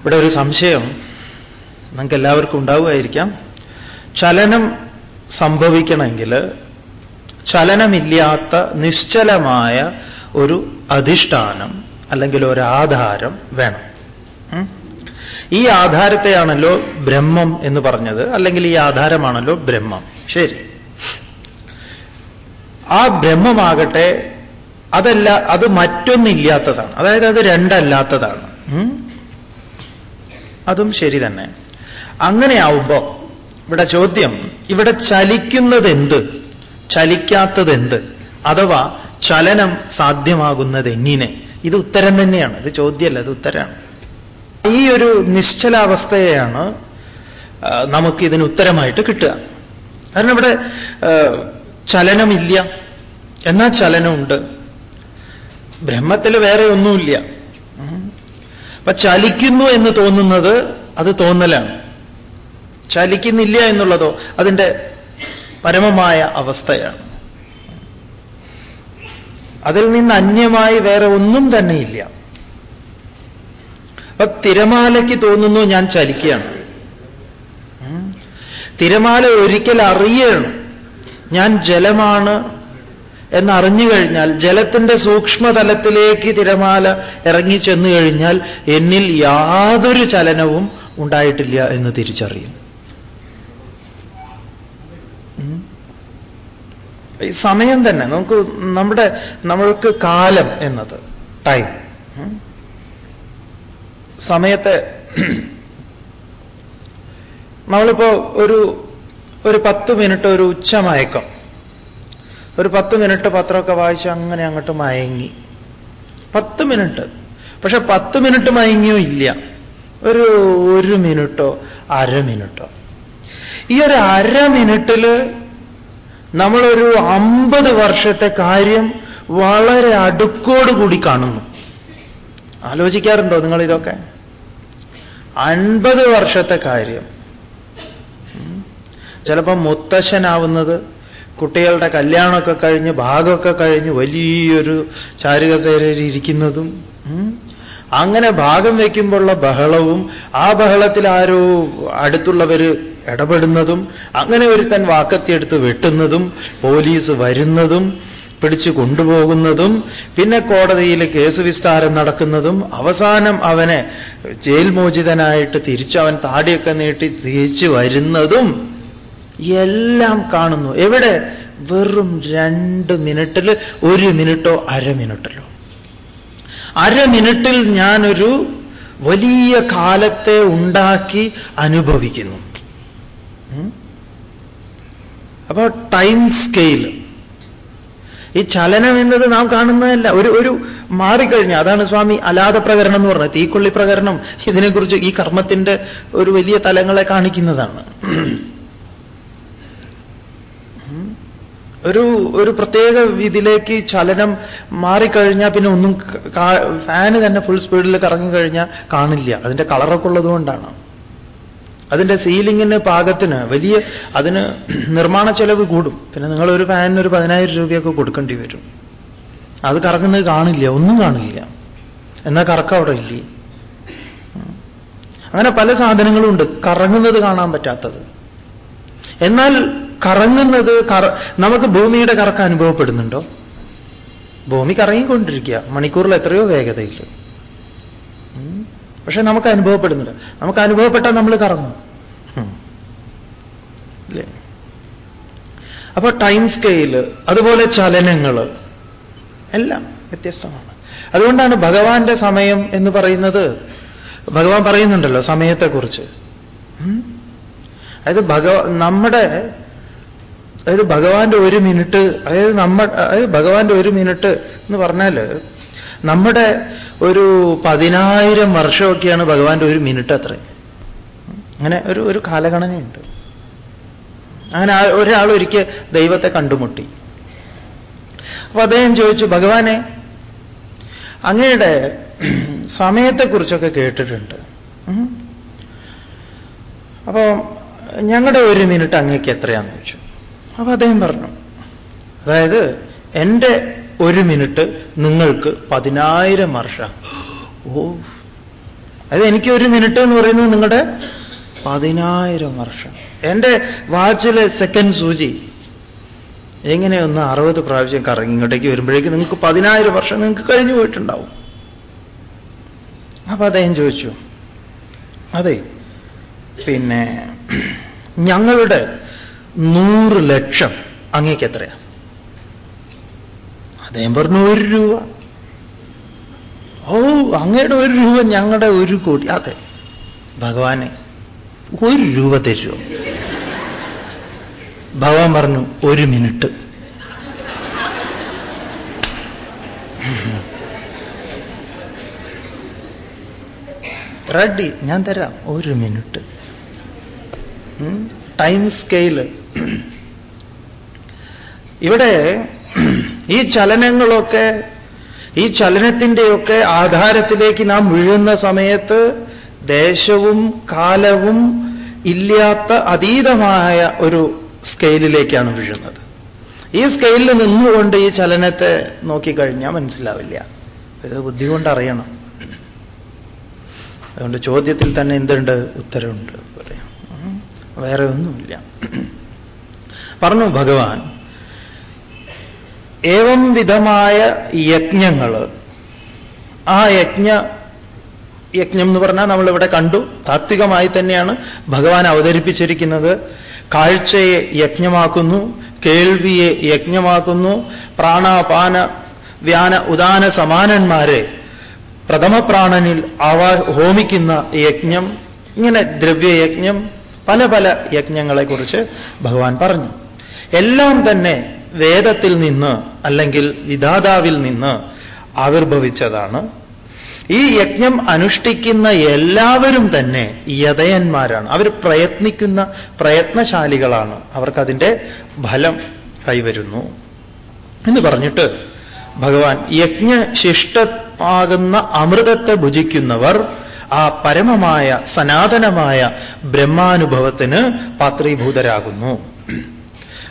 ഇവിടെ ഒരു സംശയം നമുക്ക് എല്ലാവർക്കും ഉണ്ടാവുമായിരിക്കാം. ചലനം സംഭവിക്കണമെങ്കിൽ ചലനമില്ലാത്ത നിശ്ചലമായ ഒരു അധിഷ്ഠാനം അല്ലെങ്കിൽ ഒരു ആധാരം വേണം. ഈ ആധാരത്തെയാണല്ലോ ബ്രഹ്മം എന്ന് പറഞ്ഞത് അല്ലെങ്കിൽ ഈ ആധാരമാണല്ലോ ബ്രഹ്മം. ശരി. ആ ബ്രഹ്മമാകട്ടെ അതല്ല അത് മറ്റൊന്നില്ലാത്തതാണ്. അതായത് അത് രണ്ടല്ലാത്തതാണ്. അതും ശരി തന്നെ. അങ്ങനെയാവുമ്പോ ഇവിടെ ചോദ്യം ഇവിടെ ചലിക്കുന്നത് എന്ത് ചലിക്കാത്തത് എന്ത് അഥവാ ചലനം സാധ്യമാകുന്നത് എങ്ങനെ ഇത് ഉത്തരം തന്നെയാണ്. ഇത് ചോദ്യമല്ല ഇത് ഉത്തരമാണ് ഈ ഒരു നിശ്ചലാവസ്ഥയെയാണ് നമുക്ക് ഇതിന് ഉത്തരമായിട്ട് കിട്ടുക. കാരണം ഇവിടെ ചലനമില്ല. എന്നാൽ ചലനമുണ്ട്. ബ്രഹ്മത്തിൽ വേറെ ഒന്നുമില്ല. അപ്പൊ ചലിക്കുന്നു എന്ന് തോന്നുന്നത് അത് തോന്നലാണ്. ചലിക്കുന്നില്ല എന്നുള്ളതോ അതിന്റെ പരമമായ അവസ്ഥയാണ്. അതിൽ നിന്ന് അന്യമായി വേറെ ഒന്നും തന്നെയില്ല. അപ്പൊ തിരമാലയ്ക്ക് തോന്നുന്നു ഞാൻ ചലിക്കുകയാണ്. തിരമാല ഒരിക്കൽ അറിയണം. ഞാൻ ജലമാണ് എന്നറിഞ്ഞു കഴിഞ്ഞാൽ ജലത്തിന്റെ സൂക്ഷ്മതലത്തിലേക്ക് തിരമാല ഇറങ്ങി ചെന്നു കഴിഞ്ഞാൽ എന്നിൽ യാതൊരു ചലനവും ഉണ്ടായിട്ടില്ല എന്ന് തിരിച്ചറിയും. ഈ സമയം തന്നെ നമുക്ക് നമ്മുടെ നമ്മൾക്ക് കാലം എന്നത് ടൈം. സമയത്തെ നമ്മളിപ്പോ ഒരു ഒരു പത്ത് മിനിറ്റ് ഒരു ഉച്ചമയക്കം ഒരു പത്ത് മിനിറ്റ് പത്രമൊക്കെ വായിച്ച് അങ്ങനെ അങ്ങോട്ട് മയങ്ങി. പത്ത് മിനിറ്റ് പക്ഷെ പത്ത് മിനിറ്റ് മയങ്ങിയോ ഇല്ല. ഒരു ഒരു മിനിറ്റോ അര മിനിറ്റോ ഈ ഒരു അര മിനിറ്റിൽ നമ്മളൊരു അമ്പത് വർഷത്തെ കാര്യം വളരെ അടുക്കോടുകൂടി കാണുന്നു. ആലോചിക്കാറുണ്ടോ നിങ്ങൾ ഇതൊക്കെ അൻപത് വർഷത്തെ കാര്യം. ചിലപ്പം മുത്തശ്ശനാവുന്നത് കുട്ടികളുടെ കല്യാണമൊക്കെ കഴിഞ്ഞ് ഭാഗമൊക്കെ കഴിഞ്ഞ് വലിയൊരു ചാരുകസേരയിൽ ഇരിക്കുന്നതും അങ്ങനെ ഭാഗം വയ്ക്കുമ്പോഴുള്ള ബഹളവും ആ ബഹളത്തിൽ ആരോ അടുത്തുള്ളവർ ഇടപെടുന്നതും അങ്ങനെ ഒരുത്തൻ വാക്കത്തിയെടുത്ത് വെട്ടുന്നതും പോലീസ് വരുന്നതും പിടിച്ചു കൊണ്ടുപോകുന്നതും പിന്നെ കോടതിയിൽ കേസ് വിസ്താരം നടക്കുന്നതും അവസാനം അവനെ ജയിൽ മോചിതനായിട്ട് തിരിച്ചു അവൻ താടിയൊക്കെ നീട്ടി തിരിച്ചു വരുന്നതും എല്ലാം കാണുന്നു. എവിടെ? വെറും രണ്ട് മിനിറ്റിൽ ഒരു മിനിറ്റോ അര മിനിറ്റിലോ. അര മിനിറ്റിൽ ഞാനൊരു വലിയ കാലത്തെ ഉണ്ടാക്കി അനുഭവിക്കുന്നു. അപ്പോൾ ടൈം സ്കെയിൽ. ഈ ചലനം എന്നത് നാം കാണുന്നതല്ല. ഒരു ഒരു മാറിക്കഴിഞ്ഞ. അതാണ് സ്വാമി അലാത പ്രകരണം എന്ന് പറഞ്ഞത്. തീക്കൊള്ളി പ്രകരണം. ഇതിനെക്കുറിച്ച് ഈ കർമ്മത്തിന്റെ ഒരു വലിയ തലങ്ങളെ കാണിക്കുന്നതാണ്. ഒരു ഒരു പ്രത്യേക ഇതിലേക്ക് ചലനം മാറിക്കഴിഞ്ഞാൽ പിന്നെ ഒന്നും ഫാന് തന്നെ ഫുൾ സ്പീഡിൽ കറങ്ങിക്കഴിഞ്ഞാൽ കാണില്ല. അതിന്റെ കളറൊക്കെ ഉള്ളതുകൊണ്ടാണ് അതിന്റെ സീലിങ്ങിന് പാകത്തിന് വലിയ അതിന് നിർമ്മാണ ചെലവ് കൂടും. പിന്നെ നിങ്ങൾ ഒരു ഫാനിന് ഒരു പതിനായിരം രൂപയൊക്കെ കൊടുക്കേണ്ടി വരും. അത് കറങ്ങുന്നത് കാണില്ല. ഒന്നും കാണില്ല. എന്നാൽ കറക്കം അവിടെ ഇല്ലേ? അങ്ങനെ പല സാധനങ്ങളും ഉണ്ട്. കറങ്ങുന്നത് കാണാൻ പറ്റാത്തത്. എന്നാൽ കറങ്ങുന്നത് കറ നമുക്ക് ഭൂമിയുടെ കറക്കം അനുഭവപ്പെടുന്നുണ്ടോ? ഭൂമി കറങ്ങിക്കൊണ്ടിരിക്കുക. മണിക്കൂറിൽ എത്രയോ വേഗതയിൽ പക്ഷെ നമുക്ക് അനുഭവപ്പെടുന്നുണ്ട്. നമുക്ക് അനുഭവപ്പെട്ടാൽ നമ്മൾ കറങ്ങും. അല്ലേ അപ്പൊ ടൈം സ്കെയിൽ അതുപോലെ ചലനങ്ങൾ എല്ലാം വ്യത്യസ്തമാണ്. അതുകൊണ്ടാണ് ഭഗവാന്റെ സമയം എന്ന് പറയുന്നത് ഭഗവാൻ പറയുന്നുണ്ടല്ലോ സമയത്തെക്കുറിച്ച്. അതായത് ഭഗവ നമ്മുടെ അതായത് ഭഗവാന്റെ ഒരു മിനിറ്റ് അതായത് നമ്മ അതായത് ഭഗവാന്റെ ഒരു മിനിറ്റ് എന്ന് പറഞ്ഞാൽ നമ്മുടെ ഒരു പതിനായിരം വർഷമൊക്കെയാണ് ഭഗവാന്റെ ഒരു മിനിറ്റ് അത്ര. അങ്ങനെ ഒരു ഒരു കാലഗണനയുണ്ട്. അങ്ങനെ ഒരാൾ ഒരിക്കൽ ദൈവത്തെ കണ്ടുമുട്ടി. അപ്പൊ അദ്ദേഹം ചോദിച്ചു ഭഗവാനെ അങ്ങയുടെ സമയത്തെക്കുറിച്ചൊക്കെ കേട്ടിട്ടുണ്ട്. അപ്പോൾ ഞങ്ങളുടെ ഒരു മിനിറ്റ് അങ്ങേക്ക് എത്രയാണെന്ന് ചോദിച്ചു. അപ്പൊ അദ്ദേഹം പറഞ്ഞു അതായത് എന്റെ ഒരു മിനിറ്റ് നിങ്ങൾക്ക് പതിനായിരം വർഷം. ഓ അത് എനിക്ക് ഒരു മിനിറ്റ് എന്ന് പറയുന്നത് നിങ്ങളുടെ പതിനായിരം വർഷം. എന്റെ വാച്ചിലെ സെക്കൻഡ് സൂചി. എങ്ങനെയൊന്ന് അറുപത് പ്രാവശ്യം കറങ്ങി ഇങ്ങോട്ടേക്ക് വരുമ്പോഴേക്ക് നിങ്ങൾക്ക് പതിനായിരം വർഷം നിങ്ങൾക്ക് കഴിഞ്ഞു പോയിട്ടുണ്ടാവും. അപ്പൊ അദ്ദേഹം ചോദിച്ചു അതെ പിന്നെ ഞങ്ങളുടെ നൂറ് ലക്ഷം അങ്ങേക്ക് എത്രയാ? അദ്ദേഹം പറഞ്ഞു ഒരു രൂപ. ഓ അങ്ങയുടെ ഒരു രൂപ ഞങ്ങളുടെ ഒരു കോടി. അതെ. ഭഗവാനെ ഒരു രൂപ തരുമോ ഭഗവാൻ പറഞ്ഞു ഒരു മിനിറ്റ്. റെഡി ഞാൻ തരാം. ഒരു മിനിറ്റ്. Time scale. ഇവിടെ ഈ ചലനങ്ങളൊക്കെ ഈ ചലനത്തിന്റെയൊക്കെ ആധാരത്തിലേക്ക് നാം വീഴുന്ന സമയത്ത് ദേശവും കാലവും ഇല്ലാത്ത അതീതമായ ഒരു സ്കെയിലിലേക്കാണ് വീഴുന്നത്. ഈ സ്കെയിലിൽ നിന്നുകൊണ്ട് ഈ ചലനത്തെ നോക്കിക്കഴിഞ്ഞാൽ മനസ്സിലാവില്ല. ഇത് ബുദ്ധി കൊണ്ട് അറിയണം അതുകൊണ്ട് ചോദ്യത്തിൽ തന്നെ എന്തുണ്ട്? ഉത്തരമുണ്ട്. പറയാം. വേറെ ഒന്നുമില്ല. പറഞ്ഞു ഭഗവാൻ ഏവം വിധമായ യജ്ഞങ്ങൾ ആ യജ്ഞ യജ്ഞം എന്ന് പറഞ്ഞാൽ നമ്മളിവിടെ കണ്ടു. താത്വികമായി തന്നെയാണ് ഭഗവാൻ അവതരിപ്പിച്ചിരിക്കുന്നത്. കാഴ്ചയെ യജ്ഞമാക്കുന്നു കേൾവിയെ യജ്ഞമാക്കുന്നു. പ്രാണാപാന വ്യാന ഉദാന സമാനന്മാരെ പ്രഥമപ്രാണനിൽ അവ ഹോമിക്കുന്ന യജ്ഞം ഇങ്ങനെ ദ്രവ്യയജ്ഞം പല പല യജ്ഞങ്ങളെക്കുറിച്ച് ഭഗവാൻ പറഞ്ഞു. എല്ലാം തന്നെ വേദത്തിൽ നിന്ന് അല്ലെങ്കിൽ വിധാതാവിൽ നിന്ന് ആവിർഭവിച്ചതാണ്. ഈ യജ്ഞം അനുഷ്ഠിക്കുന്ന എല്ലാവരും തന്നെ യതയന്മാരാണ്. അവർ പ്രയത്നിക്കുന്ന പ്രയത്നശാലികളാണ്. അവർക്കതിന്റെ ഫലം കൈവരുന്നു. എന്ന് പറഞ്ഞിട്ട് ഭഗവാൻ യജ്ഞശിഷ്ടമാകുന്ന അമൃതത്തെ ഭുജിക്കുന്നവർ ആ പരമമായ സനാതനമായ ബ്രഹ്മാനുഭവത്തിന് പാത്രീഭൂതരാകുന്നു.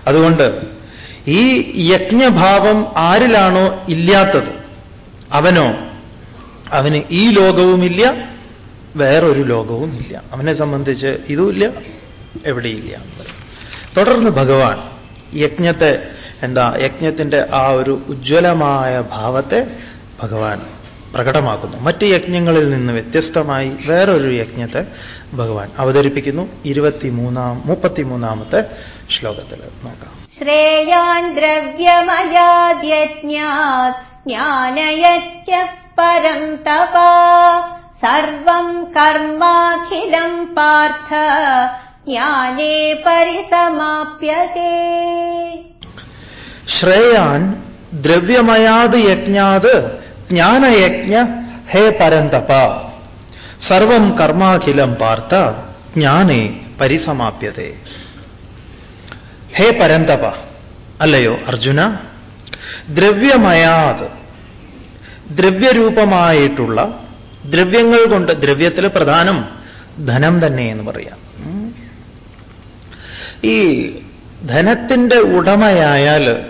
അതുകൊണ്ട് ഈ യജ്ഞഭാവം ആരിലാണോ ഇല്ലാത്തത്? അവനോ? അവന് ഈ ലോകവുമില്ല വേറൊരു ലോകവുമില്ല. അവനെ സംബന്ധിച്ച് ഇതുമില്ല എവിടെയില്ല തുടർന്ന് ഭഗവാൻ യജ്ഞത്തെ എന്താ യജ്ഞത്തിന്റെ ആ ഒരു ഉജ്ജ്വലമായ ഭാവത്തെ ഭഗവാൻ പ്രകടമാക്കുന്നു. മറ്റ് യജ്ഞങ്ങളിൽ നിന്ന് വ്യത്യസ്തമായി വേറൊരു യജ്ഞത്തെ ഭഗവാൻ അവതരിപ്പിക്കുന്നു. ഇരുപത്തിമൂന്നാം മുപ്പത്തിമൂന്നാമത്തെ ശ്ലോകത്തിൽ നോക്കാം. ശ്രേയാൻ ദ്രവ്യമയാദ്യജ്ഞാത് ജ്ഞാനയജ്ഞ പരം തപ സർവം കർമാഖിലം പാർത്ഥ ജ്ഞാനേ പരിസമാപ്യത്തെ ശ്രേയാൻ ദ്രവ്യമയാത് യജ്ഞാത് ജ്ഞാനയജ്ഞ ഹേ പരന്തപ. സർവം കർമാഖിലം പാർത്ത ജ്ഞാനേ പരിസമാപ്യതേ. ഹേ പരന്തപ അല്ലയോ അർജുന? ദ്രവ്യമയാത് ദ്രവ്യരൂപമായിട്ടുള്ള ദ്രവ്യങ്ങൾ കൊണ്ട് ദ്രവ്യത്തിൽ പ്രധാനം ധനം തന്നെ എന്ന് പറയാം. ഈ ധനത്തിന്റെ ഉടമയായാൽ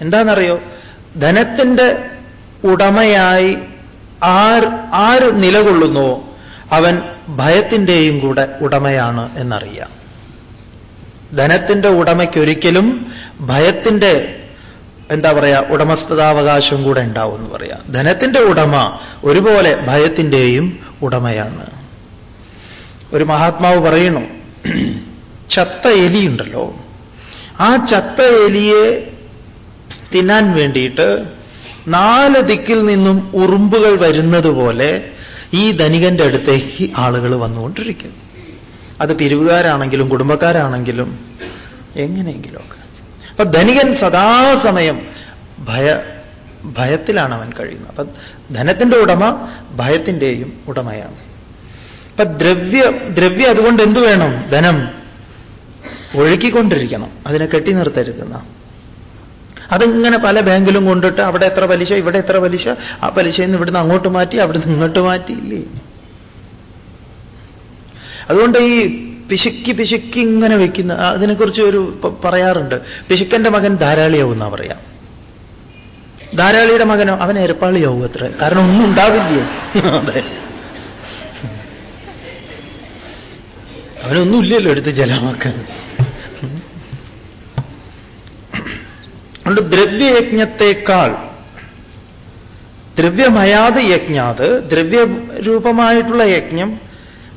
എന്താണെന്നറിയോ ധനത്തിന്റെ ഉടമയായി ആർ ആര് നിലകൊള്ളുന്നുവോ അവൻ ഭയത്തിന്റെയും കൂടെ ഉടമയാണ് എന്നറിയാം. ധനത്തിന്റെ ഉടമയ്ക്കൊരിക്കലും ഭയത്തിന്റെ എന്താ പറയുക ഉടമസ്ഥതാവകാശം കൂടെ ഉണ്ടാവും എന്ന് പറയാം. ധനത്തിന്റെ ഉടമ ഒരുപോലെ ഭയത്തിന്റെയും ഉടമയാണ്. ഒരു മഹാത്മാവ് പറയണു ചത്ത എലിയുണ്ടല്ലോ ആ ചത്ത എലിയെ തിന്നാൻ വേണ്ടിയിട്ട് നാല് ദിക്കിൽ നിന്നും ഉറുമ്പുകൾ വരുന്നത് പോലെ ഈ ധനികന്റെ അടുത്തേക്ക് ആളുകൾ വന്നുകൊണ്ടിരിക്കും അത് പിരിവുകാരാണെങ്കിലും കുടുംബക്കാരാണെങ്കിലും എങ്ങനെയെങ്കിലുമൊക്കെ. അപ്പൊ ധനികൻ സദാസമയം ഭയ ഭയത്തിലാണ് അവൻ കഴിയുന്നത്. അപ്പൊ ധനത്തിന്റെ ഉടമ ഭയത്തിന്റെയും ഉടമയാണ്. അപ്പൊ ദ്രവ്യ ദ്രവ്യ അതുകൊണ്ട് എന്തു വേണം? ധനം. ഒഴുക്കിക്കൊണ്ടിരിക്കണം അതിനെ കെട്ടി നിർത്തരുതെന്ന അതിങ്ങനെ പല ബാങ്കിലും കൊണ്ടിട്ട് അവിടെ എത്ര പലിശ ഇവിടെ എത്ര പലിശ ആ പലിശയിൽ നിന്ന് ഇവിടുന്ന് അങ്ങോട്ട് മാറ്റി അവിടുന്ന് ഇങ്ങോട്ട് മാറ്റിയില്ലേ? അതുകൊണ്ട് ഈ പിശുക്കി പിശുക്കി ഇങ്ങനെ വെക്കുന്ന അതിനെക്കുറിച്ച് ഒരു പറയാറുണ്ട്. പിശുക്കന്റെ മകൻ ധാരാളിയാവുന്ന പറയാം. ധാരാളിയുടെ മകനോ അവൻ എരപ്പാളിയാവും അത്ര. കാരണം ഒന്നും ഉണ്ടാവില്ല? അവനൊന്നുമില്ലല്ലോ എടുത്ത് ജലമാക്കാൻ അതുകൊണ്ട് ദ്രവ്യയജ്ഞത്തെക്കാൾ ദ്രവ്യമയാത് യജ്ഞാത് ദ്രവ്യരൂപമായിട്ടുള്ള യജ്ഞം.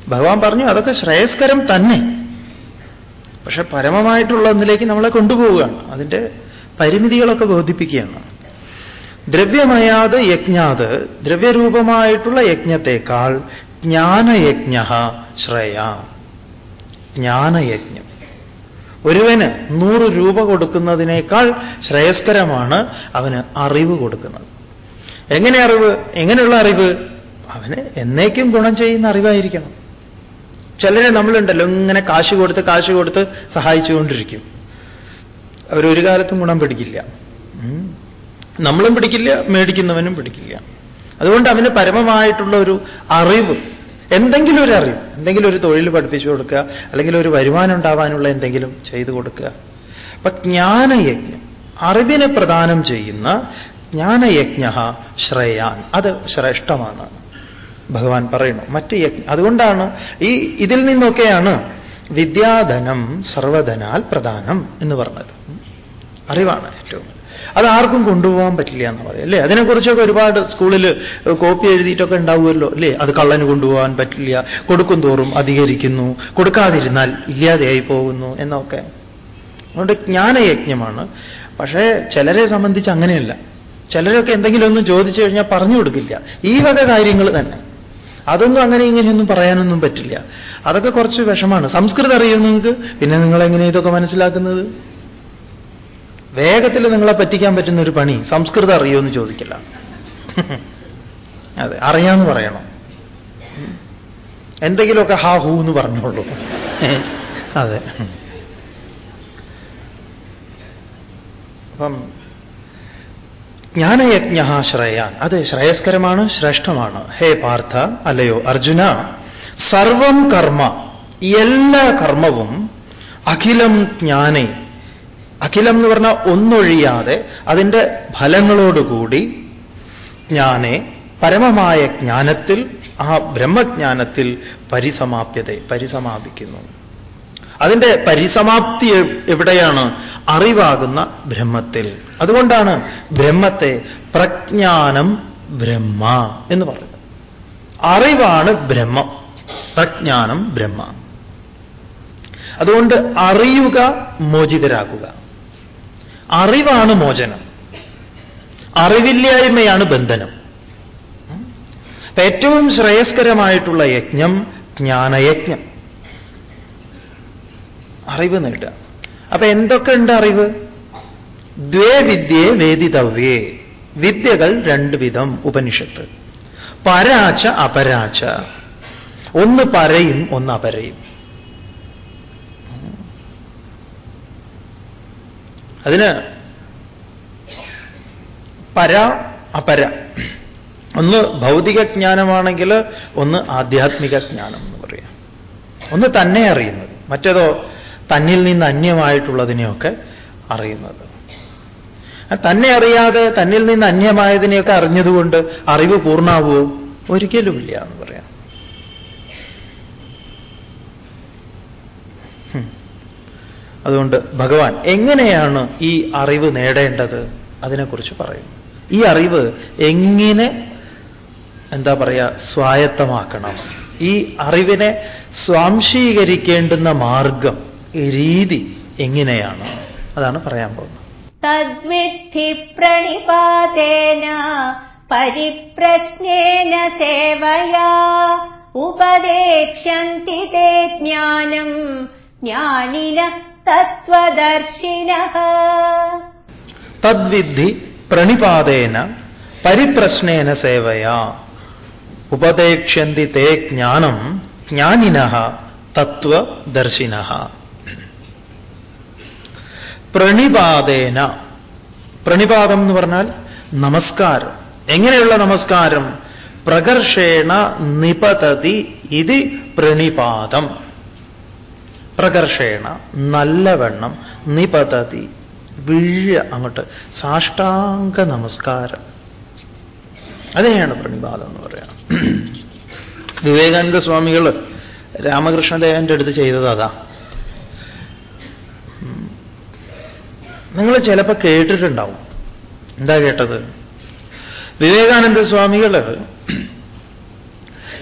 ഭഗവാൻ പറഞ്ഞു അതൊക്കെ ശ്രേയസ്കരം തന്നെ. പക്ഷെ പരമമായിട്ടുള്ള ഒന്നിലേക്ക് നമ്മളെ കൊണ്ടുപോവുകയാണ്. അതിന്റെ പരിമിതികളൊക്കെ ബോധിപ്പിക്കുകയാണ്. ദ്രവ്യമയാത് യജ്ഞാത് ദ്രവ്യരൂപമായിട്ടുള്ള യജ്ഞത്തെക്കാൾ ജ്ഞാനയജ്ഞ ശ്രേയ. ജ്ഞാനയജ്ഞം. ഒരുവന് നൂറ് രൂപ കൊടുക്കുന്നതിനേക്കാൾ ശ്രേയസ്കരമാണ് അവന് അറിവ് കൊടുക്കുന്നത്. എങ്ങനെ അറിവ്? എങ്ങനെയുള്ള അറിവ്? അവന് എന്നേക്കും ഗുണം ചെയ്യുന്ന അറിവായിരിക്കണം. ചിലരെ നമ്മളുണ്ടല്ലോ ഇങ്ങനെ കാശ് കൊടുത്ത് കാശ് കൊടുത്ത് സഹായിച്ചുകൊണ്ടിരിക്കും. അവരൊരു കാലത്തും ഗുണം പിടിക്കില്ല. നമ്മളും പിടിക്കില്ല മേടിക്കുന്നവനും പിടിക്കില്ല. അതുകൊണ്ട് അവന് പരമമായിട്ടുള്ള ഒരു അറിവ് എന്തെങ്കിലും ഒരു അറിവ് എന്തെങ്കിലും ഒരു തൊഴിൽ പഠിപ്പിച്ചു കൊടുക്കുക അല്ലെങ്കിൽ ഒരു വരുമാനം ഉണ്ടാവാനുള്ള എന്തെങ്കിലും ചെയ്തു കൊടുക്കുക. അപ്പൊ ജ്ഞാനയജ്ഞം അറിവിനെ പ്രദാനം ചെയ്യുന്ന ജ്ഞാനയജ്ഞ ശ്രേയാൻ. അത് ശ്രേഷ്ഠമാണ്. ഭഗവാൻ പറയുന്നു മറ്റ് യജ്ഞ അതുകൊണ്ടാണ് ഈ ഇതിൽ നിന്നൊക്കെയാണ് വിദ്യാധനം സർവധനാൽ പ്രധാനം എന്ന് പറഞ്ഞത്. അറിവാണ് ഏറ്റവും അത് ആർക്കും കൊണ്ടുപോകാൻ പറ്റില്ല എന്ന് പറയും അല്ലേ? അതിനെക്കുറിച്ചൊക്കെ ഒരുപാട് സ്കൂളിൽ കോപ്പി എഴുതിയിട്ടൊക്കെ ഉണ്ടാവുമല്ലോ അല്ലേ? അത് കള്ളന് കൊണ്ടുപോകാൻ പറ്റില്ല കൊടുക്കും തോറും അധികരിക്കുന്നു കൊടുക്കാതിരുന്നാൽ ഇല്ലാതെയായി പോകുന്നു എന്നൊക്കെ. അതുകൊണ്ട് ജ്ഞാനയജ്ഞമാണ്. പക്ഷേ ചിലരെ സംബന്ധിച്ച് അങ്ങനെയല്ല. ചിലരൊക്കെ എന്തെങ്കിലും ഒന്നും ചോദിച്ചു കഴിഞ്ഞാൽ പറഞ്ഞു കൊടുക്കില്ല. ഈ വക കാര്യങ്ങൾ തന്നെ. അതൊന്നും അങ്ങനെ ഇങ്ങനെയൊന്നും പറയാനൊന്നും പറ്റില്ല. അതൊക്കെ കുറച്ച് വിഷമാണ്. സംസ്കൃതം അറിയുന്നെങ്കിൽ പിന്നെ നിങ്ങൾ എങ്ങനെ ഇതൊക്കെ മനസ്സിലാക്കുന്നത്? വേഗത്തിൽ നിങ്ങളെ പറ്റിക്കാൻ പറ്റുന്ന ഒരു പണി സംസ്കൃതം അറിയോ എന്ന് ചോദിക്കില്ല. അതെ അറിയാന്ന് പറയണം. എന്തെങ്കിലുമൊക്കെ ഹാ ഹൂ എന്ന് പറഞ്ഞോളൂ. അതെ. അപ്പം ജ്ഞാനയജ്ഞ ശ്രേയാൻ അത് ശ്രേയസ്കരമാണ് ശ്രേഷ്ഠമാണ്. ഹേ പാർത്ഥ അല്ലയോ അർജുന സർവം കർമ്മ എല്ലാ കർമ്മവും അഖിലം ജ്ഞാനേ അഖിലം എന്ന് പറഞ്ഞാൽ ഒന്നൊഴിയാതെ അതിന്റെ ഫലങ്ങളോടുകൂടി ജ്ഞാനെ പരമമായ ജ്ഞാനത്തിൽ ആ ബ്രഹ്മജ്ഞാനത്തിൽ പരിസമാപ്യത പരിസമാപിക്കുന്നു. അതിന്റെ പരിസമാപ്തി എവിടെയാണ്? അറിവാകുന്ന ബ്രഹ്മത്തിൽ. അതുകൊണ്ടാണ് ബ്രഹ്മത്തെ പ്രജ്ഞാനം ബ്രഹ്മ എന്ന് പറയുന്നത്. അറിവാണ് ബ്രഹ്മം. പ്രജ്ഞാനം ബ്രഹ്മ. അതുകൊണ്ട് അറിയുക മോചിതരാകുക അറിവാണ് മോചനം. അറിവില്ലായ്മയാണ് ബന്ധനം. ഏറ്റവും ശ്രേയസ്കരമായിട്ടുള്ള യജ്ഞം ജ്ഞാനയജ്ഞം. അറിവ് നേടുക. അപ്പൊ എന്തൊക്കെ ഉണ്ട് അറിവ്? ദ്വേ വിദ്യയെ വേദിതവ്യേ. വിദ്യകൾ രണ്ട് വിധം ഉപനിഷത്ത്. പരാച അപരാച ഒന്ന് പരയും ഒന്ന് അപരയും. അതിന് പര അപര. ഒന്ന് ഭൗതിക ജ്ഞാനമാണെങ്കിൽ ഒന്ന് ആധ്യാത്മിക ജ്ഞാനം എന്ന് പറയാം. ഒന്ന് തന്നെ അറിയുന്നത്. മറ്റേതോ തന്നിൽ നിന്ന് അന്യമായിട്ടുള്ളതിനെയൊക്കെ അറിയുന്നത്. തന്നെ അറിയാതെ തന്നിൽ നിന്ന് അന്യമായതിനെയൊക്കെ അറിഞ്ഞതുകൊണ്ട് അറിവ് പൂർണാവുമോ ഒരിക്കലുമില്ല എന്ന് പറയാം. അതുകൊണ്ട് ഭഗവാൻ എങ്ങനെയാണ് ഈ അറിവ് നേടേണ്ടത്? അതിനെക്കുറിച്ച് പറയും. ഈ അറിവ് എങ്ങനെ എന്താ പറയുക സ്വായത്തമാക്കണം? ഈ അറിവിനെ സ്വാംശീകരിക്കേണ്ടുന്ന മാർഗം രീതി എങ്ങനെയാണ്? അതാണ് പറയാൻ പോകുന്നത്. തദ്വിദ്ധി പ്രണിപാതേന പരിപ്രശ്നേന സേവയാ ഉപദേക്ഷ്യന്തി തേ ജ്ഞാനം ജ്ഞാനിന തത്വദർശിന തദ്വിദ്ധി പ്രണിപാതേന പരിപ്രശ്നേന സേവയാ. ഉപദേക്ഷ്യന്തി തേ ജ്ഞാനം ജ്ഞാനിന തത്വദർശിന. പ്രണിപാതേന. പ്രണിപാതം എന്ന് പറഞ്ഞാൽ നമസ്കാരം. എങ്ങനെയുള്ള നമസ്കാരം? പ്രകർഷേണ നിപതതി ഇത് പ്രണിപാതം. പ്രകർഷേണ നല്ലവണ്ണം നിപതതി വീഴ അങ്ങോട്ട് സാഷ്ടാംഗ നമസ്കാരം. അതിനെയാണ് പ്രണിപാതം എന്ന് പറയാം. വിവേകാനന്ദ സ്വാമികൾ രാമകൃഷ്ണദേവന്റെ അടുത്ത് ചെയ്തത് അതാ. നിങ്ങൾ ചിലപ്പോൾ കേട്ടിട്ടുണ്ടാവും. എന്താ കേട്ടത്? വിവേകാനന്ദ സ്വാമികൾ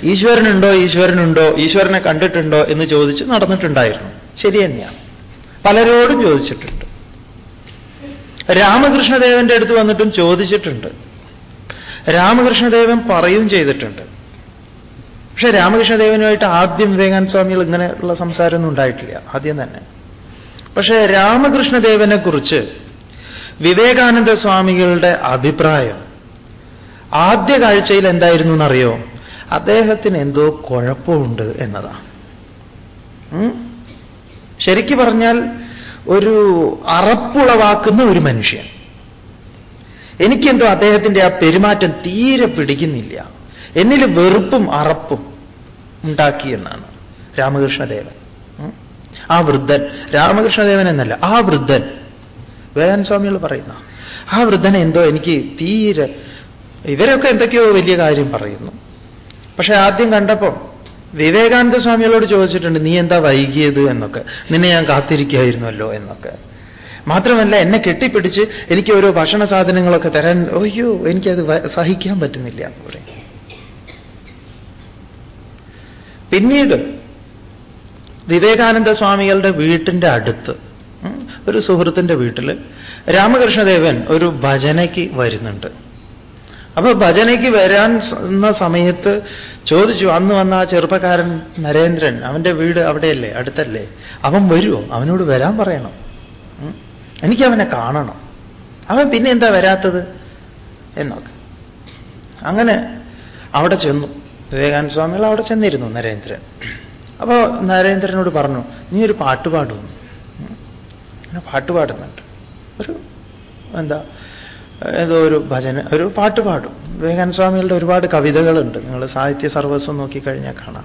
ഈശ്വരനുണ്ടോ ഈശ്വരനുണ്ടോ ഈശ്വരനെ കണ്ടിട്ടുണ്ടോ എന്ന് ചോദിച്ച് നടന്നിട്ടുണ്ടായിരുന്നു. ശരി തന്നെയാണ്. പലരോടും ചോദിച്ചിട്ടുണ്ട്. രാമകൃഷ്ണദേവന്റെ അടുത്ത് വന്നിട്ടും ചോദിച്ചിട്ടുണ്ട്. രാമകൃഷ്ണദേവൻ പറയും ചെയ്തിട്ടുണ്ട്. പക്ഷെ രാമകൃഷ്ണദേവനുമായിട്ട് ആദ്യം വിവേകാനന്ദ സ്വാമികൾ ഇങ്ങനെയുള്ള സംസാരമൊന്നും ഉണ്ടായിട്ടില്ല. ആദ്യം തന്നെ. പക്ഷേ രാമകൃഷ്ണദേവനെ കുറിച്ച് വിവേകാനന്ദ സ്വാമികളുടെ അഭിപ്രായം ആദ്യ കാഴ്ചയിൽ എന്തായിരുന്നു എന്നറിയോ? അദ്ദേഹത്തിന് എന്തോ കുഴപ്പമുണ്ട് എന്നതാണ് ശരിക്കു പറഞ്ഞാൽ ഒരു അറപ്പുളവാക്കുന്ന ഒരു മനുഷ്യൻ. എനിക്കെന്തോ അദ്ദേഹത്തിന്റെ ആ പെരുമാറ്റം തീരെ പിടിക്കുന്നില്ല. എന്നിൽ വെറുപ്പും അറപ്പും ഉണ്ടാക്കിയെന്നാണ് രാമകൃഷ്ണദേവൻ. ആ വൃദ്ധൻ. രാമകൃഷ്ണദേവൻ എന്നല്ല ആ വൃദ്ധൻ. വേദാന സ്വാമികൾ പറയുന്ന ആ വൃദ്ധൻ എന്തോ എനിക്ക് തീരെ ഇവരൊക്കെ എന്തൊക്കെയോ വലിയ കാര്യം പറയുന്നു. പക്ഷെ ആദ്യം കണ്ടപ്പോൾ വിവേകാനന്ദ സ്വാമികളോട് ചോദിച്ചിട്ടുണ്ട് നീ എന്താ വൈകിയത് എന്നൊക്കെ? നിന്നെ ഞാൻ കാത്തിരിക്കുകയായിരുന്നല്ലോ എന്നൊക്കെ. മാത്രമല്ല എന്നെ കെട്ടിപ്പിടിച്ച് എനിക്ക് ഓരോ ഭക്ഷണ സാധനങ്ങളൊക്കെ തരാൻ അയ്യോ എനിക്കത് സഹിക്കാൻ പറ്റുന്നില്ല എന്ന് പറയും. പിന്നീട് വിവേകാനന്ദ സ്വാമികളുടെ വീട്ടിന്റെ അടുത്ത് ഒരു സുഹൃത്തിന്റെ വീട്ടിൽ രാമകൃഷ്ണദേവൻ ഒരു ഭജനയ്ക്ക് വരുന്നുണ്ട്. അപ്പൊ ഭജനയ്ക്ക് വരാൻ സമയത്ത് ചോദിച്ചു അന്ന് വന്ന ആ ചെറുപ്പക്കാരൻ നരേന്ദ്രൻ അവന്റെ വീട് അവിടെയല്ലേ അടുത്തല്ലേ? അവൻ വരുമോ അവനോട് വരാൻ പറയണം. എനിക്ക് അവനെ കാണണം. അവൻ പിന്നെ എന്താ വരാത്തത്? എന്നൊക്കെ. അങ്ങനെ അവിടെ ചെന്നു. വിവേകാനന്ദ സ്വാമികൾ അവിടെ ചെന്നിരുന്നു നരേന്ദ്രൻ. അപ്പോൾ നരേന്ദ്രനോട് പറഞ്ഞു നീ ഒരു പാട്ട് പാടുന്നു. പാട്ട് ഒരു എന്താ ഏതോ ഒരു ഭജന ഒരു പാട്ട് പാടും. വിവേകാനന്ദ സ്വാമികളുടെ ഒരുപാട് കവിതകളുണ്ട്. നിങ്ങൾ സാഹിത്യ സർവസ്വം നോക്കിക്കഴിഞ്ഞാൽ കാണാം.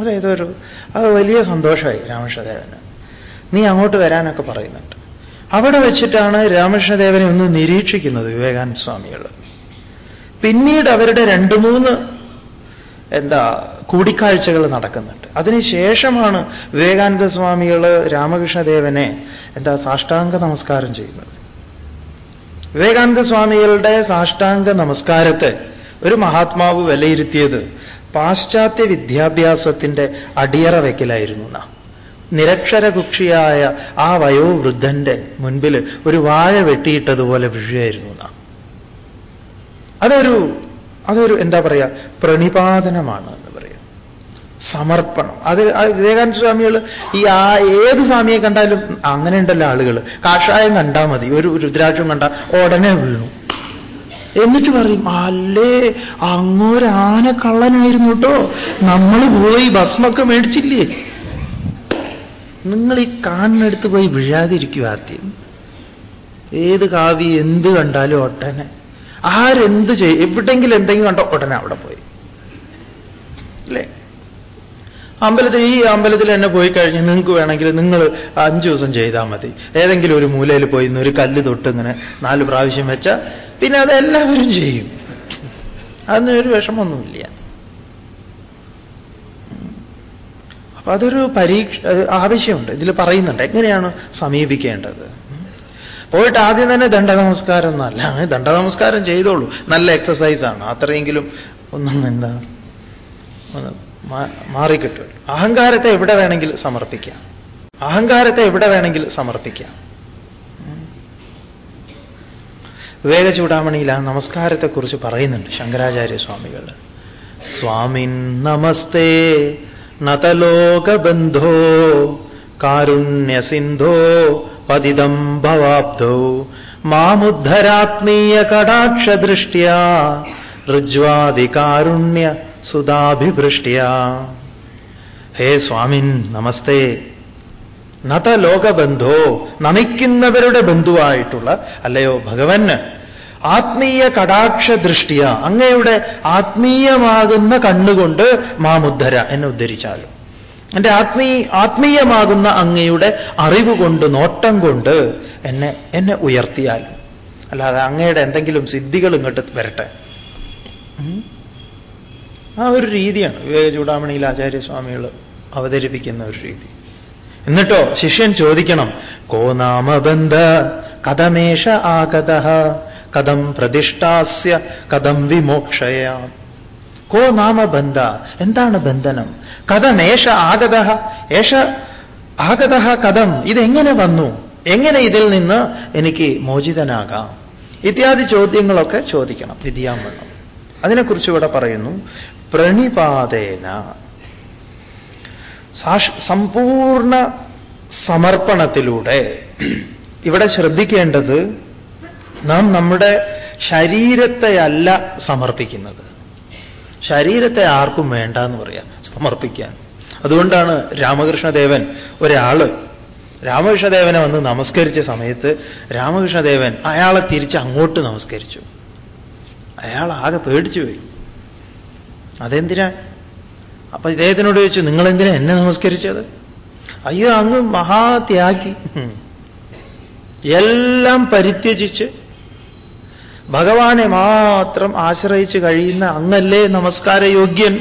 അതേതോ ഒരു അത് വലിയ സന്തോഷമായി രാമകൃഷ്ണദേവന്. നീ അങ്ങോട്ട് വരാനൊക്കെ പറയുന്നുണ്ട്. അവിടെ വെച്ചിട്ടാണ് രാമകൃഷ്ണദേവനെ ഒന്ന് നിരീക്ഷിക്കുന്നത് വിവേകാനന്ദ സ്വാമികൾ പിന്നീട് അവരുടെ രണ്ട് മൂന്ന് എന്താ കൂടിക്കാഴ്ചകൾ നടക്കുന്നുണ്ട്. അതിനുശേഷമാണ് വിവേകാനന്ദ സ്വാമികൾ രാമകൃഷ്ണദേവനെ എന്താ സാഷ്ടാംഗ നമസ്കാരം ചെയ്യുന്നത്. വിവേകാനന്ദ സ്വാമികളുടെ സാഷ്ടാംഗ നമസ്കാരത്തെ ഒരു മഹാത്മാവ് വിലയിരുത്തിയത് പാശ്ചാത്യ വിദ്യാഭ്യാസത്തിന്റെ അടിയറ വയ്ക്കലായിരുന്നു നിരക്ഷര നിരക്ഷരകുക്ഷിയായ ആ വയോവൃദ്ധന്റെ മുൻപിൽ ഒരു വാഴ വെട്ടിയിട്ടതുപോലെ വിഷയായിരുന്നു അതൊരു അതൊരു എന്താ പറയുക പ്രണിപാതനമാണ് സമർപ്പണം. അത് വിവേകാനന്ദ സ്വാമികൾ ഈ ആ ഏത് സ്വാമിയെ കണ്ടാലും അങ്ങനെ ഉണ്ടല്ലോ ആളുകൾ. കാഷായം കണ്ടാൽ മതി. ഒരു രുദ്രാക്ഷം കണ്ട ഉടനെ വീണു. എന്നിട്ട് പറയും അല്ലേ അങ്ങോരാനക്കള്ളനായിരുന്നു കേട്ടോ നമ്മൾ പോയി ഭസ്മൊക്കെ മേടിച്ചില്ലേ? നിങ്ങൾ ഈ കാണിനടുത്ത് പോയി വീഴാതിരിക്കുക ആദ്യം. ഏത് കാവി എന്ത് കണ്ടാലും ഒട്ടനെ ആരെന്ത് ചെയ്യും? എവിടെയെങ്കിലും എന്തെങ്കിലും കണ്ടോ ഉടനെ അവിടെ പോയി. അല്ലേ? അമ്പലത്തിൽ ഈ അമ്പലത്തിൽ തന്നെ പോയി കഴിഞ്ഞ് നിങ്ങൾക്ക് വേണമെങ്കിൽ നിങ്ങൾ അഞ്ച് ദിവസം ചെയ്താൽ മതി. ഏതെങ്കിലും ഒരു മൂലയിൽ പോയി ഒരു കല്ല് തൊട്ട് ഇങ്ങനെ നാല് പ്രാവശ്യം വെച്ചാൽ പിന്നെ അത് എല്ലാവരും ചെയ്യും. അതിനൊരു വിഷമമൊന്നുമില്ല. അപ്പൊ അതൊരു പരീക്ഷ ആവശ്യമുണ്ട്. ഇതിൽ പറയുന്നുണ്ട് എങ്ങനെയാണ് സമീപിക്കേണ്ടത്? പോയിട്ട് ആദ്യം തന്നെ ദണ്ഡ നമസ്കാരം എന്നല്ല ദണ്ഡ നമസ്കാരം ചെയ്തോളൂ. നല്ല എക്സസൈസാണ് അത്രയെങ്കിലും ഒന്നും എന്താ? മാറിക്കിട്ടുമല്ലോ അഹങ്കാരത്തെ എവിടെ വേണമെങ്കിൽ സമർപ്പിക്കാം. അഹങ്കാരത്തെ എവിടെ വേണമെങ്കിൽ സമർപ്പിക്കാം. വിവേക ആ നമസ്കാരത്തെക്കുറിച്ച് പറയുന്നുണ്ട് ശങ്കരാചാര്യ സ്വാമികൾ സ്വാമിൻ നമസ്തേ നതലോകബന്ധോ കാരുണ്യസിന്ധോ പതിതം ഭവാബ്ധോ മാമുദ്ധരാത്മീയ കടാക്ഷദൃഷ്ട്യാ ഋജ്വാദികാരുണ്യ സുതാഭിവൃഷ്ട്യ ഹേ സ്വാമിൻ നമസ്തേ. നത ലോകബന്ധോ നമിക്കുന്നവരുടെ ബന്ധുവായിട്ടുള്ള അല്ലയോ ഭഗവന് ആത്മീയ കടാക്ഷ ദൃഷ്ടിയ അങ്ങയുടെ ആത്മീയമാകുന്ന കണ്ണുകൊണ്ട് മാമുദ്ധര എന്നെ ഉദ്ധരിച്ചാലും. എന്റെ ആത്മീ ആത്മീയമാകുന്ന അങ്ങയുടെ അറിവ് കൊണ്ട് നോട്ടം കൊണ്ട് എന്നെ എന്നെ ഉയർത്തിയാലും. അല്ലാതെ അങ്ങയുടെ എന്തെങ്കിലും സിദ്ധികൾ ഇങ്ങോട്ട് വരട്ടെ. ആ ഒരു രീതിയാണ് വിവേക ചൂടാമണിയിൽ ആചാര്യസ്വാമികൾ അവതരിപ്പിക്കുന്ന ഒരു രീതി. എന്നിട്ടോ ശിഷ്യൻ ചോദിക്കണം കോ നാമബന്ധ? കഥമേഷ ആഗത? കഥം പ്രതിഷ്ഠാസ്യ? കഥം വിമോക്ഷയ. കോ നാമബന്ധ? എന്താണ് ബന്ധനം? കഥമേഷ ആഗത? ഏഷ ആഗത കഥം? ഇതെങ്ങനെ വന്നു? എങ്ങനെ ഇതിൽ നിന്ന് എനിക്ക് മോചിതനാകാം? ഇത്യാദി ചോദ്യങ്ങളൊക്കെ ചോദിക്കണം വിദ്യാമണ്ണം അതിനെക്കുറിച്ച് ഇവിടെ പറയുന്നു പ്രണിപാതേന. സമ്പൂർണ സമർപ്പണത്തിലൂടെ ഇവിടെ ശ്രദ്ധിക്കേണ്ടത് നാം നമ്മുടെ ശരീരത്തെയല്ല സമർപ്പിക്കുന്നത്. ശരീരത്തെ ആർക്കും വേണ്ട എന്ന് പറയാം സമർപ്പിക്കാൻ. അതുകൊണ്ടാണ് രാമകൃഷ്ണദേവൻ ഒരാൾ രാമകൃഷ്ണദേവനെ വന്ന് നമസ്കരിച്ച സമയത്ത് രാമകൃഷ്ണദേവൻ അയാളെ തിരിച്ച് അങ്ങോട്ട് നമസ്കരിച്ചു. അയാൾ ആകെ പേടിച്ചു പോയി. അതെന്തിനാ? അപ്പൊ ഇദ്ദേഹത്തിനോട് ചോദിച്ചു നിങ്ങൾ എന്തിനാ എന്നെ നമസ്കരിച്ചത്? അയ്യോ അങ്ങ് മഹാത്യാഗി. എല്ലാം പരിത്യജിച്ച് ഭഗവാനെ മാത്രം ആശ്രയിച്ച് കഴിയുന്ന അങ്ങല്ലേ നമസ്കാരയോഗ്യൻ.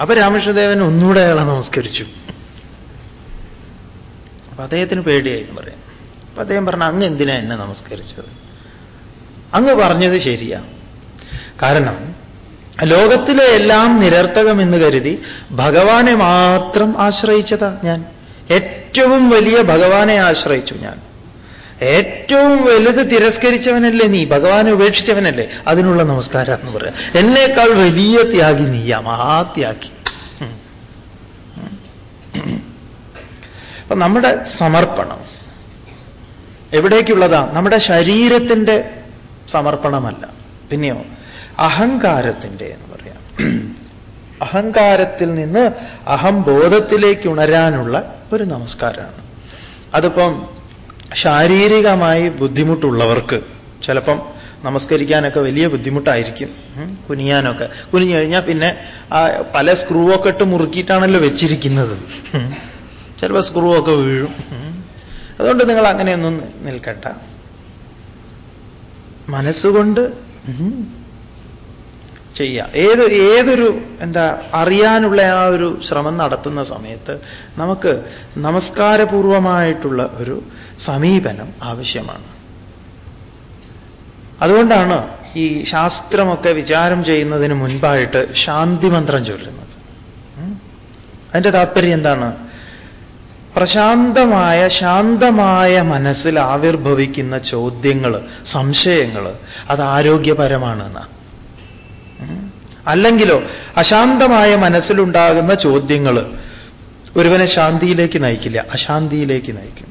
അപ്പൊ രാമകൃഷ്ണദേവൻ ഒന്നുകൂടെ അയാളെ നമസ്കരിച്ചു. അപ്പൊ അദ്ദേഹത്തിന് പേടിയായി എന്ന് പറയാം. അപ്പൊ അദ്ദേഹം പറഞ്ഞു അങ്ങ് എന്തിനാ എന്നെ നമസ്കരിച്ചത്? അങ്ങ് പറഞ്ഞത് ശരിയാ. കാരണം ലോകത്തിലെ എല്ലാം നിരർത്ഥകമെന്ന് കരുതി ഭഗവാനെ മാത്രം ആശ്രയിച്ചതാ ഞാൻ. ഏറ്റവും വലിയ ഭഗവാനെ ആശ്രയിച്ചു ഞാൻ. ഏറ്റവും വലുത് തിരസ്കരിച്ചവനല്ലേ നീ ഭഗവാനെ ഉപേക്ഷിച്ചവനല്ലേ? അതിനുള്ള നമസ്കാരം എന്ന് പറയാം. എന്നേക്കാൾ വലിയ ത്യാഗി നീയാ മഹാത്യാഗി. അപ്പൊ നമ്മുടെ സമർപ്പണം എവിടേക്കുള്ളതാ? നമ്മുടെ ശരീരത്തിന്റെ സമർപ്പണമല്ല. പിന്നെയോ അഹങ്കാരത്തിന്റെ എന്ന് പറയാം. അഹങ്കാരത്തിൽ നിന്ന് അഹംബോധത്തിലേക്ക് ഉണരാനുള്ള ഒരു നമസ്കാരമാണ്. അതിപ്പം ശാരീരികമായി ബുദ്ധിമുട്ടുള്ളവർക്ക് ചിലപ്പം നമസ്കരിക്കാനൊക്കെ വലിയ ബുദ്ധിമുട്ടായിരിക്കും. കുനിയാനൊക്കെ. കുനിഞ്ഞു കഴിഞ്ഞാൽ പിന്നെ പല സ്ക്രൂവൊക്കെ ഇട്ട് മുറുക്കിയിട്ടാണല്ലോ വെച്ചിരിക്കുന്നത്. ചിലപ്പോൾ സ്ക്രൂവൊക്കെ വീഴും. അതുകൊണ്ട് നിങ്ങൾ അങ്ങനെയൊന്നും നിൽക്കണ്ട. മനസ്സുകൊണ്ട് ചെയ്യുക ഏത് ഏതൊരു എന്താ അറിയാനുള്ള ആ ഒരു ശ്രമം നടത്തുന്ന സമയത്ത് നമുക്ക് നമസ്കാരപൂർവമായിട്ടുള്ള ഒരു സമീപനം ആവശ്യമാണ്. അതുകൊണ്ടാണ് ഈ ശാസ്ത്രമൊക്കെ വിചാരം ചെയ്യുന്നതിന് മുൻപായിട്ട് ശാന്തി മന്ത്രം ചൊല്ലുന്നത് അതിന്റെ താല്പര്യം എന്താണ്? പ്രശാന്തമായ ശാന്തമായ മനസ്സിൽ ആവിർഭവിക്കുന്ന ചോദ്യങ്ങൾ സംശയങ്ങൾ അത് ആരോഗ്യപരമാണെന്ന്. അല്ലെങ്കിലോ അശാന്തമായ മനസ്സിലുണ്ടാകുന്ന ചോദ്യങ്ങൾ ഒരുവനെ ശാന്തിയിലേക്ക് നയിക്കില്ല അശാന്തിയിലേക്ക് നയിക്കും.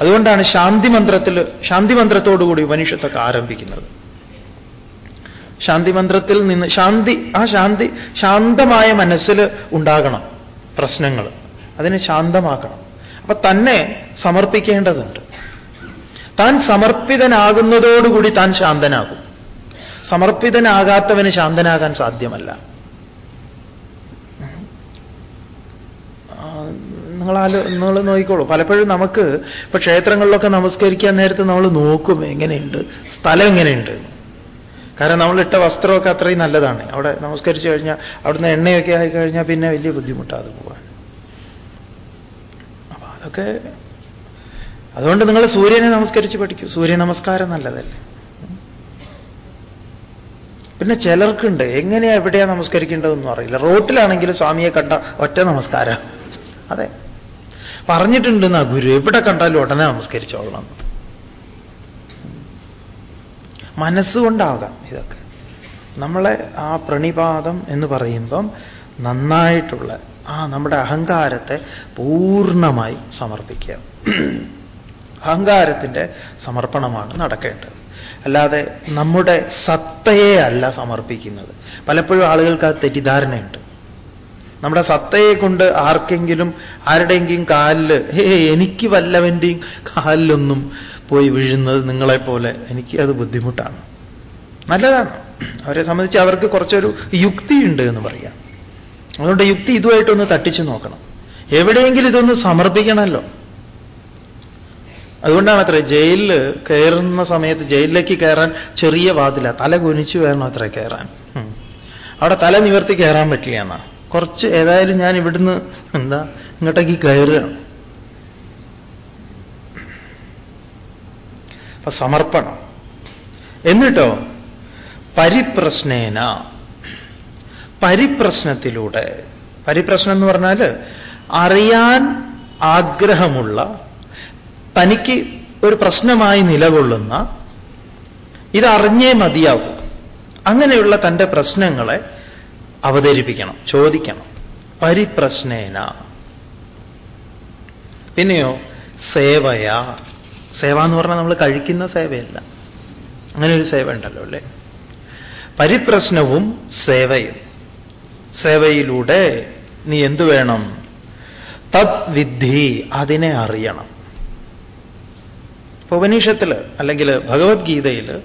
അതുകൊണ്ടാണ് ശാന്തി മന്ത്രത്തിൽ ശാന്തി മന്ത്രത്തോടുകൂടി ഉപനിഷത്തൊക്കെ ആരംഭിക്കുന്നത്. ശാന്തി മന്ത്രത്തിൽ നിന്ന് ശാന്തി ആ ശാന്തി ശാന്തമായ മനസ്സിൽ ഉണ്ടാകണം പ്രശ്നങ്ങൾ അതിനെ ശാന്തമാക്കണം. അപ്പൊ തന്നെ സമർപ്പിക്കേണ്ടതുണ്ട്. താൻ സമർപ്പിതനാകുന്നതോടുകൂടി താൻ ശാന്തനാകും. സമർപ്പിതനാകാത്തവന് ശാന്തനാകാൻ സാധ്യമല്ല. നിങ്ങൾ ആലോ നിങ്ങൾ നോക്കിക്കോളൂ. പലപ്പോഴും നമുക്ക് ഇപ്പൊ ക്ഷേത്രങ്ങളിലൊക്കെ നമസ്കരിക്കാൻ നേരത്തെ നമ്മൾ നോക്കും എങ്ങനെയുണ്ട്? സ്ഥലം എങ്ങനെയുണ്ട്? കാരണം നമ്മൾ ഇട്ട വസ്ത്രമൊക്കെ അത്രയും നല്ലതാണ്. അവിടെ നമസ്കരിച്ചു കഴിഞ്ഞാൽ അവിടുന്ന് എണ്ണയൊക്കെ ആയി കഴിഞ്ഞാൽ പിന്നെ വലിയ ബുദ്ധിമുട്ടാണ് അത് പോകാൻ അതൊക്കെ അതുകൊണ്ട് നിങ്ങൾ സൂര്യനെ നമസ്കരിച്ച് പഠിക്കൂ. സൂര്യ നമസ്കാരം നല്ലതല്ലേ? പിന്നെ ചിലർക്കുണ്ട് എങ്ങനെയാ എവിടെയാ നമസ്കരിക്കേണ്ടതെന്നും അറിയില്ല. റോട്ടിലാണെങ്കിൽ സ്വാമിയെ കണ്ട ഒറ്റ നമസ്കാരം. അതെ. പറഞ്ഞിട്ടുണ്ട് എന്നാ ഗുരു എവിടെ കണ്ടാലും ഉടനെ നമസ്കരിച്ചോളണം. മനസ്സുകൊണ്ടാകാം ഇതൊക്കെ. നമ്മളെ ആ പ്രണിപാതം എന്ന് പറയുമ്പം നന്നായിട്ടുള്ള ആ നമ്മുടെ അഹങ്കാരത്തെ പൂർണമായി സമർപ്പിക്കുക. അഹങ്കാരത്തിന്റെ സമർപ്പണമാണ് നടക്കേണ്ടത്. അല്ലാതെ നമ്മുടെ സത്തയെ അല്ല സമർപ്പിക്കുന്നത്. പലപ്പോഴും ആളുകൾക്ക് ആ തെറ്റിദ്ധാരണയുണ്ട്. നമ്മുടെ സത്തയെ കൊണ്ട് ആർക്കെങ്കിലും ആരുടെയെങ്കിലും കാലിൽ ഹേ എനിക്ക് വല്ലവന്റെയും കാലിലൊന്നും പോയി വീഴുന്നത് നിങ്ങളെപ്പോലെ എനിക്ക് അത് ബുദ്ധിമുട്ടാണ്. നല്ലതാണ്. അവരെ സംബന്ധിച്ച് അവർക്ക് കുറച്ചൊരു യുക്തിയുണ്ട് എന്ന് പറയാം. അതുകൊണ്ട് യുക്തി ഇതുമായിട്ടൊന്ന് തട്ടിച്ചു നോക്കണം. എവിടെയെങ്കിലും ഇതൊന്ന് സമർപ്പിക്കണമല്ലോ. അതുകൊണ്ടാണ് അത്ര ജയിലിൽ കയറുന്ന സമയത്ത് ജയിലിലേക്ക് കയറാൻ ചെറിയ വാതില തല കുനിച്ചു വേണം അത്ര കയറാൻ. അവിടെ തല നിവർത്തി കയറാൻ പറ്റില്ല എന്നാ കുറച്ച് ഏതായാലും ഞാൻ ഇവിടുന്ന് എന്താ ഇങ്ങോട്ടേക്ക് കയറുകയാണ്. അപ്പൊ സമർപ്പണം. എന്നിട്ടോ പരിപ്രശ്നേന പരിപ്രശ്നത്തിലൂടെ. പരിപ്രശ്നം എന്ന് പറഞ്ഞാൽ അറിയാൻ ആഗ്രഹമുള്ള തനിക്ക് ഒരു പ്രശ്നമായി നിലകൊള്ളുന്ന ഇതറിഞ്ഞേ മതിയാകൂ അങ്ങനെയുള്ള തന്റെ പ്രശ്നങ്ങളെ അവതരിപ്പിക്കണം ചോദിക്കണം. പരിപ്രശ്നേന. പിന്നെയോ സേവയ. സേവ എന്ന് പറഞ്ഞാൽ നമ്മൾ കഴിക്കുന്ന സേവയല്ല. അങ്ങനെ ഒരു സേവ ഉണ്ടല്ലോ അല്ലേ? പരിപ്രശ്നവും സേവയും. സേവയിലൂടെ നീ എന്തു വേണം? തത് വിദ്ധി അതിനെ അറിയണം. ഉപനിഷത്തിൽ അല്ലെങ്കിൽ ഭഗവത്ഗീതയിൽ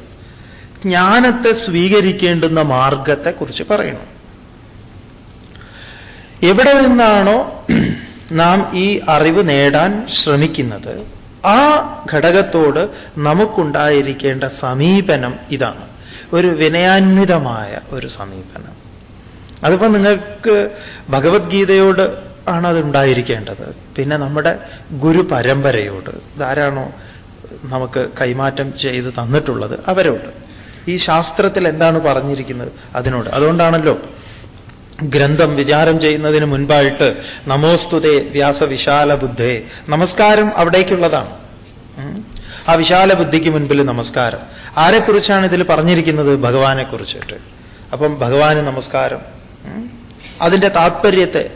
ജ്ഞാനത്തെ സ്വീകരിക്കേണ്ടുന്ന മാർഗത്തെക്കുറിച്ച് പറയണം. എവിടെ നിന്നാണോ നാം ഈ അറിവ് നേടാൻ ശ്രമിക്കുന്നത് ആ ഘടകത്തോട് നമുക്കുണ്ടായിരിക്കേണ്ട സമീപനം ഇതാണ്. ഒരു വിനയാന്വിതമായ ഒരു സമീപനം. അതിപ്പോ നിങ്ങൾക്ക് ഭഗവത്ഗീതയോട് ആണ് അത് ഉണ്ടായിരിക്കേണ്ടത്. പിന്നെ നമ്മുടെ ഗുരു പരമ്പരയോട് ധാരാണോ നമുക്ക് കൈമാറ്റം ചെയ്ത് തന്നിട്ടുള്ളത് അവരോട്. ഈ ശാസ്ത്രത്തിൽ എന്താണ് പറഞ്ഞിരിക്കുന്നത് അതിനോട്? അതുകൊണ്ടാണല്ലോ ഗ്രന്ഥം വിചാരം ചെയ്യുന്നതിന് മുൻപായിട്ട് നമോസ്തുതേ വ്യാസവിശാല ബുദ്ധേ നമസ്കാരം അവിടേക്കുള്ളതാണ്. ആ വിശാല ബുദ്ധിക്ക് മുൻപിൽ നമസ്കാരം. ആരെക്കുറിച്ചാണ് ഇതിൽ പറഞ്ഞിരിക്കുന്നത്? ഭഗവാനെ കുറിച്ചിട്ട് അപ്പം ഭഗവാന് നമസ്കാരം. അതിന്റെ താത്പര്യത്തെ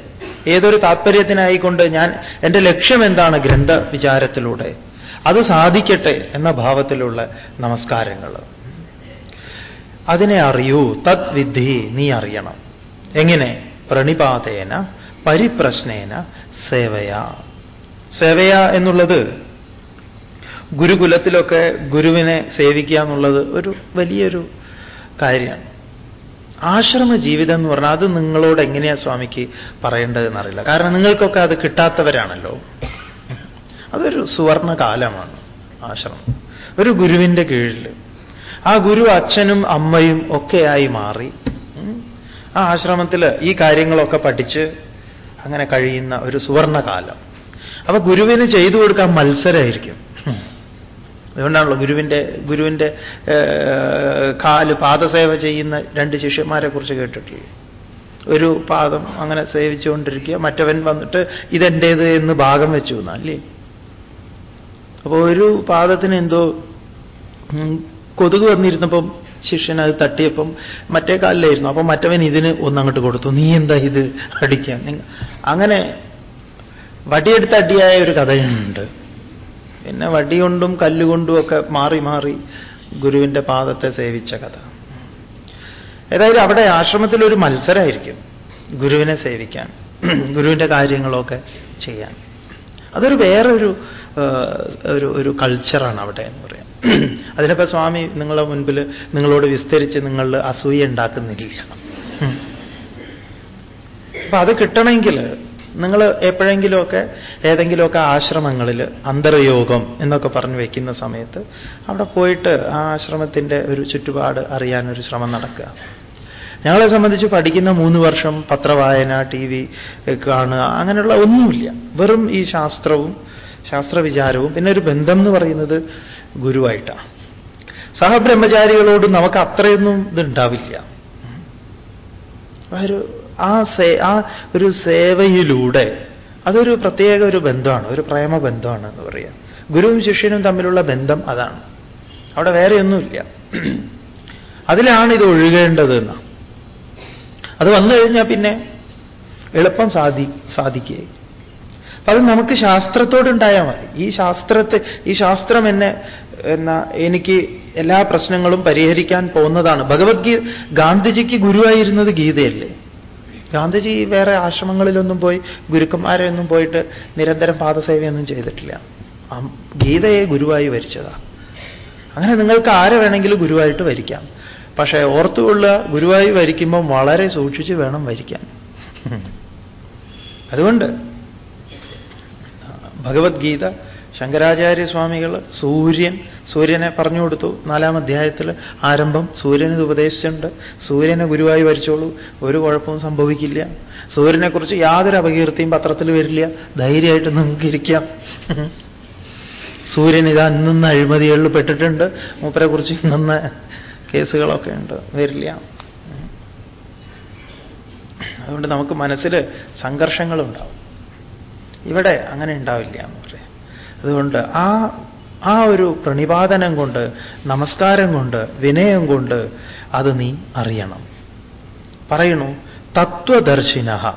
ഏതൊരു താത്പര്യത്തിനായിക്കൊണ്ട് ഞാൻ എന്റെ ലക്ഷ്യം എന്താണ് ഗ്രന്ഥ വിചാരത്തിലൂടെ അത് സാധിക്കട്ടെ എന്ന ഭാവത്തിലുള്ള നമസ്കാരങ്ങൾ. അതിനെ അറിയൂ തത് വിദ്ധി നീ അറിയണം. എങ്ങനെ? പ്രണിപാതേന പരിപ്രശ്നേന സേവയ. സേവയ എന്നുള്ളത് ഗുരുകുലത്തിലൊക്കെ ഗുരുവിനെ സേവിക്കുക എന്നുള്ളത് ഒരു വലിയൊരു കാര്യമാണ്. ആശ്രമ ജീവിതം എന്ന് പറഞ്ഞാൽ അത് നിങ്ങളോട് എങ്ങനെയാ സ്വാമിക്ക് പറയേണ്ടതെന്നറിയില്ല കാരണം നിങ്ങൾക്കൊക്കെ അത് കിട്ടാത്തവരാണല്ലോ. അതൊരു സുവർണ കാലമാണ് ആശ്രമം. ഒരു ഗുരുവിന്റെ കീഴിൽ. ആ ഗുരു അച്ഛനും അമ്മയും ഒക്കെയായി മാറി. ആ ആശ്രമത്തിൽ ഈ കാര്യങ്ങളൊക്കെ പഠിച്ച് അങ്ങനെ കഴിയുന്ന ഒരു സുവർണ കാലം. അപ്പൊ ഗുരുവിന് ചെയ്തു കൊടുക്കാൻ മത്സരമായിരിക്കും. അതുകൊണ്ടാണല്ലോ ഗുരുവിന്റെ ഗുരുവിന്റെ കാൽ പാദസേവ ചെയ്യുന്ന രണ്ട് ശിഷ്യന്മാരെ കുറിച്ച് കേട്ടിട്ടില്ലേ? ഒരു പാദം അങ്ങനെ സേവിച്ചുകൊണ്ടിരിക്കുക മറ്റവൻ വന്നിട്ട് ഇതെന്റേത് എന്ന് ഭാഗം വെച്ചു എന്നല്ലേ അപ്പോൾ ഒരു പാദത്തിന് എന്തോ കൊതുക് വന്നിരുന്നപ്പം ശിഷ്യൻ അത് തട്ടിയപ്പം മറ്റേ കാലിലായിരുന്നു. അപ്പം മറ്റവൻ ഇതിന് ഒന്നങ്ങോട്ട് കൊടുത്തു. നീ എന്താ ഇത് അടിക്കാൻ? അങ്ങനെ വടിയെടുത്ത് അടിയായ ഒരു കഥയുണ്ട്. പിന്നെ വടികൊണ്ടും കല്ലുകൊണ്ടും ഒക്കെ മാറി മാറി ഗുരുവിന്റെ പാദത്തെ സേവിച്ച കഥ. ഏതായാലും അവിടെ ആശ്രമത്തിൽ ഒരു മത്സരമായിരിക്കും ഗുരുവിനെ സേവിക്കാൻ ഗുരുവിന്റെ കാര്യങ്ങളൊക്കെ ചെയ്യാൻ. അതൊരു വേറെ ഒരു ഒരു ഒരു കൾച്ചറാണ് അവിടെ എന്ന് പറയാം. അതിനൊക്കെ സ്വാമി നിങ്ങളെ മുൻപിൽ നിങ്ങളോട് വിസ്തരിച്ച് നിങ്ങളിൽ അസൂയ ഉണ്ടാക്കുന്നില്ല. അപ്പൊ അത് കിട്ടണമെങ്കിൽ നിങ്ങൾ എപ്പോഴെങ്കിലുമൊക്കെ ഏതെങ്കിലുമൊക്കെ ആശ്രമങ്ങളിൽ അന്തർയോഗം എന്നൊക്കെ പറഞ്ഞു വയ്ക്കുന്ന സമയത്ത് അവിടെ പോയിട്ട് ആ ആശ്രമത്തിന്റെ ഒരു ചുറ്റുപാട് അറിയാനൊരു ശ്രമം നടക്കുക. ഞങ്ങളെ സംബന്ധിച്ച് പഠിക്കുന്ന മൂന്ന് വർഷം പത്രവായന ടി വി കാണുക അങ്ങനെയുള്ള ഒന്നുമില്ല. വെറും ഈ ശാസ്ത്രവും ശാസ്ത്രവിചാരവും. പിന്നെ ഒരു ബന്ധം എന്ന് പറയുന്നത് ഗുരുവായിട്ടാണ്. സഹബ്രഹ്മചാരികളോട് നമുക്ക് അത്രയൊന്നും ഇതുണ്ടാവില്ല. ഒരു ആ സേ ആ ഒരു സേവയിലൂടെ അതൊരു പ്രത്യേക ഒരു ബന്ധമാണ് ഒരു പ്രേമ ബന്ധമാണ് എന്ന് പറയാം. ഗുരുവും ശിഷ്യനും തമ്മിലുള്ള ബന്ധം അതാണ്. അവിടെ വേറെയൊന്നുമില്ല അതിലാണ് ഇത് ഒഴുകേണ്ടത് എന്ന് അത് വന്നു കഴിഞ്ഞാൽ പിന്നെ എളുപ്പം സാധി സാധിക്കുക അപ്പൊ അത് നമുക്ക് ശാസ്ത്രത്തോടുണ്ടായാൽ മതി. ഈ ശാസ്ത്രത്തെ ഈ ശാസ്ത്രം എന്നെ എന്നാ എനിക്ക് എല്ലാ പ്രശ്നങ്ങളും പരിഹരിക്കാൻ പോകുന്നതാണ്. ഭഗവത്ഗീത ഗാന്ധിജിക്ക് ഗുരുവായിരുന്നത് ഗീതയല്ലേ? ഗാന്ധിജി വേറെ ആശ്രമങ്ങളിലൊന്നും പോയി ഗുരുക്കന്മാരെ ഒന്നും പോയിട്ട് നിരന്തരം പാദസേവയൊന്നും ചെയ്തിട്ടില്ല. ഗീതയെ ഗുരുവായി വരിച്ചതാ. അങ്ങനെ നിങ്ങൾക്ക് ആരെ വേണമെങ്കിലും ഗുരുവായിട്ട് വരിക്കാം. പക്ഷേ ഓർത്തുകൊള്ളുക ഗുരുവായി വരിക്കുമ്പം വളരെ സൂക്ഷിച്ച് വേണം വരിക്കാൻ. അതുകൊണ്ട് ഭഗവത്ഗീത ശങ്കരാചാര്യ സ്വാമികൾ സൂര്യൻ സൂര്യനെ പറഞ്ഞു കൊടുത്തു. നാലാം അധ്യായത്തിൽ ആരംഭം സൂര്യനെ ഉപദേശിച്ചിട്ടുണ്ട്. സൂര്യനെ ഗുരുവായി വരിച്ചോളൂ. ഒരു കുഴപ്പവും സംഭവിക്കില്ല. സൂര്യനെക്കുറിച്ച് യാതൊരു അപകീർത്തിയും പത്രത്തിൽ വരില്ല. ധൈര്യമായിട്ട് നിങ്ങൾക്ക് ഇരിക്കാം. സൂര്യൻ ഇത് ഇന്ന് അഴിമതികളിൽ പെട്ടിട്ടുണ്ട്. മൂപ്പരെ കുറിച്ച് ഇന്ന കേസുകളൊക്കെ ഉണ്ട്. വരില്ല. അതുകൊണ്ട് നമുക്ക് മനസ്സിൽ സംഘർഷങ്ങളുണ്ടാവും. ഇവിടെ അങ്ങനെ ഉണ്ടാവില്ല എന്ന് അതുകൊണ്ട് ആ ആ ഒരു പ്രണിപാതനം കൊണ്ട് നമസ്കാരം കൊണ്ട് വിനയം കൊണ്ട് അത് നീ അറിയണം. പറയണു തത്വദർശിന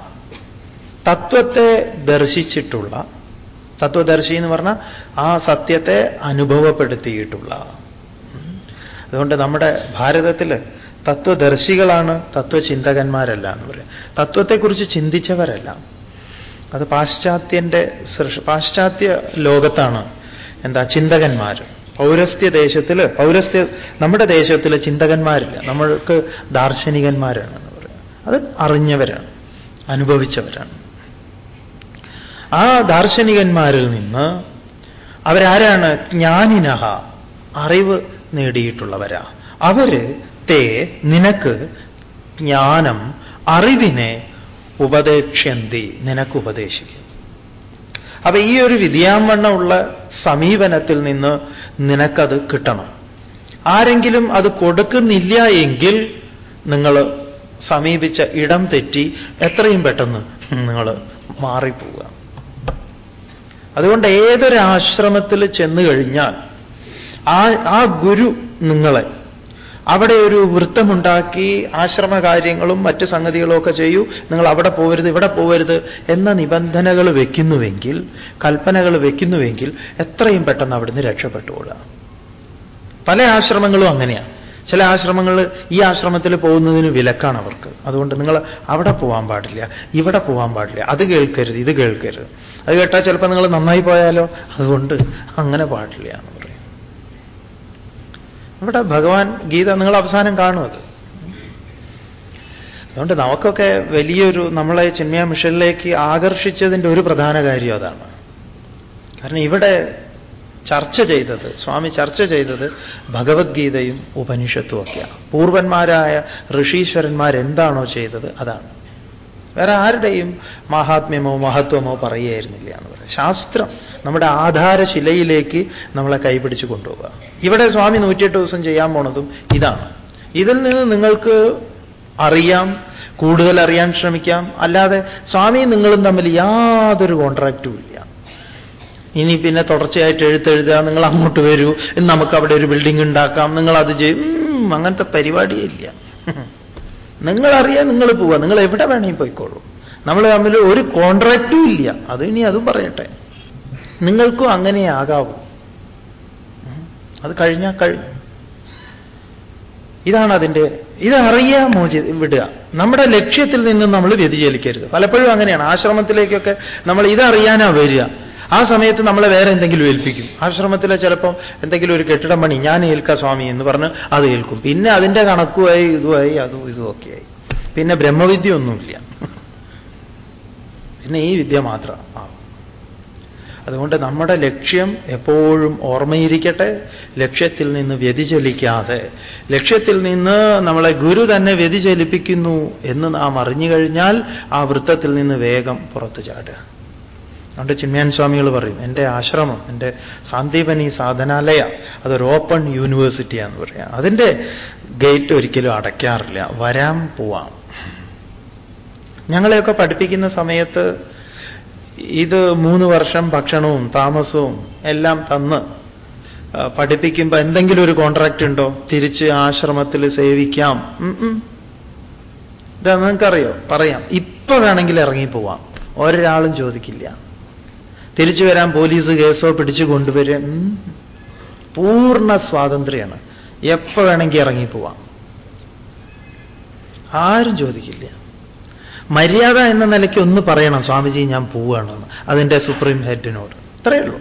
തത്വത്തെ ദർശിച്ചിട്ടുള്ള തത്വദർശി എന്ന് പറഞ്ഞാൽ ആ സത്യത്തെ അനുഭവപ്പെടുത്തിയിട്ടുള്ള. അതുകൊണ്ട് നമ്മുടെ ഭാരതത്തിൽ തത്വദർശികളാണ് തത്വചിന്തകന്മാരല്ല എന്ന് പറയാം തത്വത്തെക്കുറിച്ച് ചിന്തിച്ചവരല്ല. അത് പാശ്ചാത്യന്റെ പാശ്ചാത്യ ലോകത്താണ്. എന്താ ചിന്തകന്മാർ. പൗരസ്ത്യ ദേശത്തിൽ പൗരസ്ത്യ നമ്മുടെ ദേശത്തിൽ ചിന്തകന്മാരില്ല. നമ്മൾക്ക് ദാർശനികന്മാരാണ് എന്ന് പറയുക അത് അറിഞ്ഞവരാണ് അനുഭവിച്ചവരാണ്. ആ ദാർശനികന്മാരിൽ നിന്ന് അവരാരാണ് ജ്ഞാനിനഹ അറിവ് നേടിയിട്ടുള്ളവരാ. അവർ തേ നിനക്ക് ജ്ഞാനം അറിവിനെ ഉപദേക്ഷ്യന്തി നിനക്ക് ഉപദേശിക്കും അപ്പൊ ഈ ഒരു വിദ്യാമണ്ണമുള്ള സമീപനത്തിൽ നിന്ന് നിനക്കത് കിട്ടണം. ആരെങ്കിലും അത് കൊടുക്കുന്നില്ല എങ്കിൽ നിങ്ങൾ സമീപിച്ച ഇടം തെറ്റി എത്രയും പെട്ടെന്ന് നിങ്ങൾ മാറിപ്പോവുക. അതുകൊണ്ട് ഏതൊരാശ്രമത്തിൽ ചെന്നു കഴിഞ്ഞാൽ ആ ആ ഗുരു നിങ്ങളെ അവിടെ ഒരു വൃത്തമുണ്ടാക്കി ആശ്രമകാര്യങ്ങളും മറ്റ് സംഗതികളും ഒക്കെ ചെയ്യൂ. നിങ്ങൾ അവിടെ പോകരുത് ഇവിടെ പോകരുത് എന്ന നിബന്ധനകൾ വെക്കുന്നുവെങ്കിൽ കൽപ്പനകൾ വെക്കുന്നുവെങ്കിൽ എത്രയും പെട്ടെന്ന് അവിടുന്ന് രക്ഷപ്പെട്ടുകൊള്ളുക പല ആശ്രമങ്ങളും അങ്ങനെയാണ് ചില ആശ്രമങ്ങൾ ഈ ആശ്രമത്തിൽ പോകുന്നതിന് വിലക്കാണ് അവർക്ക്. അതുകൊണ്ട് നിങ്ങൾ അവിടെ പോകാൻ പാടില്ല ഇവിടെ പോകാൻ പാടില്ല. അത് കേൾക്കരുത് ഇത് കേൾക്കരുത്. അത് കേട്ടാൽ ചിലപ്പോൾ നിങ്ങൾ നന്നായി പോയാലോ? അതുകൊണ്ട് അങ്ങനെ പാടില്ല എന്ന് ഇവിടെ ഭഗവാൻ ഗീത നിങ്ങൾ അവസാനം കാണും അത്. അതുകൊണ്ട് നമുക്കൊക്കെ വലിയൊരു നമ്മളെ ചിന്മയ മിഷനിലേക്ക് ആകർഷിച്ചതിന്റെ ഒരു പ്രധാന കാര്യം അതാണ്. കാരണം ഇവിടെ ചർച്ച ചെയ്തത് സ്വാമി ചർച്ച ചെയ്തത് ഭഗവത്ഗീതയും ഉപനിഷത്തും ഒക്കെയാണ് പൂർവന്മാരായ ഋഷീശ്വരന്മാരെന്താണോ ചെയ്തത് അതാണ്. വേറെ ആരുടെയും മഹാത്മ്യമോ മഹത്വമോ പറയുകയായിരുന്നില്ല എന്ന് പറയാം. ശാസ്ത്രം നമ്മുടെ ആധാരശിലയിലേക്ക് നമ്മളെ കൈപിടിച്ച് കൊണ്ടുപോവുക. ഇവിടെ സ്വാമി നൂറ്റിയെട്ട് ദിവസം ചെയ്യാൻ പോണതും ഇതാണ്. ഇതിൽ നിന്ന് നിങ്ങൾക്ക് അറിയാം കൂടുതൽ അറിയാൻ ശ്രമിക്കാം. അല്ലാതെ സ്വാമി നിങ്ങളും തമ്മിൽ യാതൊരു കോൺട്രാക്റ്റും ഇല്ല. ഇനി പിന്നെ തുടർച്ചയായിട്ട് എഴുത്തെഴുതുക നിങ്ങൾ അങ്ങോട്ട് വരൂ നമുക്ക് അവിടെ ഒരു ബിൽഡിംഗ് ഉണ്ടാക്കാം നിങ്ങൾ അത് ചെയ്യും അങ്ങനത്തെ പരിപാടിയേ ഇല്ല നിങ്ങൾ പോവുക നിങ്ങൾ എവിടെ വേണമെങ്കിൽ പോയിക്കോളൂ. നമ്മൾ തമ്മിൽ ഒരു കോൺട്രാക്റ്റും ഇല്ല. അത് ഇനി അതും പറയട്ടെ. നിങ്ങൾക്കും അങ്ങനെ ആകാവൂ. അത് കഴിഞ്ഞാൽ കഴിഞ്ഞു ഇതാണ് അതിന്റെ ഇതറിയാ മോചി വിടുക. നമ്മുടെ ലക്ഷ്യത്തിൽ നിന്നും നമ്മൾ വ്യതിചലിക്കരുത്. പലപ്പോഴും അങ്ങനെയാണ്. ആശ്രമത്തിലേക്കൊക്കെ നമ്മൾ ഇതറിയാനാ വരിക. ആ സമയത്ത് നമ്മളെ വേറെ എന്തെങ്കിലും ഏൽപ്പിക്കും. ആശ്രമത്തിലെ ചിലപ്പം എന്തെങ്കിലും ഒരു കെട്ടിടം പണി ഞാൻ ഏൽക്കാം സ്വാമി എന്ന് പറഞ്ഞ് അത് ഏൽക്കും. പിന്നെ അതിന്റെ കണക്കുമായി ഇതുമായി അതും ഇതും ഒക്കെയായി പിന്നെ ബ്രഹ്മവിദ്യ ഒന്നുമില്ല പിന്നെ ഈ വിദ്യ മാത്രം. അതുകൊണ്ട് നമ്മുടെ ലക്ഷ്യം എപ്പോഴും ഓർമ്മയിരിക്കട്ടെ. ലക്ഷ്യത്തിൽ നിന്ന് വ്യതിചലിക്കാതെ. ലക്ഷ്യത്തിൽ നിന്ന് നമ്മളെ ഗുരു തന്നെ വ്യതിചലിപ്പിക്കുന്നു എന്ന് നാം അറിഞ്ഞു കഴിഞ്ഞാൽ ആ വൃത്തത്തിൽ നിന്ന് വേഗം പുറത്തു ചാടുക. അതുകൊണ്ട് ചിന്മയാൻ സ്വാമികൾ പറയും എന്റെ ആശ്രമം എന്റെ സാന്ദീപനി സാധനാലയ അതൊരു ഓപ്പൺ യൂണിവേഴ്സിറ്റിയാന്ന് പറയാം. അതിന്റെ ഗേറ്റ് ഒരിക്കലും അടയ്ക്കാറില്ല. വരാം പോവാം. ഞങ്ങളെയൊക്കെ പഠിപ്പിക്കുന്ന സമയത്ത് ഇത് മൂന്ന് വർഷം ഭക്ഷണവും താമസവും എല്ലാം തന്ന് പഠിപ്പിക്കുമ്പോൾ എന്തെങ്കിലും ഒരു കോൺട്രാക്റ്റ് ഉണ്ടോ? തിരിച്ച് ആശ്രമത്തിൽ സേവിക്കാം. ഇതാ നിങ്ങൾക്കറിയോ? പറയാം. ഇപ്പൊ വേണമെങ്കിൽ ഇറങ്ങിപ്പോവാം. ഒരാളും ചോദിക്കില്ല. തിരിച്ചു വരാൻ പോലീസ് കേസോ പിടിച്ചു കൊണ്ടുവരും പൂർണ സ്വാതന്ത്ര്യമാണ്. എപ്പോ വേണമെങ്കിൽ ഇറങ്ങിപ്പോവാം ആരും ചോദിക്കില്ല. മര്യാദ എന്ന നിലയ്ക്ക് ഒന്ന് പറയണം സ്വാമിജി ഞാൻ പോവുകയാണെന്ന് അതിന്റെ സുപ്രീം ഹെഡിനോട്. ഇത്രയേ ഉള്ളൂ.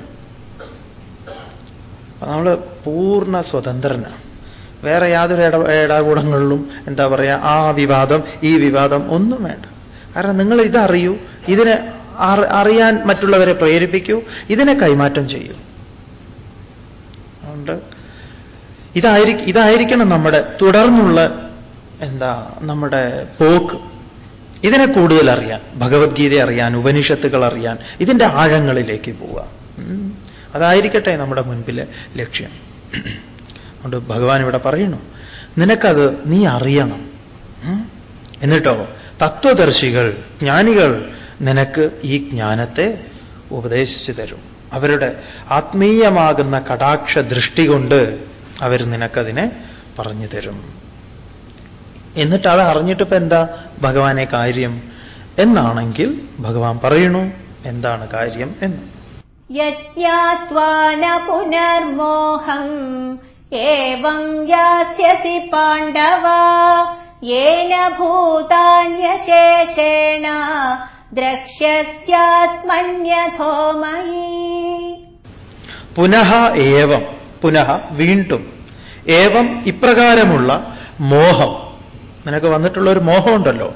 നമ്മൾ പൂർണ സ്വതന്ത്രനാണ്. വേറെ യാതൊരു ഇട ഇടാകൂടങ്ങളിലും എന്താ പറയുക ആ വിവാദം ഈ വിവാദം ഒന്നും വേണ്ട. കാരണം നിങ്ങൾ ഇതറിയൂ. ഇതിനെ അറിയാൻ മറ്റുള്ളവരെ പ്രേരിപ്പിക്കൂ ഇതിനെ കൈമാറ്റം ചെയ്യൂ. അതുകൊണ്ട് ഇതായിരിക്കും ഇതായിരിക്കണം നമ്മുടെ തുടർന്നുള്ള എന്താ നമ്മുടെ പോക്ക്. ഇതിനെ കൂടുതൽ അറിയാൻ ഭഗവത്ഗീത അറിയാൻ ഉപനിഷത്തുകൾ അറിയാൻ ഇതിന്റെ ആഴങ്ങളിലേക്ക് പോവുക. അതായിരിക്കട്ടെ നമ്മുടെ മുൻപിലെ ലക്ഷ്യം. അതുകൊണ്ട് ഭഗവാൻ ഇവിടെ പറയുന്നു നിനക്കത് നീ അറിയണം. എന്നിട്ടോ തത്വദർശികൾ ജ്ഞാനികൾ നിനക്ക് ഈ ജ്ഞാനത്തെ ഉപദേശിച്ചു തരും അവരുടെ ആത്മീയമാകുന്ന കടാക്ഷ ദൃഷ്ടി കൊണ്ട് അവർ നിനക്കതിനെ പറഞ്ഞു തരും എന്നിട്ട് അത് അറിഞ്ഞിട്ടിപ്പോ എന്താ ഭഗവാനെ കാര്യം എന്നാണെങ്കിൽ ഭഗവാൻ പറയണു എന്താണ് കാര്യം എന്ന് यज्ञात्वा न पुनर्मोहम् एवम् यास्यसि पाण्डव येन भूतान्यशेषेण ദ്രക്ഷ്യസ്യാത്മന്യഥോ പുനഃ ഏവം പുനഃ വീണ്ടും. ഏവം ഇപ്രകാരമുള്ള മോഹം. നിനക്ക് വന്നിട്ടുള്ള ഒരു മോഹമുണ്ടല്ലോ.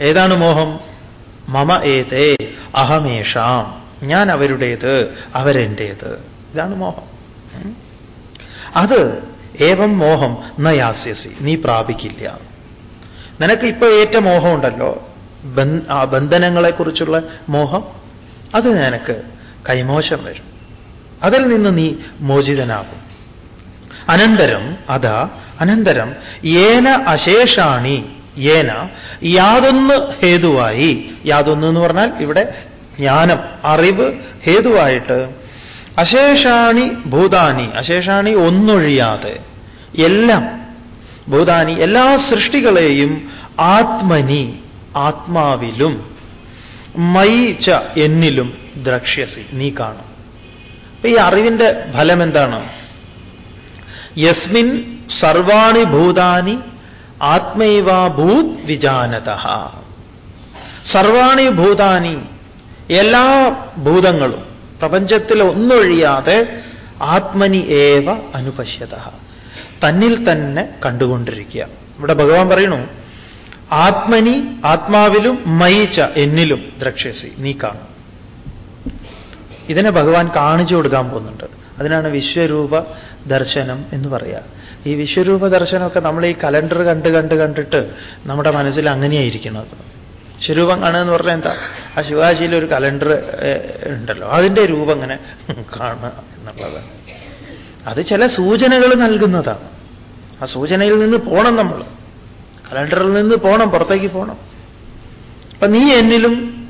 ഏതാണ് മോഹം? മമ ഏതേ അഹമേഷാം. ഞാൻ അവരുടേത് അവരെന്റേത്. ഇതാണ് മോഹം. അത് ഏവം മോഹം നയാസ്യസി നീ പ്രാപിക്കില്ല. നിനക്ക് ഇപ്പൊ ഏറ്റ മോഹമുണ്ടല്ലോ. ആ ബന്ധനങ്ങളെക്കുറിച്ചുള്ള മോഹം അത് നിനക്ക് കൈമോശം വരും. അതിൽ നിന്ന് നീ മോചിതനാകും. അനന്തരം അതാ അനന്തരം ഏന അശേഷാണി ഏന യാതൊന്ന് ഹേതുവായി യാതൊന്ന് എന്ന് പറഞ്ഞാൽ ഇവിടെ ജ്ഞാനം അറിവ് ഹേതുവായിട്ട് അശേഷാണി ഭൂതാനി അശേഷാണി ഒന്നൊഴിയാതെ എല്ലാം ഭൂതാനി എല്ലാ സൃഷ്ടികളെയും ആത്മനി ആത്മാവിലും മൈ ച എന്നിലും ദ്രക്ഷ്യസി. നീ കാണും. അപ്പൊ ഈ അറിവിന്റെ ഫലം എന്താണ് യസ്മിൻ സർവാണി ഭൂതാനി ആത്മൈവാഭൂത് വിജാനത സർവാണി ഭൂതാനി എല്ലാ ഭൂതങ്ങളും പ്രപഞ്ചത്തിൽ ഒന്നൊഴിയാതെ ആത്മനി ഏവ അനുപശ്യത തന്നിൽ തന്നെ കണ്ടുകൊണ്ടിരിക്കുക. ഇവിടെ ഭഗവാൻ പറയണു ആത്മനി ആത്മാവിലും മയിച്ച എന്നിലും ദ്രക്ഷസി. നീ കാണും. ഇതിനെ ഭഗവാൻ കാണിച്ചു കൊടുക്കാൻ പോകുന്നുണ്ട്. അതിനാണ് വിശ്വരൂപ ദർശനം എന്ന് പറയുക ഈ വിശ്വരൂപ ദർശനമൊക്കെ നമ്മൾ ഈ കലണ്ടർ കണ്ട് കണ്ട് കണ്ടിട്ട് നമ്മുടെ മനസ്സിൽ അങ്ങനെയായിരിക്കുന്നത് സ്വരൂപം കാണുക എന്ന് പറഞ്ഞാൽ എന്താ? ആ ശിവാജിയിൽ ഒരു കലണ്ടർ ഉണ്ടല്ലോ. അതിന്റെ രൂപം ഇങ്ങനെ കാണുക എന്നുള്ളത്. അത് ചില സൂചനകൾ നൽകുന്നതാണ്. ആ സൂചനയിൽ നിന്ന് പോണം നമ്മൾ. കലണ്ടറിൽ നിന്ന് പോണം പുറത്തേക്ക് പോണം. അപ്പൊ നീ എന്നിലും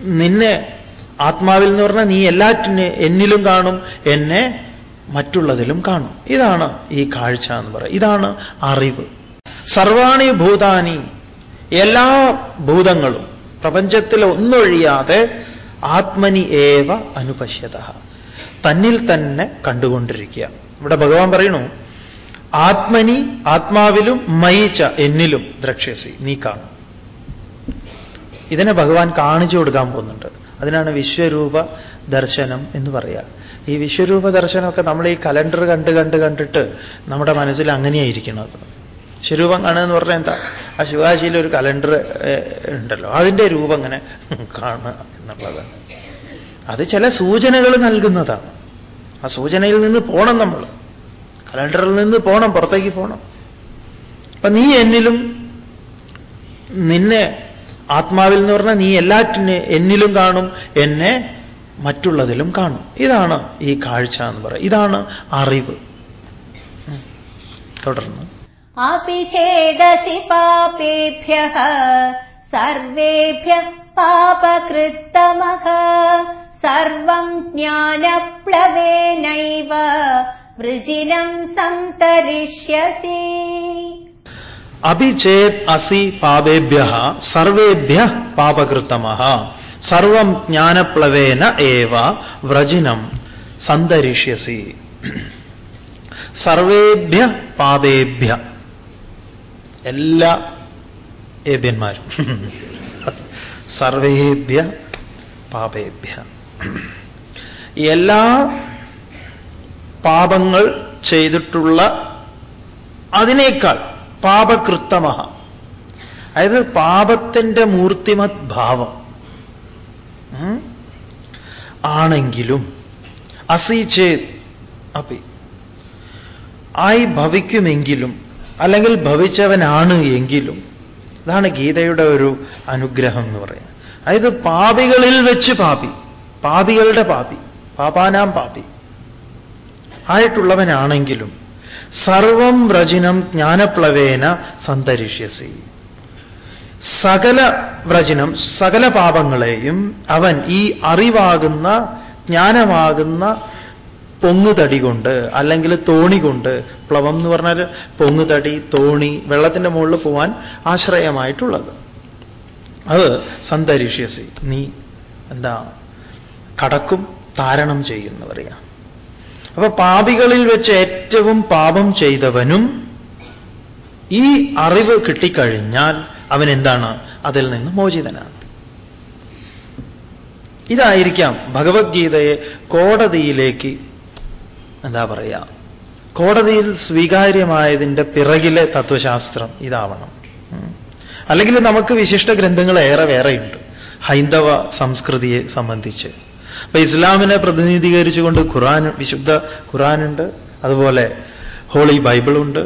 നിന്നെ ആത്മാവിൽ എന്ന് പറഞ്ഞാൽ നീ എല്ലാറ്റിന് എന്നിലും കാണും എന്നെ മറ്റുള്ളതിലും കാണും. ഇതാണ് ഈ കാഴ്ച എന്ന് പറയുക ഇതാണ് അറിവ്. സർവാണി ഭൂതാനി എല്ലാ ഭൂതങ്ങളും പ്രപഞ്ചത്തിൽ ഒന്നൊഴിയാതെ ആത്മനി ഏവ അനുപശ്യത. തന്നിൽ തന്നെ കണ്ടുകൊണ്ടിരിക്കുക. ഇവിടെ ഭഗവാൻ പറയണു ആത്മനി ആത്മാവിലും മയിച്ച എന്നിലും ദ്രക്ഷ്യസി. നീ കാണും ഇതിനെ ഭഗവാൻ കാണിച്ചു കൊടുക്കാൻ പോകുന്നുണ്ട്. അതിനാണ് വിശ്വരൂപ ദർശനം എന്ന് പറയുക ഈ വിശ്വരൂപ ദർശനമൊക്കെ നമ്മൾ ഈ കലണ്ടർ കണ്ട് കണ്ട് കണ്ടിട്ട് നമ്മുടെ മനസ്സിൽ അങ്ങനെയായിരിക്കുന്നത് സ്വരൂപം കാണുക എന്ന് പറഞ്ഞാൽ എന്താ? ആ ശിവാശിയിൽ ഒരു കലണ്ടർ ഉണ്ടല്ലോ. അതിന്റെ രൂപം ഇങ്ങനെ കാണുക എന്നുള്ളതാണ് അത് ചില സൂചനകൾ നൽകുന്നതാണ്. ആ സൂചനയിൽ നിന്ന് പോണം നമ്മൾ. കലണ്ടറിൽ നിന്ന് പോണം പുറത്തേക്ക് പോണം. അപ്പൊ നീ എന്നിലും നിന്നെ ആത്മാവിൽ എന്ന് പറഞ്ഞാൽ നീ എല്ലാറ്റിന് എന്നിലും കാണും എന്നെ മറ്റുള്ളതിലും കാണും. ഇതാണ് ഈ കാഴ്ച എന്ന് പറയുക ഇതാണ് അറിവ്. തുടർന്ന്. സർവേഭ്യ പാപകൃത്തമ സർവം ജ്ഞാനപ്ലവേനൈവ വൃജിലം സംതരിഷ്യസി. അഭിചേത് അസി പാപേഭ്യ സർവേഭ്യ പാപകൃതമ. സർവം ജ്ഞാനപ്ലവേന ഏവ വ്രജിനം സന്തരിഷ്യസി സർവേഭ്യ പാപേഭ്യ. എല്ലാ ഏബ്യന്മാരും സർവേഭ്യ പാപേഭ്യ. എല്ലാ പാപങ്ങൾ ചെയ്തിട്ടുള്ള അതിനേക്കാൾ പാപകൃത്തമ അതായത് പാപത്തിന്റെ മൂർത്തിമത് ഭാവം? ആണെങ്കിലും അസി ചേത് അപ്പി ആയി ഭവിക്കുമെങ്കിലും അല്ലെങ്കിൽ ഭവിച്ചവനാണ് എങ്കിലും അതാണ് ഗീതയുടെ ഒരു അനുഗ്രഹം എന്ന് പറയുന്നത്. അതായത് പാപികളിൽ വെച്ച് പാപി പാപികളുടെ പാപി പാപാനാം പാപി. ആയിട്ടുള്ളവനാണെങ്കിലും സർവം വ്രജിനം ജ്ഞാനപ്ലവേന സന്തരിഷ്യസി. സകല വ്രജനം സകല പാപങ്ങളെയും അവൻ ഈ അറിവാകുന്ന ജ്ഞാനമാകുന്ന പൊങ്ങുതടി കൊണ്ട് അല്ലെങ്കിൽ തോണി കൊണ്ട് പ്ലവം എന്ന് പറഞ്ഞാൽ പൊങ്ങുതടി തോണി വെള്ളത്തിന്റെ മുകളിൽ പോവാൻ ആശ്രയമായിട്ടുള്ളത്. അത് സന്തരിഷ്യസി. നീ എന്താ കടക്കും താരണം ചെയ്യുന്നു പറയാം അപ്പൊ പാപികളിൽ വെച്ച് ഏറ്റവും പാപം ചെയ്തവനും ഈ അറിവ് കിട്ടിക്കഴിഞ്ഞാൽ അവൻ എന്താണ്? അതിൽ നിന്ന് മോചിതനാണ്. ഇതായിരിക്കാം ഭഗവത്ഗീതയെ കോടതിയിലേക്ക് എന്താ പറയുക കോടതിയിൽ സ്വീകാര്യമായതിന്റെ പിറകിലെ തത്വശാസ്ത്രം ഇതാവണം. അല്ലെങ്കിൽ നമുക്ക് വിശിഷ്ട ഗ്രന്ഥങ്ങൾ ഏറെ വേറെയുണ്ട്. ഹൈന്ദവ സംസ്കൃതിയെ സംബന്ധിച്ച്. അപ്പൊ ഇസ്ലാമിനെ പ്രതിനിധീകരിച്ചുകൊണ്ട് ഖുറാൻ വിശുദ്ധ ഖുറാനുണ്ട് അതുപോലെ ഹോളി ബൈബിളുണ്ട്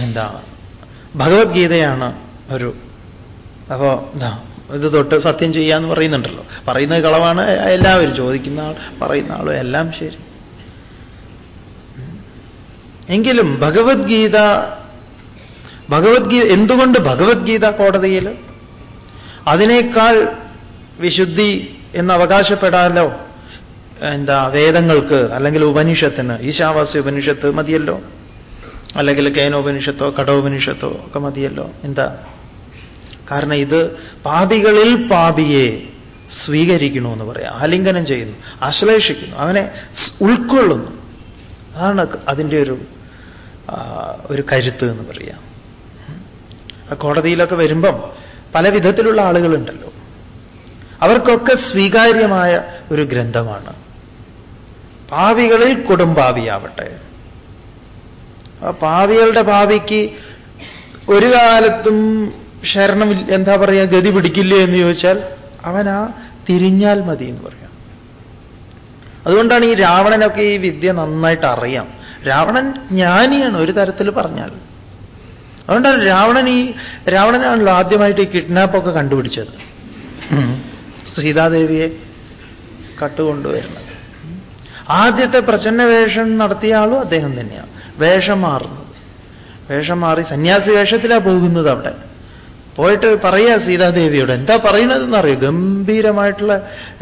എന്താ ഭഗവത്ഗീതയാണ് ഒരു അപ്പോ എന്താ ഇത് തൊട്ട് സത്യം ചെയ്യാന്ന് പറയുന്നുണ്ടല്ലോ. പറയുന്നത് കളവാണ് എല്ലാവരും ചോദിക്കുന്ന ആൾ പറയുന്ന ആളും എല്ലാം ശരി. എങ്കിലും ഭഗവത്ഗീത ഭഗവത്ഗീത എന്തുകൊണ്ട് ഭഗവത്ഗീത കോടതിയിൽ? അതിനേക്കാൾ വിശുദ്ധി എന്ന് അവകാശപ്പെടാലോ എന്താ വേദങ്ങൾക്ക് അല്ലെങ്കിൽ ഉപനിഷത്തിന് ഈശാവാസ്യ ഉപനിഷത്ത് മതിയല്ലോ? അല്ലെങ്കിൽ കേനോപനിഷത്തോ കടോപനിഷത്തോ ഒക്കെ മതിയല്ലോ? എന്താ? കാരണം ഇത് പാപികളിൽ പാപിയെ സ്വീകരിക്കണമെന്ന് പറയാം. ആലിംഗനം ചെയ്യുന്നു ആശ്ലേഷിക്കുന്നു അവനെ ഉൾക്കൊള്ളുന്നു. അതാണ് അതിന്റെ ഒരു ഒരു കരുത്ത് എന്ന് പറയാം. കോടതിയിലൊക്കെ വരുമ്പം പല വിധത്തിലുള്ള ആളുകളുണ്ടല്ലോ. അവർക്കൊക്കെ സ്വീകാര്യമായ ഒരു ഗ്രന്ഥമാണ്. പാവികളിൽ ആ പാവികളുടെ ഭാവിക്ക് ഒരു കാലത്തും ശരണം എന്താ പറയുക ഗതി പിടിക്കില്ലേ എന്ന് ചോദിച്ചാൽ അവനാ തിരിഞ്ഞാൽ മതി എന്ന് പറയാം. അതുകൊണ്ടാണ് ഈ രാവണനൊക്കെ ഈ വിദ്യ നന്നായിട്ട് അറിയാം. രാവണൻ ജ്ഞാനിയാണ് ഒരു തരത്തിൽ പറഞ്ഞാൽ. അതുകൊണ്ടാണ് രാവണൻ ഈ രാവണനാണല്ലോ ആദ്യമായിട്ട് ഈ കിഡ്നാപ്പൊക്കെ കണ്ടുപിടിച്ചത്. സീതാദേവിയെ കട്ടുകൊണ്ടുവരുന്നത്. ആദ്യത്തെ പ്രചന്ന വേഷം നടത്തിയ ആളും അദ്ദേഹം തന്നെയാണ്. വേഷം മാറുന്നത് വേഷം മാറി സന്യാസി വേഷത്തിലാണ് പോകുന്നത് അവിടെ. പോയിട്ട് പറയുക സീതാദേവിയോട് എന്താ പറയുന്നതെന്ന് അറിയോ ഗംഭീരമായിട്ടുള്ള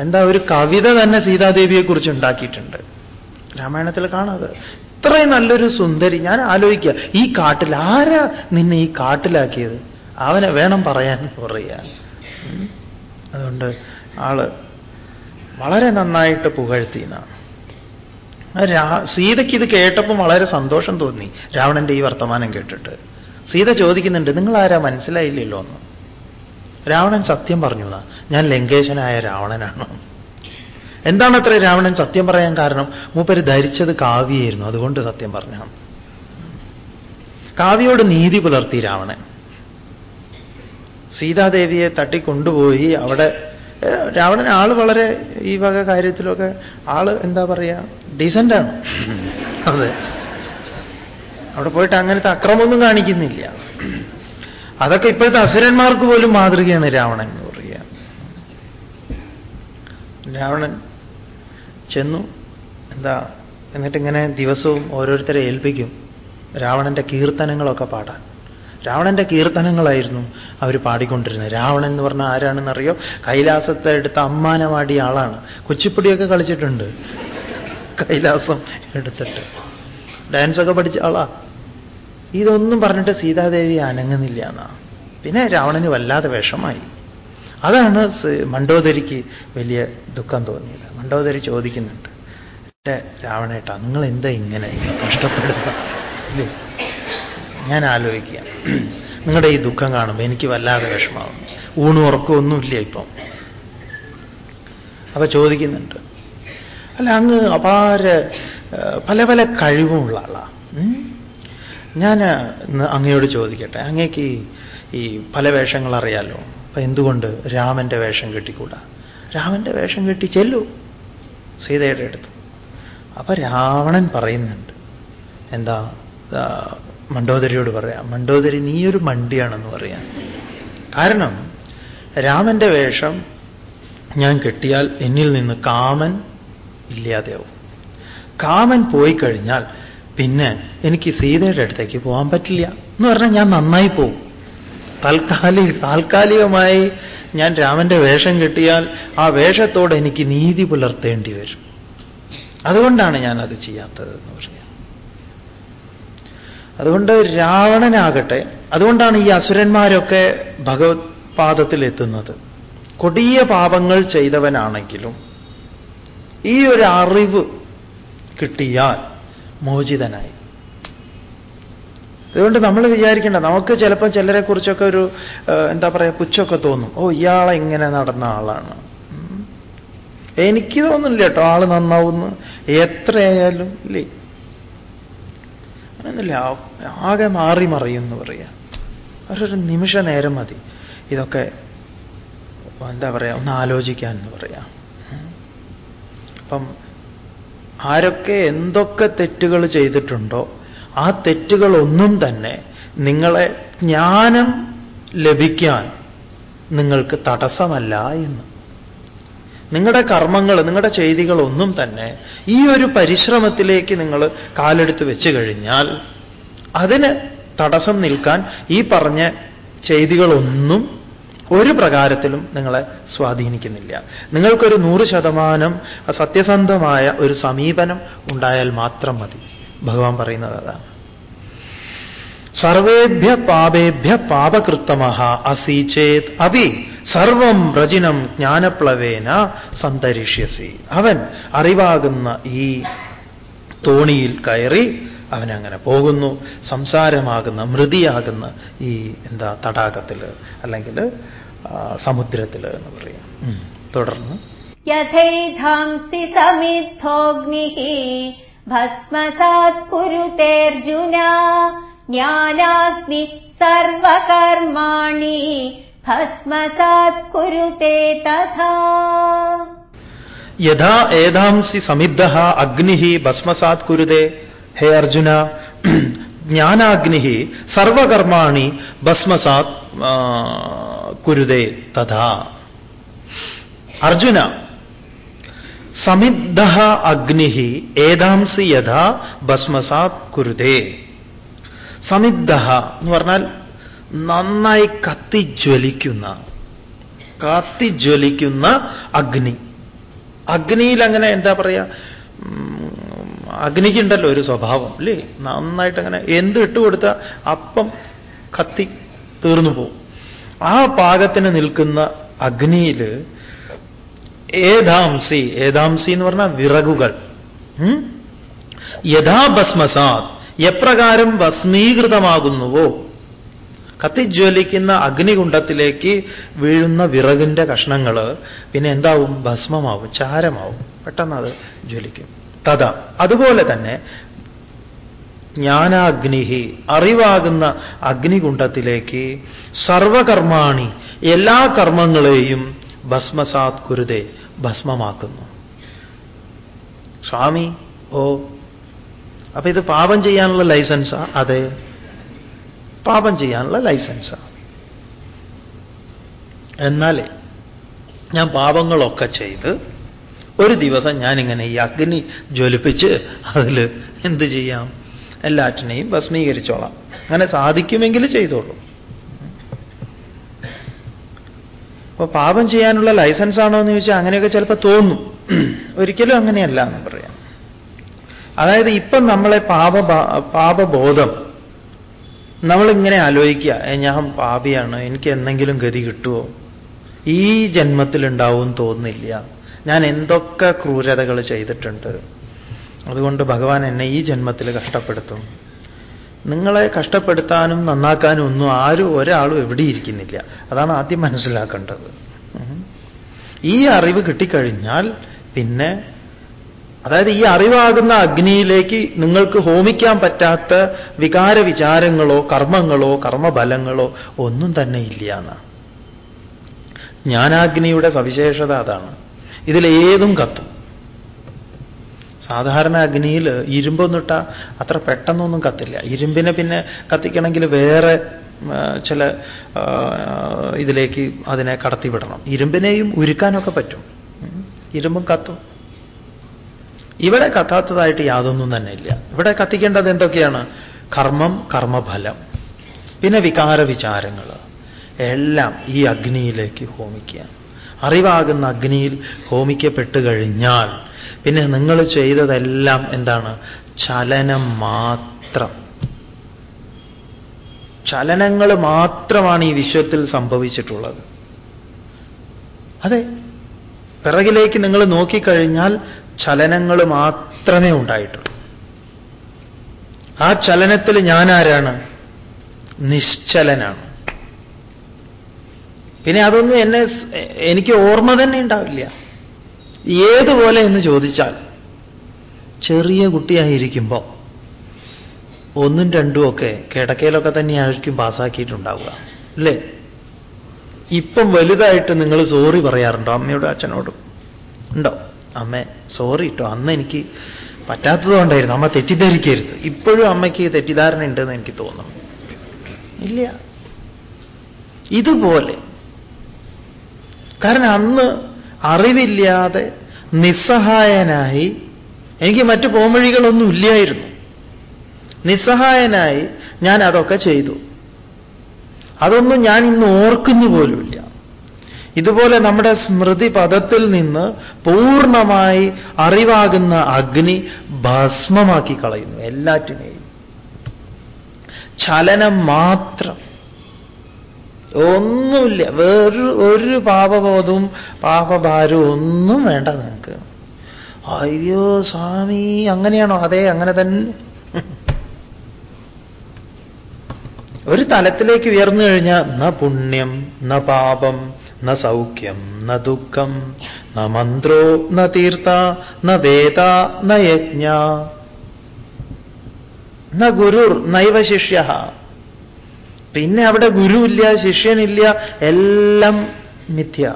എന്താ ഒരു കവിത തന്നെ സീതാദേവിയെ കുറിച്ച് ഉണ്ടാക്കിയിട്ടുണ്ട്. രാമായണത്തിൽ കാണാതെ. ഇത്രയും നല്ലൊരു സുന്ദരി ഞാൻ ആലോചിക്കുക ഈ കാട്ടിൽ ആരാ നിന്നെ ഈ കാട്ടിലാക്കിയത്? അവനെ വേണം പറയാൻ പറയുക പറയാ അതുകൊണ്ട് ആൾ വളരെ നന്നായിട്ട് പുകഴ്ത്തി എന്നാണ് സീതയ്ക്ക് ഇത് കേട്ടപ്പോൾ വളരെ സന്തോഷം തോന്നി രാവണന്റെ ഈ വർത്തമാനം കേട്ടിട്ട്. സീത ചോദിക്കുന്നുണ്ട് നിങ്ങൾ ആരാ മനസ്സിലായില്ലല്ലോ എന്ന്. രാവണൻ സത്യം പറഞ്ഞു എന്നാ ഞാൻ ലങ്കേശനായ രാവണനാണ്. എന്താണ് അത്ര രാവണൻ സത്യം പറയാൻ കാരണം? മൂപ്പര് ധരിച്ചത് കാവ്യായിരുന്നു അതുകൊണ്ട് സത്യം പറഞ്ഞു. കാവ്യയോട് നീതി പുലർത്തി രാവണൻ. സീതാദേവിയെ തട്ടിക്കൊണ്ടുപോയി അവിടെ രാവണൻ ആൾ വളരെ ഈ വക കാര്യത്തിലൊക്കെ ആൾ എന്താ പറയുക ഡീസന്റാണ് അതെ. അവിടെ പോയിട്ട് അങ്ങനത്തെ അക്രമമൊന്നും കാണിക്കുന്നില്ല. അതൊക്കെ ഇപ്പോഴത്തെ അസുരന്മാർക്ക് പോലും മാതൃകയാണ് രാവണൻ എന്ന് പറയുക രാവണൻ ചെന്നു എന്താ എന്നിട്ടിങ്ങനെ ദിവസവും ഓരോരുത്തരെ ഏൽപ്പിക്കും. രാവണന്റെ കീർത്തനങ്ങളൊക്കെ പാടാൻ. രാവണന്റെ കീർത്തനങ്ങളായിരുന്നു അവർ പാടിക്കൊണ്ടിരുന്നത്. രാവണൻ എന്ന് പറഞ്ഞാൽ ആരാണെന്നറിയോ? കൈലാസത്തെ എടുത്ത അമ്മാനമാടിയ ആളാണ്. കുച്ചിപ്പുടിയൊക്കെ കളിച്ചിട്ടുണ്ട്. കൈലാസം എടുത്തിട്ട്. ഡാൻസൊക്കെ പഠിച്ച ആളാ. ഇതൊന്നും പറഞ്ഞിട്ട് സീതാദേവി അനങ്ങുന്നില്ല എന്നാ. പിന്നെ രാവണന് വല്ലാതെ വേഷമായി. അതാണ് മണ്ടോദരിക്ക് വലിയ ദുഃഖം തോന്നിയത്. മണ്ടോദരി ചോദിക്കുന്നുണ്ട് "ഏ, രാവണേട്ടാ നിങ്ങൾ എന്താ ഇങ്ങനെ കഷ്ടപ്പെടുന്നത്? ഞാൻ ആലോചിക്കുക. നിങ്ങളുടെ ഈ ദുഃഖം കാണുമ്പോൾ എനിക്ക് വല്ലാതെ വിഷമാവും ഊണും ഉറക്കമൊന്നുമില്ല ഇപ്പം. അപ്പൊ ചോദിക്കുന്നുണ്ട്. അല്ല അങ്ങ് അപാര പല പല കഴിവുമുള്ള ആളാണ് ഞാൻ അങ്ങയോട് ചോദിക്കട്ടെ. അങ്ങേക്ക് ഈ- പല വേഷങ്ങൾ അറിയാലോ? അപ്പൊ എന്തുകൊണ്ട് രാമന്റെ വേഷം കെട്ടിക്കൂടാ? രാമന്റെ വേഷം കെട്ടി ചെല്ലൂ സീതയുടെ അടുത്ത്. അപ്പൊ രാവണൻ പറയുന്നുണ്ട്. എന്താ? മണ്ടോദരിയോട് പറയാം മണ്ടോദരി നീയൊരു മണ്ടിയാണെന്ന് പറയാം. കാരണം രാമന്റെ വേഷം ഞാൻ കെട്ടിയാൽ എന്നിൽ നിന്ന് കാമൻ ഇല്ലാതെയാവും. കാമൻ പോയി കഴിഞ്ഞാൽ പിന്നെ എനിക്ക് സീതയുടെ അടുത്തേക്ക് പോകാൻ പറ്റില്ല. എന്ന് പറഞ്ഞാൽ ഞാൻ നന്നായി പോകും താൽക്കാലിക താൽക്കാലികമായി ഞാൻ രാമന്റെ വേഷം കിട്ടിയാൽ ആ വേഷത്തോടെ എനിക്ക് നീതി പുലർത്തേണ്ടി വരും. അതുകൊണ്ടാണ് ഞാൻ അത് ചെയ്യാത്തത് എന്ന് പറയാം. അതുകൊണ്ട് രാവണനാകട്ടെ. അതുകൊണ്ടാണ് ഈ അസുരന്മാരൊക്കെ ഭഗവത് പാദത്തിലെത്തുന്നത് കൊടിയ പാപങ്ങൾ ചെയ്തവനാണെങ്കിലും ഈ ഒരു അറിവ് കിട്ടിയാൽ മോചിതനായി. അതുകൊണ്ട് നമ്മൾ വിചാരിക്കേണ്ട നമുക്ക് ചിലപ്പോൾ ചിലരെ കുറിച്ചൊക്കെ ഒരു എന്താ പറയുക പുച്ഛമൊക്കെ തോന്നും. ഓ ഇയാളെ ഇങ്ങനെ നടന്ന ആളാണ്. എനിക്ക് തോന്നുന്നില്ല കേട്ടോ ആൾ നന്നാവുന്നു. എത്രയായാലും ഇല്ലേ? ആ- ആകെ മാറി മറിയും എന്ന് പറയാം ഒരൊരു നിമിഷ നേരം മതി. ഇതൊക്കെ എന്താ പറയുക ഒന്ന് ആലോചിക്കാൻ എന്ന് പറയാം. അപ്പം ആരൊക്കെ എന്തൊക്കെ തെറ്റുകൾ ചെയ്തിട്ടുണ്ടോ ആ തെറ്റുകളൊന്നും തന്നെ നിങ്ങളെ ജ്ഞാനം ലഭിക്കാൻ നിങ്ങൾക്ക് തടസ്സമല്ല എന്ന്. നിങ്ങളുടെ കർമ്മങ്ങൾ നിങ്ങളുടെ ചെയ്തികളൊന്നും തന്നെ ഈ ഒരു പരിശ്രമത്തിലേക്ക് നിങ്ങൾ കാലെടുത്ത് വെച്ച് കഴിഞ്ഞാൽ അതിന് തടസ്സം നിൽക്കാൻ ഈ പറഞ്ഞ ചെയ്തികളൊന്നും ഒരു പ്രകാരത്തിലും നിങ്ങളെ സ്വാധീനിക്കുന്നില്ല. നിങ്ങൾക്കൊരു നൂറ് ശതമാനം സത്യസന്ധമായ ഒരു സമീപനം ഉണ്ടായാൽ മാത്രം മതി. ഭഗവാൻ പറയുന്നത് അതാണ്. സർവേഭ്യ പാപേഭ്യ പാപകൃത്തമഹ അസി ചേത് അവി സർവം രചിനം ജ്ഞാനപ്ലവേന സന്തരിഷ്യസി. അവൻ അറിവാകുന്ന ഈ തോണിയിൽ കയറി അവൻ അങ്ങനെ പോകുന്നു. സംസാരമാകുന്ന മൃതിയാകുന്ന ഈ എന്താ തടാകത്തിൽ അല്ലെങ്കിൽ സമുദ്രത്തിൽ എന്ന് പറയാം. തുടർന്ന്. യഥൈധാംസി സമിദ്ധോഗ്നി ഭസ്മസാത് കുരുതേർജുന ज्ञानाग्नि सर्वकर्माणि भस्मसात् कुरुते तथा। यदा एधांसि समिद्धः अग्निः भस्मसात् कुरुते, हे अर्जुन, ज्ञानाग्निः सर्वकर्माणि भस्मसात् कुरुते तथा। अर्जुन, समिद्धः अग्निः एधांसि यथा भस्मसात् कुरुते। സമിദ്ധ എന്ന് പറഞ്ഞാൽ നന്നായി കത്തിജ്വലിക്കുന്ന കത്തിജ്വലിക്കുന്ന അഗ്നി. അഗ്നിയിൽ അങ്ങനെ എന്താ പറയാ? ഉം, അഗ്നിക്കുണ്ടല്ലോ ഒരു സ്വഭാവം അല്ലേ? നന്നായിട്ട് അങ്ങനെ എന്ത് ഇട്ട് ഇട്ടുകൊടുത്ത അപ്പം കത്തി തീർന്നു പോവും. ആ പാകത്തിന് നിൽക്കുന്ന അഗ്നിയിൽ ഏതാംസി ഏതാംസി എന്ന് പറഞ്ഞാൽ വിറകുകൾ. ഉം? എപ്രകാരം ഭസ്മീകൃതമാകുന്നുവോ കത്തിജ്വലിക്കുന്ന അഗ്നികുണ്ഡത്തിലേക്ക് വീഴുന്ന വിറകിന്റെ കഷ്ണങ്ങൾ പിന്നെ എന്താവും? ഭസ്മമാവും ചാരമാവും. പെട്ടെന്ന് അത് ജ്വലിക്കും. തഥാ അതുപോലെ തന്നെ ജ്ഞാനാഗ്നിഹി അറിവാകുന്ന അഗ്നികുണ്ഡത്തിലേക്ക് സർവകർമാണി എല്ലാ കർമ്മങ്ങളെയും ഭസ്മസാത് കുരുതെ ഭസ്മമാക്കുന്നു. സ്വാമി ഓ അപ്പൊ ഇത് പാപം ചെയ്യാനുള്ള ലൈസൻസാ? അതെ. പാപം ചെയ്യാനുള്ള ലൈസൻസാ. എന്നാലേ ഞാൻ പാപങ്ങളൊക്കെ ചെയ്ത് ഒരു ദിവസം ഞാനിങ്ങനെ ഈ അഗ്നി ജ്വലിപ്പിച്ച് അതിൽ എന്ത് ചെയ്യാം? എല്ലാറ്റിനെയും ഭസ്മീകരിച്ചോളാം. അങ്ങനെ സാധിക്കുമെങ്കിൽ ചെയ്തോളൂ. അപ്പൊ പാപം ചെയ്യാനുള്ള ലൈസൻസ് ആണോ എന്ന് ചോദിച്ചാൽ അങ്ങനെയൊക്കെ ചിലപ്പോൾ തോന്നും. ഒരിക്കലും അങ്ങനെയല്ല എന്ന് പറയാം. അതായത് ഇപ്പം നമ്മളെ പാപ പാപബോധം. നമ്മളിങ്ങനെ ആലോചിക്കുക "ഏ, ഞാൻ പാപിയാണ് എനിക്ക് എന്തെങ്കിലും ഗതി കിട്ടുമോ ഈ ജന്മത്തിലുണ്ടാവും തോന്നുന്നില്ല. ഞാൻ എന്തൊക്കെ ക്രൂരതകൾ ചെയ്തിട്ടുണ്ട്. അതുകൊണ്ട് ഭഗവാൻ എന്നെ ഈ ജന്മത്തിൽ കഷ്ടപ്പെടുത്തും. നിങ്ങളെ കഷ്ടപ്പെടുത്താനും നന്നാക്കാനും ഒന്നും ആരും ഒരാളും എവിടെയിരിക്കുന്നില്ല അതാണ് ആദ്യം മനസ്സിലാക്കേണ്ടത്. ഈ അറിവ് കിട്ടിക്കഴിഞ്ഞാൽ പിന്നെ അതായത് ഈ അറിവാകുന്ന അഗ്നിയിലേക്ക് നിങ്ങൾക്ക് ഹോമിക്കാൻ പറ്റാത്ത വികാര വിചാരങ്ങളോ കർമ്മങ്ങളോ കർമ്മബലങ്ങളോ ഒന്നും തന്നെ ഇല്ല എന്നാണ് ജ്ഞാനാഗ്നിയുടെ സവിശേഷത അതാണ്. ഇതിലേതും കത്തും. സാധാരണ അഗ്നിയിൽ ഇരുമ്പൊന്നിട്ട അത്ര പെട്ടെന്നൊന്നും കത്തില്ല. ഇരുമ്പിനെ പിന്നെ കത്തിക്കണമെങ്കിൽ വേറെ ചില ഇതിലേക്ക് അതിനെ കടത്തിവിടണം. ഇരുമ്പിനെയും ഉരുക്കാനൊക്കെ പറ്റും. ഇരുമ്പും കത്തും. ഇവിടെ കത്താത്തതായിട്ട് യാതൊന്നും തന്നെ ഇല്ല. ഇവിടെ കത്തിക്കേണ്ടത് എന്തൊക്കെയാണ്? കർമ്മം കർമ്മഫലം. പിന്നെ വികാര വിചാരങ്ങൾ എല്ലാം ഈ അഗ്നിയിലേക്ക് ഹോമിക്കുക അറിവാകുന്ന അഗ്നിയിൽ ഹോമിക്കപ്പെട്ട് കഴിഞ്ഞാൽ പിന്നെ നിങ്ങൾ ചെയ്തതെല്ലാം എന്താണ്? ചലനം മാത്രം. ചലനങ്ങൾ മാത്രമാണ് ഈ വിശ്വത്തിൽ സംഭവിച്ചിട്ടുള്ളത്. അതെ. പിറകിലേക്ക് നിങ്ങൾ നോക്കിക്കഴിഞ്ഞാൽ ചലനങ്ങൾ മാത്രമേ ഉണ്ടായിട്ടുള്ളൂ. ആ ചലനത്തിൽ ഞാൻ ആരാണ് നിശ്ചലനാണ്. പിന്നെ അതൊന്നും എന്നെ എനിക്ക് ഓർമ്മ തന്നെ ഉണ്ടാവില്ല. ഏതുപോലെ എന്ന് ചോദിച്ചാൽ ചെറിയ കുട്ടിയായിരിക്കുമ്പോൾ ഒന്നും രണ്ടും ഒക്കെ കിടക്കയിലൊക്കെ തന്നെയായിരിക്കും പാസ്സാക്കിയിട്ടുണ്ടാവുക. അല്ലേ? ഇപ്പം വലുതായിട്ട് നിങ്ങൾ സോറി പറയാറുണ്ടോ അമ്മയോടും അച്ഛനോടും? ഉണ്ടോ? അമ്മ സോറി കേട്ടോ അന്ന് എനിക്ക് പറ്റാത്തതുകൊണ്ടായിരുന്നു അമ്മ തെറ്റിദ്ധരിക്കരുത്. ഇപ്പോഴും അമ്മയ്ക്ക് തെറ്റിദ്ധാരണ ഉണ്ടെന്ന് എനിക്ക് തോന്നുന്നു. ഇല്ല. ഇതുപോലെ. കാരണം അന്ന് അറിവില്ലാതെ നിസ്സഹായനായി എനിക്ക് മറ്റു പോംവഴികളൊന്നും ഇല്ലായിരുന്നു. നിസ്സഹായനായി ഞാൻ അതൊക്കെ ചെയ്തു. അതൊന്നും ഞാൻ ഇന്ന് ഓർക്കുന്നു പോലുമില്ല. ഇതുപോലെ നമ്മുടെ സ്മൃതി പദത്തിൽ നിന്ന് പൂർണമായി അറിവാകുന്ന അഗ്നി ഭസ്മമാക്കി കളയുന്നു എല്ലാറ്റിനെയും. ചലനം മാത്രം. ഒന്നുമില്ല. വേറൊരു ഒരു പാപബോധവും പാപഭാരവും ഒന്നും വേണ്ട നിങ്ങൾക്ക് അയ്യോ സ്വാമി അങ്ങനെയാണോ? അതെ അങ്ങനെ തന്നെ. ഒരു തലത്തിലേക്ക് ഉയർന്നു കഴിഞ്ഞാൽ ന പുണ്യം ന പാപം ന സൗഖ്യം ന ദുഃഖം ന മന്ത്രോ ന തീർത്ഥ ന വേദ ന യജ്ഞ. ന ഗുരുർ നൈവ ശിഷ്യ. പിന്നെ അവിടെ ഗുരുവില്ല ശിഷ്യനില്ല എല്ലാം മിഥ്യ.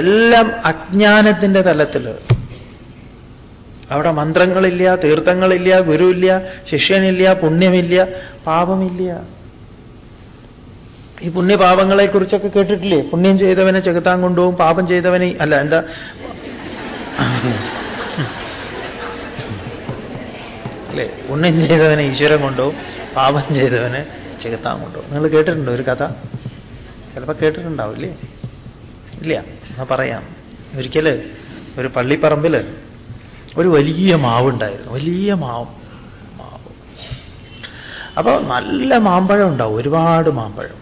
എല്ലാം അജ്ഞാനത്തിന്റെ തലത്തിൽ അവിടെ മന്ത്രങ്ങളില്ല തീർത്ഥങ്ങളില്ല ഗുരുവില്ല ശിഷ്യനില്ല പുണ്യമില്ല പാപമില്ല. ഈ പുണ്യപാപങ്ങളെക്കുറിച്ചൊക്കെ കേട്ടിട്ടില്ലേ? പുണ്യം ചെയ്തവനെ ചെകുത്താൻ കൊണ്ടുപോകും പാപം ചെയ്തവനെ അല്ല എന്താ? അല്ലേ? പുണ്യം ചെയ്തവനെ ഈശ്വരൻ കൊണ്ടുപോകും പാപം ചെയ്തവനെ ചെകുത്താൻ കൊണ്ടുപോകും. നിങ്ങൾ കേട്ടിട്ടുണ്ടോ ഒരു കഥ? ചിലപ്പോൾ കേട്ടിട്ടുണ്ടാവും ഇല്ലേ? ഇല്ല എന്നാ പറയാം. ഒരിക്കൽ ഒരു പള്ളിപ്പറമ്പിൽ ഒരു വലിയ മാവുണ്ടായിരുന്നു. വലിയ മാവ്. അപ്പോൾ നല്ല മാമ്പഴം ഉണ്ടാവും ഒരുപാട് മാമ്പഴം.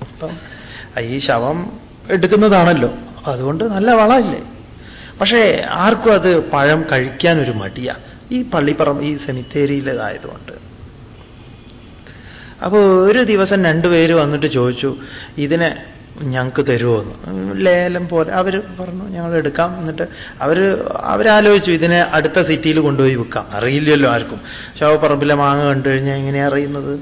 അപ്പം ഈ ശവം എടുക്കുന്നതാണല്ലോ. അതുകൊണ്ട് നല്ല വളമില്ലേ? പക്ഷേ ആർക്കും അത് പഴം കഴിക്കാൻ ഒരു മടിയാ. ഈ പള്ളിപ്പറം ഈ സെമിത്തേരിയിലേതായതുകൊണ്ട്. അപ്പോൾ ഒരു ദിവസം രണ്ടുപേര് വന്നിട്ട് ചോദിച്ചു ഇതിനെ ഞങ്ങൾക്ക് തരുമോന്ന് ലേലം പോലെ. അവർ പറഞ്ഞു ഞങ്ങൾ എടുക്കാം. എന്നിട്ട് അവർ അവരാലോചിച്ചു ഇതിനെ അടുത്ത സിറ്റിയിൽ കൊണ്ടുപോയി വിൽക്കാം. അറിയില്ലല്ലോ ആർക്കും. ശവപ്പറമ്പിലെ മാങ്ങ കണ്ടു കഴിഞ്ഞാൽ എങ്ങനെയാ അറിയുന്നത്?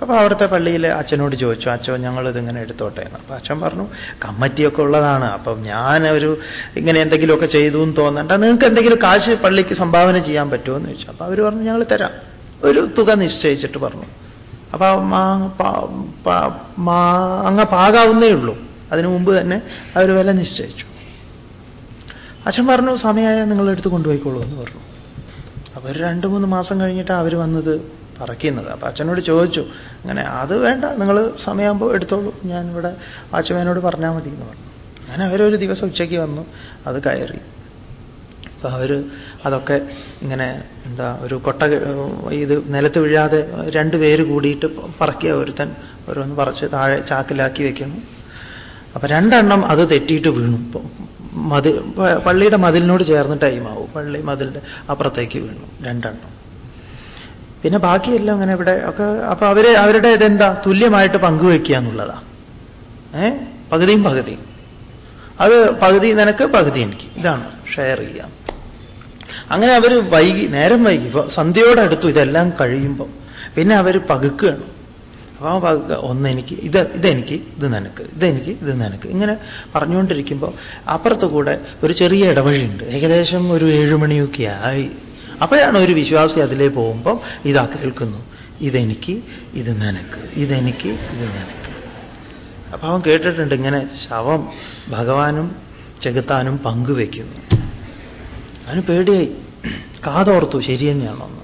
അപ്പൊ അവിടുത്തെ പള്ളിയിലെ അച്ഛനോട് ചോദിച്ചു അച്ഛൻ ഞങ്ങളിതിങ്ങനെ എടുത്തോട്ടെ എന്ന്. അപ്പൊ അച്ഛൻ പറഞ്ഞു കമ്മറ്റിയൊക്കെ ഉള്ളതാണ്. അപ്പം ഞാൻ ഒരു ഇങ്ങനെ എന്തെങ്കിലുമൊക്കെ ചെയ്തു എന്ന് തോന്നണ്ട. നിങ്ങൾക്ക് എന്തെങ്കിലും കാശ് പള്ളിക്ക് സംഭാവന ചെയ്യാൻ പറ്റുമോ? എന്ന് ചോദിച്ചു. അപ്പൊ അവർ പറഞ്ഞു ഞങ്ങൾ തരാം. ഒരു തുക നിശ്ചയിച്ചിട്ട് പറഞ്ഞു. അപ്പൊ മാങ്ങ പാകാവുന്നേ ഉള്ളൂ. അതിനു മുമ്പ് തന്നെ അവർ വില നിശ്ചയിച്ചു. അച്ഛൻ പറഞ്ഞു സമയമായ നിങ്ങൾ എടുത്ത് കൊണ്ടുപോയിക്കോളൂ എന്ന് പറഞ്ഞു. ഒരു രണ്ട് മൂന്ന് മാസം കഴിഞ്ഞിട്ടാണ് അവർ വന്നത് പറക്കുന്നത്. അപ്പൊ അച്ഛനോട് ചോദിച്ചു അങ്ങനെ അത് വേണ്ട നിങ്ങൾ സമയമാകുമ്പോൾ എടുത്തോളൂ. ഞാൻ ഇവിടെ അച്ഛനോട് പറഞ്ഞാൽ മതി എന്ന് പറഞ്ഞു. അങ്ങനെ അവരൊരു ദിവസം ഉച്ചയ്ക്ക് വന്നു അത് കയറി. അപ്പൊ അവർ അതൊക്കെ ഇങ്ങനെ എന്താ ഒരു കൊട്ട ഇത് നിലത്ത് വീഴാതെ രണ്ട് പേര് കൂടിയിട്ട് പറക്കിയ ഒരുത്തൻ ഓരോന്ന് പറിച്ച് താഴെ ചാക്കിലാക്കി വെക്കുന്നു. അപ്പൊ രണ്ടെണ്ണം അത് തെറ്റിയിട്ട് വീണു. മതിൽ പള്ളിയുടെ മതിലിനോട് ചേർന്ന് ടൈമാവും. പള്ളി മതിലിന്റെ അപ്പുറത്തേക്ക് വീണു രണ്ടെണ്ണം. പിന്നെ ബാക്കിയെല്ലാം അങ്ങനെ ഇവിടെ ഒക്കെ അപ്പൊ അവർ അവരുടെ ഇതെന്താ? തുല്യമായിട്ട് പങ്കുവെക്കുക എന്നുള്ളതാ. ഏ? പകുതിയും പകുതിയും. അത് പകുതി നിനക്ക് പകുതി എനിക്ക്. ഇതാണ് ഷെയർ ചെയ്യാം. അങ്ങനെ അവർ വൈകി നേരം വൈകി സന്ധ്യയോടെ അടുത്തു ഇതെല്ലാം കഴിയുമ്പോൾ പിന്നെ അവർ പകുക്കുകയാണ്. അപ്പോൾ ആ പകുക്ക ഒന്ന് എനിക്ക് ഇത് ഇതെനിക്ക് ഇത് നിനക്ക് ഇതെനിക്ക് ഇത് നനക്ക്. ഇങ്ങനെ പറഞ്ഞുകൊണ്ടിരിക്കുമ്പോൾ അപ്പുറത്ത് കൂടെ ഒരു ചെറിയ ഇടവഴിയുണ്ട്. ഏകദേശം ഒരു ഏഴുമണിയൊക്കെ ആയി. അപ്പോഴാണ് ഒരു വിശ്വാസി അതിലേ പോകുമ്പോൾ ഇതാ കേൾക്കുന്നു. ഇതെനിക്ക് ഇത് നിനക്ക് ഇതെനിക്ക് ഇത് നനക്ക്. അപ്പൊ അവൻ കേട്ടിട്ടുണ്ട് ഇങ്ങനെ ശവം ഭഗവാനും ചെകുത്താനും പങ്കുവെക്കുന്നു. അവന് പേടിയായി. കാതോർത്തു ശരി തന്നെയാണോന്ന്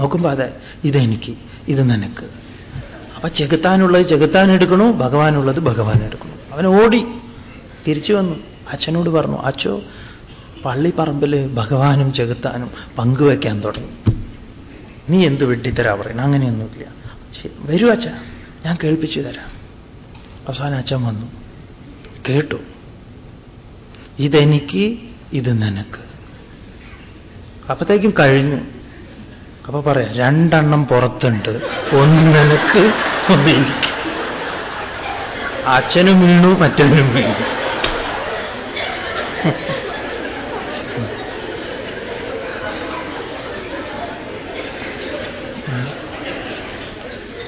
നോക്കുമ്പോൾ അതെ ഇതെനിക്ക് ഇത് നിനക്ക്. അപ്പൊ ചെകുത്താനുള്ളത് ചെകുത്താൻ എടുക്കണു ഭഗവാനുള്ളത് ഭഗവാൻ എടുക്കണു. അവൻ ഓടി തിരിച്ചു വന്നു. അച്ഛനോട് പറഞ്ഞു അച്ഛോ പള്ളിപ്പറമ്പിൽ ഭഗവാനും ചെകുത്താനും പങ്കുവെക്കാൻ തുടങ്ങി. നീ എന്ത് വെട്ടിത്തരാ പറയുന്നത് അങ്ങനെയൊന്നുമില്ല. വരൂ അച്ഛ ഞാൻ കേൾപ്പിച്ചു തരാം. അവസാനം അച്ഛൻ വന്നു. കേട്ടു. ഇതെനിക്ക് ഇത് നിനക്ക്. അപ്പത്തേക്കും കഴിഞ്ഞു. അപ്പൊ പറയാം രണ്ടെണ്ണം പുറത്തുണ്ട്. ഒന്ന് നിനക്ക് ഒന്ന് എനിക്ക്. അച്ഛനും വീണു മറ്റവനും വീണു.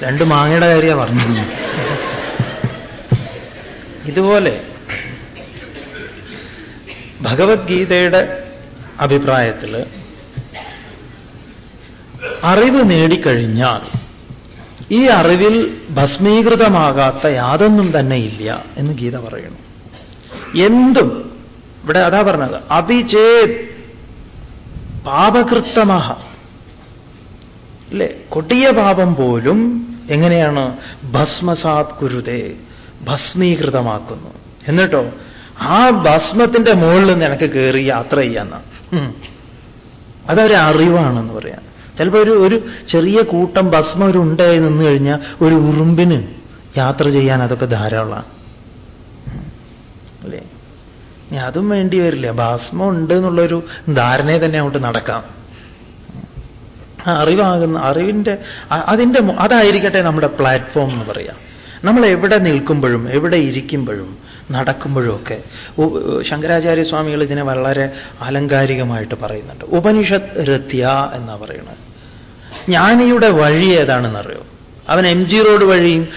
രണ്ട് മാങ്ങയുടെ കാര്യമാണ് പറഞ്ഞു ഇതുപോലെ ഭഗവത്ഗീതയുടെ അഭിപ്രായത്തിൽ അറിവ് നേടിക്കഴിഞ്ഞാൽ ഈ അറിവിൽ ഭസ്മീകൃതമാകാത്ത യാതൊന്നും തന്നെ ഇല്ല എന്ന് ഗീത പറയുന്നു. എന്തും ഇവിടെ അതാ പറഞ്ഞത് അഭിചേ പാപകൃത്തമഹ. അല്ലേ? കൊടിയ പാപം പോലും എങ്ങനെയാണ്? ഭസ്മസാത് കുരുതേ ഭസ്മീകൃതമാക്കുന്നു. എന്നിട്ടോ ആ ഭസ്മത്തിന്റെ മുകളിൽ നിന്ന് എനിക്ക് കയറി യാത്ര ചെയ്യാന്ന അതൊരു അറിവാണെന്ന് പറയാം. ചിലപ്പോൾ ഒരു ഒരു ചെറിയ കൂട്ടം ഭസ്മം ഒരു ഉണ്ടായി നിന്ന് കഴിഞ്ഞാൽ ഒരു ഉറുമ്പിന് യാത്ര ചെയ്യാൻ അതൊക്കെ ധാരാളമാണ്. അല്ലേ? അതും വേണ്ടി വരില്ല. ഭസ്മം ഉണ്ട് എന്നുള്ളൊരു ധാരണയെ തന്നെ അങ്ങോട്ട് നടക്കാം. അറിവാകുന്ന അറിവിന്റെ അതിന്റെ അതായിരിക്കട്ടെ നമ്മുടെ പ്ലാറ്റ്ഫോം എന്ന് പറയാം. നമ്മൾ എവിടെ നിൽക്കുമ്പോഴും എവിടെ ഇരിക്കുമ്പോഴും നടക്കുമ്പോഴും ശങ്കരാചാര്യസ്വാമികൾ ശങ്കരാചാര്യ സ്വാമികൾ ഇതിനെ വളരെ ആലങ്കാരികമായിട്ട് പറയുന്നുണ്ട്. ഉപനിഷത് രത്യ എന്നാ പറയുന്നത് ജ്ഞാനിയുടെ വഴി ഏതാണെന്നറിയോ? അവൻ എം ജി റോഡ് വഴിയും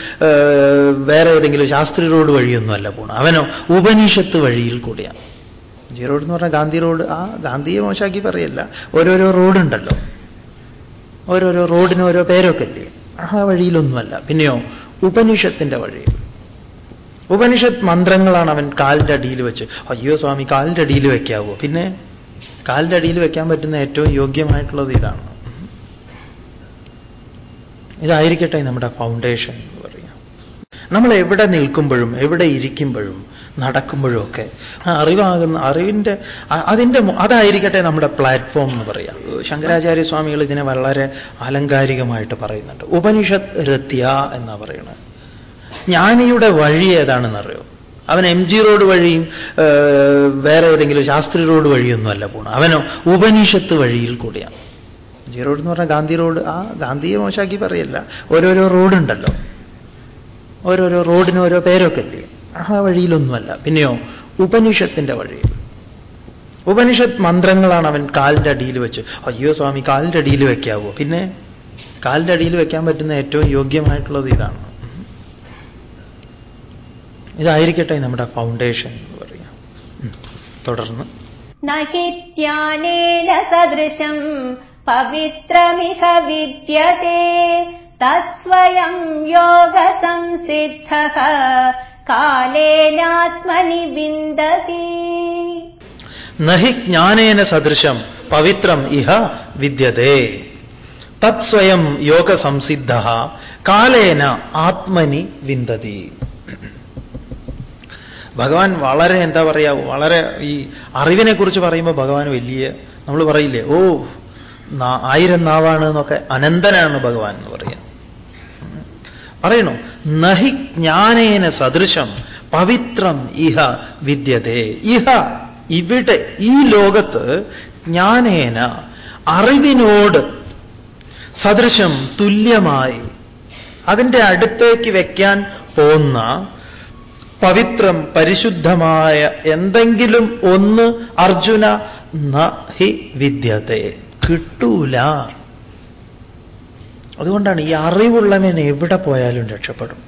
വേറെ ഏതെങ്കിലും ശാസ്ത്രി റോഡ് വഴിയൊന്നുമല്ല പോണം അവനോ ഉപനിഷത്ത് വഴിയിൽ കൂടിയാണ് ജി റോഡ് എന്ന് പറഞ്ഞാൽ ഗാന്ധി റോഡ്. ആ ഗാന്ധിയെ മോശമാക്കി പറയല്ല. ഓരോരോ റോഡുണ്ടല്ലോ. ഓരോരോ റോഡിന് ഓരോ പേരൊക്കെ ഇല്ലേ? ആ വഴിയിലൊന്നുമല്ല. പിന്നെയോ ഉപനിഷത്തിന്റെ വഴിയിൽ ഉപനിഷത്ത് മന്ത്രങ്ങളാണ് അവൻ കാലിന്റെ അടിയിൽ വെച്ച്. അയ്യോ സ്വാമി കാലിന്റെ അടിയിൽ വെക്കാവോ? പിന്നെ കാലിന്റെ അടിയിൽ വെക്കാൻ പറ്റുന്ന ഏറ്റവും യോഗ്യമായിട്ടുള്ളത് ഇതാണ്. ഇതായിരിക്കട്ടെ നമ്മുടെ ഫൗണ്ടേഷൻ എന്ന് പറയാം നമ്മൾ എവിടെ നിൽക്കുമ്പോഴും എവിടെ ഇരിക്കുമ്പോഴും നടക്കുമ്പോഴും ഒക്കെ അറിവാകുന്ന അറിവിന്റെ അതിന്റെ അതായിരിക്കട്ടെ നമ്മുടെ പ്ലാറ്റ്ഫോം എന്ന് പറയാം ശങ്കരാചാര്യ സ്വാമികൾ ഇതിനെ വളരെ ആലങ്കാരികമായിട്ട് പറയുന്നുണ്ട്. ഉപനിഷത്ത് രത്യ എന്നാ പറയുന്നത്. ജ്ഞാനിയുടെ വഴി ഏതാണെന്നറിയോ? അവൻ എം ജി റോഡ് വഴിയും വേറെ ഏതെങ്കിലും ശാസ്ത്രി റോഡ് വഴിയൊന്നുമല്ല പോണം അവനോ ഉപനിഷത്ത് വഴിയിൽ കൂടിയാണ്. ജി റോഡ് എന്ന് പറഞ്ഞാൽ ഗാന്ധി റോഡ്. ആ ഗാന്ധിയെ മോശമാക്കി പറയല്ല. ഓരോരോ റോഡുണ്ടല്ലോ. ഓരോരോ റോഡിന് ഓരോ പേരൊക്കെ ഇല്ലേ ആ വഴിയിലൊന്നുമല്ല. പിന്നെയോ ഉപനിഷത്തിന്റെ വഴി. ഉപനിഷത്ത് മന്ത്രങ്ങളാണ് അവൻ കാലിന്റെ അടിയിൽ വെച്ച്. അയ്യോ സ്വാമി കാലിന്റെ അടിയിൽ വെക്കാവോ? പിന്നെ കാലിന്റെ അടിയിൽ വെക്കാൻ പറ്റുന്ന ഏറ്റവും യോഗ്യമായിട്ടുള്ളത് ഇതാണ്. ഇതായിരിക്കട്ടെ നമ്മുടെ ഫൗണ്ടേഷൻ എന്ന് പറയാം. തുടർന്ന്. നഹിത്യാനേന സദൃശം പവിത്രമിഹ വിദ്യത്തെ തത്സ്വയം യോഗസംസിദ്ധ കാലേനാത്മനി വിന്ദതി. നഹി ജ്ഞാനേന സദൃശം പവിത്രം ഇഹ വിദ്യതേ തത്സ്വയം യോഗ സംസിദ്ധ കാലേന ആത്മനി വിന്ദതി. ഭഗവാൻ വളരെ എന്താ പറയുക വളരെ ഈ അറിവിനെ കുറിച്ച് പറയുമ്പോൾ ഭഗവാൻ വലിയ നമ്മൾ പറയില്ലേ ഓ ആയിരം നാവാണ് എന്നൊക്കെ അനന്തനാണ് ഭഗവാൻ എന്ന് പറയാം. പറയണു നഹി ജ്ഞാനേന സദൃശം പവിത്രം ഇഹ വിദ്യതേ. ഇഹ ഇവിടെ ഈ ലോകത്ത് ജ്ഞാനേന അറിവിനോട് സദൃശം തുല്യമായി. അതിന്റെ അടുത്തേക്ക് വയ്ക്കാൻ പോന്ന പവിത്രം പരിശുദ്ധമായ എന്തെങ്കിലും ഒന്ന് അർജുന ന ഹി വിദ്യത്തെ. കിട്ടൂല. അതുകൊണ്ടാണ് ഈ അറിവുള്ളവൻ എവിടെ പോയാലും രക്ഷപ്പെടും?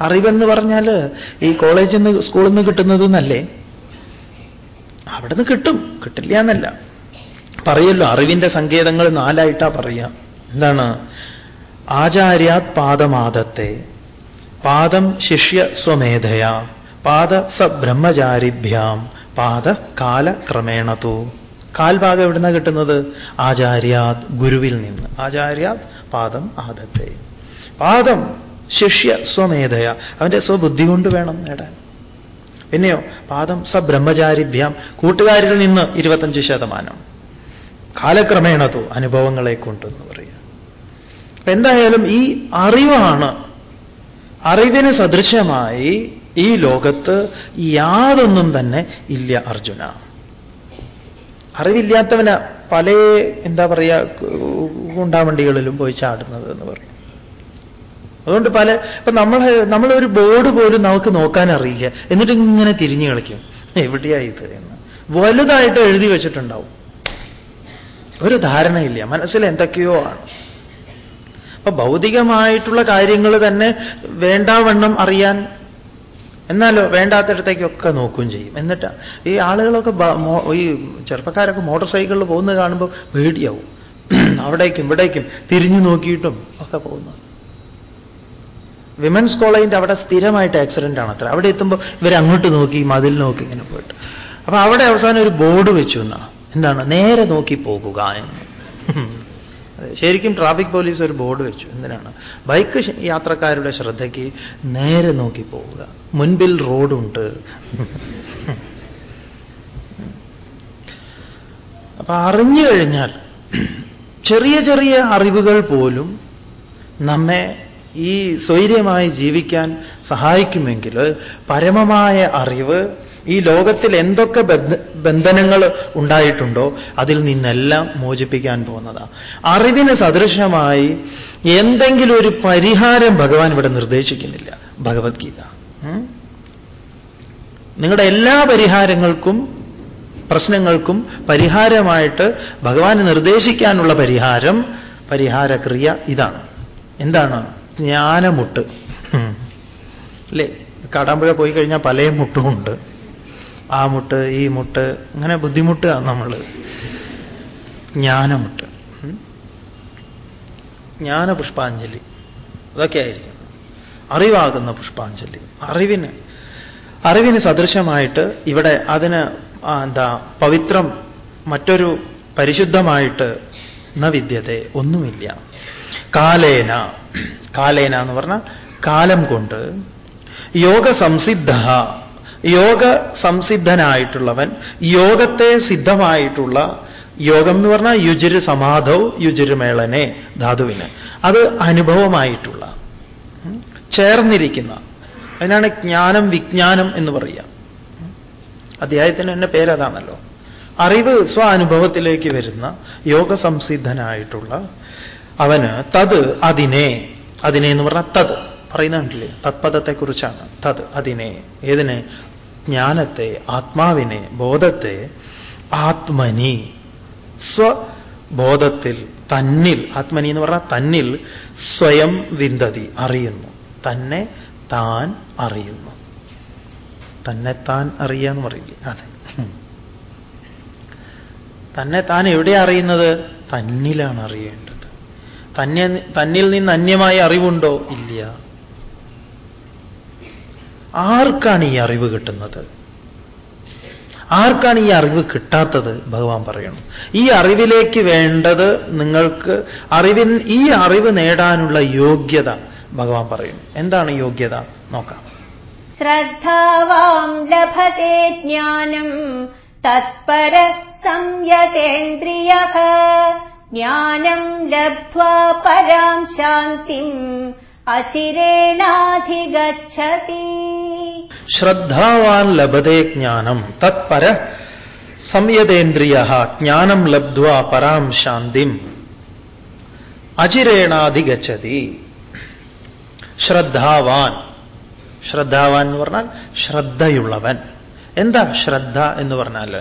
അറിവെന്ന് പറഞ്ഞാൽ ഈ കോളേജിൽ നിന്ന് സ്കൂളിൽ നിന്ന് കിട്ടുന്നതെന്നല്ലേ അവിടെ കിട്ടും. കിട്ടില്ല എന്നല്ല പറയല്ലോ അറിവിന്റെ സങ്കേതങ്ങൾ നാലായിട്ടാ പറയുക. എന്താണ്? ആചാര്യാത് പാദമാദത്തെ പാദം ശിഷ്യ സ്വമേധയാ പാദ സ ബ്രഹ്മചാരിഭ്യാം പാദ കാലക്രമേണതു കാൽഭാഗം എവിടുന്ന കിട്ടുന്നത്? ആചാര്യാത് ഗുരുവിൽ നിന്ന്. ആചാര്യാത് പാദം ആദത്തെ. പാദം ശിഷ്യ സ്വമേധയ. അവന്റെ സ്വബുദ്ധി കൊണ്ട് വേണം നേടാൻ. പിന്നെയോ പാദം സ കൂട്ടുകാരിൽ നിന്ന് ഇരുപത്തഞ്ച് ശതമാനം. കാലക്രമേണതു അനുഭവങ്ങളെ കൊണ്ടെന്ന് പറയുക എന്തായാലും ഈ അറിവാണ് അറിവിന് സദൃശമായി ഈ ലോകത്ത് യാതൊന്നും തന്നെ ഇല്ല അർജുന. അറിവില്ലാത്തവന പല എന്താ പറയുക ഗുണ്ടാവണ്ടികളിലും പോയി ചാടുന്നത് എന്ന് പറയും. അതുകൊണ്ട് പല ഇപ്പൊ നമ്മൾ നമ്മളൊരു ബോർഡ് പോലും നമുക്ക് നോക്കാൻ അറിയില്ല. എന്നിട്ട് ഇങ്ങനെ തിരിഞ്ഞു കളിക്കും. എവിടെയായി ഇത് എന്ന്. വലുതായിട്ട് എഴുതി വെച്ചിട്ടുണ്ടാവും. ഒരു ധാരണയില്ല. മനസ്സിൽ എന്തൊക്കെയോ ആണ്. അപ്പൊ ഭൗതികമായിട്ടുള്ള കാര്യങ്ങൾ തന്നെ വേണ്ടാവണ്ണം അറിയാൻ എന്നാലോ വേണ്ടാത്തടത്തേക്കൊക്കെ നോക്കുകയും ചെയ്യും. എന്നിട്ട് ഈ ആളുകളൊക്കെ ഈ ചെറുപ്പക്കാരൊക്കെ മോട്ടോർ സൈക്കിളിൽ പോകുന്നത് കാണുമ്പോൾ പേടിയാവും. അവിടേക്കും ഇവിടേക്കും തിരിഞ്ഞു നോക്കിയിട്ടും ഒക്കെ പോകുന്നു. വിമൻസ് കോളേജിന്റെ അവിടെ സ്ഥിരമായിട്ട് ആക്സിഡന്റ് ആണ് അത്ര. അവിടെ എത്തുമ്പോൾ ഇവർ അങ്ങോട്ട് നോക്കി മതിൽ നോക്കി ഇങ്ങനെ പോയിട്ട്. അപ്പൊ അവിടെ അവസാനം ഒരു ബോർഡ് വെച്ചു എന്നാ. എന്താണ്? നേരെ നോക്കി പോകുക എന്ന്. ശരിക്കും ട്രാഫിക് പോലീസ് ഒരു ബോർഡ് വെച്ചു. എന്തിനാണ്? ബൈക്ക് യാത്രക്കാരുടെ ശ്രദ്ധയ്ക്ക് നേരെ നോക്കി പോവുക. മുൻപിൽ റോഡുണ്ട്. അപ്പൊ അറിഞ്ഞു കഴിഞ്ഞാൽ ചെറിയ ചെറിയ അറിവുകൾ പോലും നമ്മെ ഈ സ്വൈര്യമായി ജീവിക്കാൻ സഹായിക്കുമെങ്കിൽ പരമമായ അറിവ് ഈ ലോകത്തിൽ എന്തൊക്കെ ബന്ധ- ബന്ധനങ്ങൾ ഉണ്ടായിട്ടുണ്ടോ അതിൽ നിന്നെല്ലാം മോചിപ്പിക്കാൻ പോകുന്നതാണ് അറിവിന് സദൃശമായി എന്തെങ്കിലും ഒരു പരിഹാരം ഭഗവാൻ ഇവിടെ നിർദ്ദേശിക്കുന്നില്ല. ഭഗവത്ഗീത. നിങ്ങളുടെ എല്ലാ പരിഹാരങ്ങൾക്കും പ്രശ്നങ്ങൾക്കും പരിഹാരമായിട്ട് ഭഗവാൻ നിർദ്ദേശിക്കാനുള്ള പരിഹാരം പരിഹാരക്രിയ ഇതാണ്. എന്താണ്? ജ്ഞാനമുട്ട്. അല്ലേ? കാടാമ്പുഴ പോയി കഴിഞ്ഞാൽ പല മുട്ടുമുണ്ട്. ആ മുട്ട് ഈ മുട്ട് അങ്ങനെ ബുദ്ധിമുട്ടുക നമ്മൾ ജ്ഞാനമുട്ട്. ജ്ഞാന പുഷ്പാഞ്ജലി അതൊക്കെ ആയിരിക്കും. അറിവാകുന്ന പുഷ്പാഞ്ജലി. അറിവിന് അറിവിന് സദൃശമായിട്ട് ഇവിടെ അതിന് എന്താ പവിത്രം മറ്റൊരു പരിശുദ്ധമായിട്ട് ന വിദ്യത്തെ ഒന്നുമില്ല. കാലേന. കാലേന എന്ന് പറഞ്ഞാൽ കാലം കൊണ്ട്. യോഗ സംസിദ്ധ യോഗ സംസിദ്ധനായിട്ടുള്ളവൻ യോഗത്തെ സിദ്ധമായിട്ടുള്ള യോഗം എന്ന് പറഞ്ഞാൽ യുജിര് സമാധൗ യുജിര് മേളനെ ധാതുവിന്. അത് അനുഭവമായിട്ടുള്ള ചേർന്നിരിക്കുന്ന അതിനാണ് ജ്ഞാനം വിജ്ഞാനം എന്ന് പറയുക. അധ്യായത്തിന് തന്നെ പേരതാണല്ലോ അറിവ് സ്വ അനുഭവത്തിലേക്ക് വരുന്ന യോഗ സംസിദ്ധനായിട്ടുള്ള അവന് തത് അതിനെ അതിനെ എന്ന് പറഞ്ഞാൽ തത്. പറയുന്നുണ്ടല്ലേ? തത്പദത്തെക്കുറിച്ചാണ്. തത് അതിനെ ഏതിനെ? ജ്ഞാനത്തെ ആത്മാവിനെ ബോധത്തെ ആത്മനി. സ്വബോധത്തിൽ തന്നിൽ ആത്മനി എന്ന് പറഞ്ഞാൽ തന്നിൽ സ്വയം വിന്തതി അറിയുന്നു. തന്നെ താൻ അറിയുന്നു. തന്നെ താൻ അറിയാന്ന് പറയില്ലേ? അതെ. തന്നെ താൻ എവിടെ അറിയുന്നത്? തന്നിലാണ് അറിയേണ്ടത്. തന്നെ തന്നിൽ നിന്ന് അന്യമായ അറിവുണ്ടോ? ഇല്ല. ആർക്കാണ് ഈ അറിവ് കിട്ടുന്നത്? ആർക്കാണ് ഈ അറിവ് കിട്ടാത്തത്? ഭഗവാൻ പറയണം. ഈ അറിവിലേക്ക് വേണ്ടത് നിങ്ങൾക്ക് അറിവിൻ ഈ അറിവ് നേടാനുള്ള യോഗ്യത ഭഗവാൻ പറയും. എന്താണ് യോഗ്യത? നോക്കാം. ശ്രദ്ധാവാം ലഭത്തെ ജ്ഞാനം തത്പര സംയതേന്ദ്രിയ ജ്ഞാനം ലബ്ധ്വാ പരാം ശാന്തിം അചിരേണാധിഗച്ഛതി ശ്രദ്ധാവാൻ ലഭതേ ജ്ഞാനം തത്പര സംയതേന്ദ്രിയ ജ്ഞാനം ലബ്ധ്വ പരാം ശാന്തിം അചിരേണാധിഗച്ഛതി ശ്രദ്ധാവാൻ ശ്രദ്ധാവാൻ എന്ന് പറഞ്ഞാൽ ശ്രദ്ധയുള്ളവൻ. എന്താ ശ്രദ്ധ എന്ന് പറഞ്ഞാൽ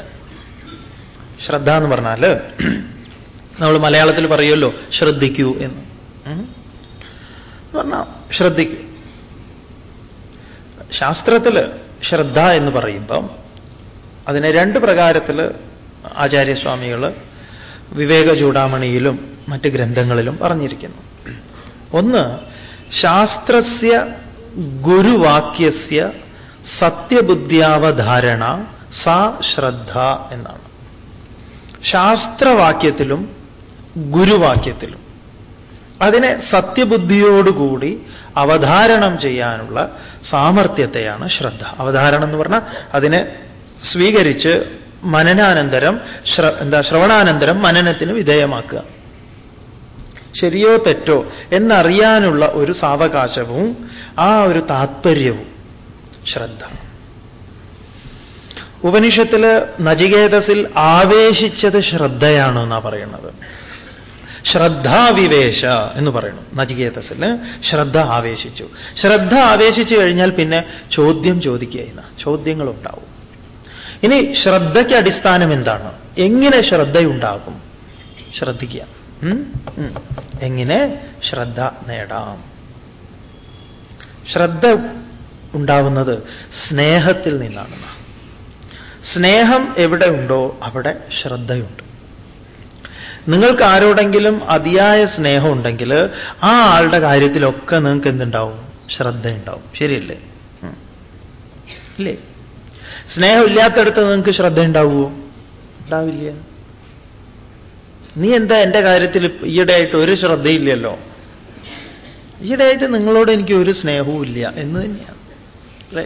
ശ്രദ്ധ എന്ന് പറഞ്ഞാൽ നമ്മൾ മലയാളത്തിൽ പറയുമല്ലോ ശ്രദ്ധിക്കൂ എന്ന്. പറഞ്ഞാൽ ശ്രദ്ധിക്കും. ശാസ്ത്രത്തിൽ ശ്രദ്ധ എന്ന് പറയുമ്പം അതിനെ രണ്ട് പ്രകാരത്തിൽ ആചാര്യസ്വാമികൾ വിവേക ചൂടാമണിയിലും മറ്റ് ഗ്രന്ഥങ്ങളിലും പറഞ്ഞിരിക്കുന്നു. ഒന്ന് ശാസ്ത്രസ്യ ഗുരുവാക്യസ്യ സത്യബുദ്ധ്യാവധാരണ സാ ശ്രദ്ധ എന്നാണ്. ശാസ്ത്രവാക്യത്തിലും ഗുരുവാക്യത്തിലും അതിനെ സത്യബുദ്ധിയോടുകൂടി അവധാരണം ചെയ്യാനുള്ള സാമർത്ഥ്യത്തെയാണ് ശ്രദ്ധ. അവധാരണം എന്ന് പറഞ്ഞാൽ അതിനെ സ്വീകരിച്ച് മനനാനന്തരം ശ്ര എന്താ ശ്രവണാനന്തരം മനനത്തിന് വിധേയമാക്കുക. ശരിയോ തെറ്റോ എന്നറിയാനുള്ള ഒരു സാവകാശവും ആ ഒരു താത്പര്യവും ശ്രദ്ധ. ഉപനിഷത്തിൽ നചികേതസിൽ ആവേശിച്ചത് ശ്രദ്ധയാണ് എന്നാ പറയുന്നത്. ശ്രദ്ധാവിവേശ എന്ന് പറയുന്നു. നചികേതസിൽ ശ്രദ്ധ ആവേശിച്ചു. ശ്രദ്ധ ആവേശിച്ചു കഴിഞ്ഞാൽ പിന്നെ ചോദ്യം ചോദിക്കുക ചോദ്യങ്ങളുണ്ടാവും. ഇനി ശ്രദ്ധയ്ക്ക് അടിസ്ഥാനം എന്താണ്? എങ്ങനെ ശ്രദ്ധയുണ്ടാകും? ശ്രദ്ധിക്കുക. എങ്ങനെ ശ്രദ്ധ നേടാം? ശ്രദ്ധ ഉണ്ടാവുന്നത് സ്നേഹത്തിൽ നിന്നാണ് സ്നേഹം എവിടെ ഉണ്ടോ അവിടെ ശ്രദ്ധയുണ്ട്. നിങ്ങൾക്ക് ആരോടെങ്കിലും അതിയായ സ്നേഹം ഉണ്ടെങ്കിൽ ആ ആളുടെ കാര്യത്തിലൊക്കെ നിങ്ങൾക്ക് എന്തുണ്ടാവും? ശ്രദ്ധയുണ്ടാവും. ശരിയല്ലേ? ഇല്ലേ? സ്നേഹമില്ലാത്തടത്ത് നിങ്ങൾക്ക് ശ്രദ്ധ ഉണ്ടാവുമോ ഉണ്ടാവില്ല. നീ എന്താ എന്റെ കാര്യത്തിൽ ഈയിടെയായിട്ട് ഒരു ശ്രദ്ധയില്ലല്ലോ? ഈയിടെയായിട്ട് നിങ്ങളോട് എനിക്ക് ഒരു സ്നേഹവും ഇല്ല എന്ന് തന്നെയാണ്. അല്ലേ?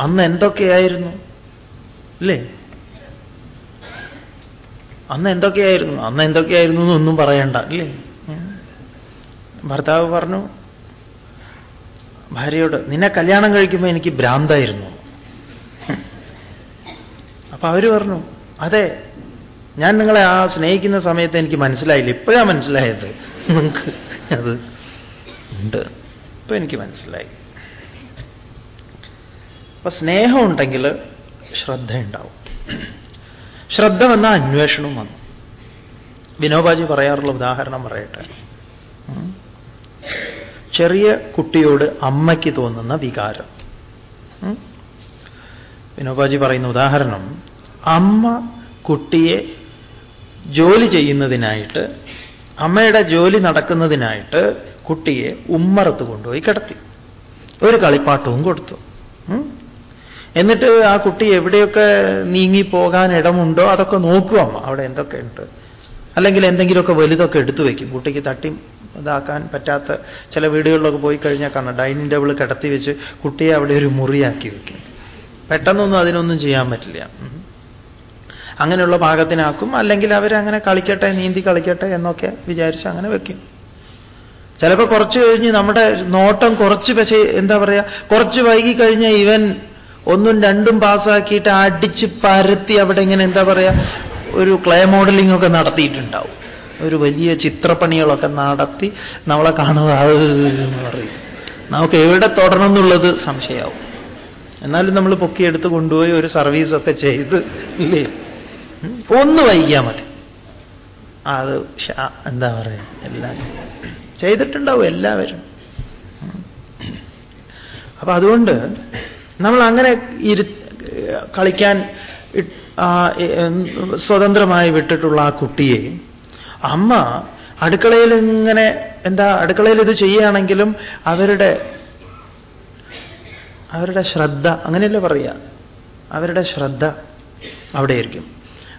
അന്ന് എന്തൊക്കെയായിരുന്നു? അല്ലേ അന്ന് എന്തൊക്കെയായിരുന്നു? അന്ന് എന്തൊക്കെയായിരുന്നു എന്നൊന്നും പറയണ്ട അല്ലേ? ഭർത്താവ് പറഞ്ഞു ഭാര്യയോട് നിന്നെ കല്യാണം കഴിക്കുമ്പോൾ എനിക്ക് ഭ്രാന്തായിരുന്നു. അപ്പൊ അവർ പറഞ്ഞു അതെ ഞാൻ നിങ്ങളെ ആ സ്നേഹിക്കുന്ന സമയത്ത് എനിക്ക് മനസ്സിലായില്ല. ഇപ്പോഴാ മനസ്സിലായത്? നിങ്ങൾക്ക് അത് ഉണ്ട്. ഇപ്പൊ എനിക്ക് മനസ്സിലായി. അപ്പൊ സ്നേഹമുണ്ടെങ്കിൽ ശ്രദ്ധയുണ്ടാവും. ശ്രദ്ധ വന്ന അന്വേഷണവും വന്നു. വിനോബാജി പറയാറുള്ള ഉദാഹരണം പറയട്ടെ. ചെറിയ കുട്ടിയോട് അമ്മയ്ക്ക് തോന്നുന്ന വികാരം. വിനോബാജി പറയുന്ന ഉദാഹരണം അമ്മ കുട്ടിയെ ജോലി ചെയ്യുന്നതിനായിട്ട് അമ്മയുടെ ജോലി നടക്കുന്നതിനായിട്ട് കുട്ടിയെ ഉമ്മറത്ത് കൊണ്ടുപോയി കിടത്തി. ഒരു കളിപ്പാട്ടവും കൊടുത്തു. എന്നിട്ട് ആ കുട്ടി എവിടെയൊക്കെ നീങ്ങി പോകാൻ ഇടമുണ്ടോ അതൊക്കെ നോക്കുക അമ്മ. അവിടെ എന്തൊക്കെ ഉണ്ട്? അല്ലെങ്കിൽ എന്തെങ്കിലുമൊക്കെ വലുതൊക്കെ എടുത്തു വയ്ക്കും കുട്ടിക്ക് തട്ടി ഇതാക്കാൻ പറ്റാത്ത ചില വീടുകളിലൊക്കെ പോയി കഴിഞ്ഞാൽ കാണാം. ഡൈനിങ് ടേബിൾ കിടത്തി വെച്ച് കുട്ടിയെ അവിടെ ഒരു മുറിയാക്കി വെക്കും. പെട്ടെന്നൊന്നും അതിനൊന്നും ചെയ്യാൻ പറ്റില്ല. അങ്ങനെയുള്ള ഭാഗത്തിനാക്കും അല്ലെങ്കിൽ അവരങ്ങനെ കളിക്കട്ടെ നീന്തി കളിക്കട്ടെ എന്നൊക്കെ വിചാരിച്ച് അങ്ങനെ വെക്കും. ചിലപ്പോൾ കുറച്ച് കഴിഞ്ഞ് നമ്മുടെ നോട്ടം കുറച്ച് പക്ഷേ എന്താ പറയുക കുറച്ച് വൈകി കഴിഞ്ഞാൽ ഇവൻ ഒന്നും രണ്ടും പാസ്സാക്കിയിട്ട് അടിച്ച് പരത്തി അവിടെ ഇങ്ങനെ എന്താ പറയുക ഒരു ക്ലേ മോഡലിംഗ് ഒക്കെ നടത്തിയിട്ടുണ്ടാവും. ഒരു വലിയ ചിത്രപ്പണികളൊക്കെ നടത്തി നമ്മളെ കാണുക എന്ന് പറയും. നമുക്ക് എവിടെ തുടരണം എന്നുള്ളത് സംശയമാവും എന്നാലും നമ്മൾ പൊക്കിയെടുത്ത് കൊണ്ടുപോയി ഒരു സർവീസൊക്കെ ചെയ്ത് ഇല്ലേ? ഒന്ന് വൈകിയാൽ മതി. അത് എന്താ പറയുക എല്ലാവരും ചെയ്തിട്ടുണ്ടാവും എല്ലാവരും. അപ്പൊ അതുകൊണ്ട് നമ്മൾ അങ്ങനെ ഇരു കളിക്കാൻ സ്വതന്ത്രമായി വിട്ടിട്ടുള്ള ആ കുട്ടിയെ അമ്മ അടുക്കളയിൽ ഇങ്ങനെ എന്താ അടുക്കളയിൽ ഇത് ചെയ്യുകയാണെങ്കിലും അവരുടെ അവരുടെ ശ്രദ്ധ അങ്ങനെയല്ലേ പറയുക? അവരുടെ ശ്രദ്ധ അവിടെയായിരിക്കും.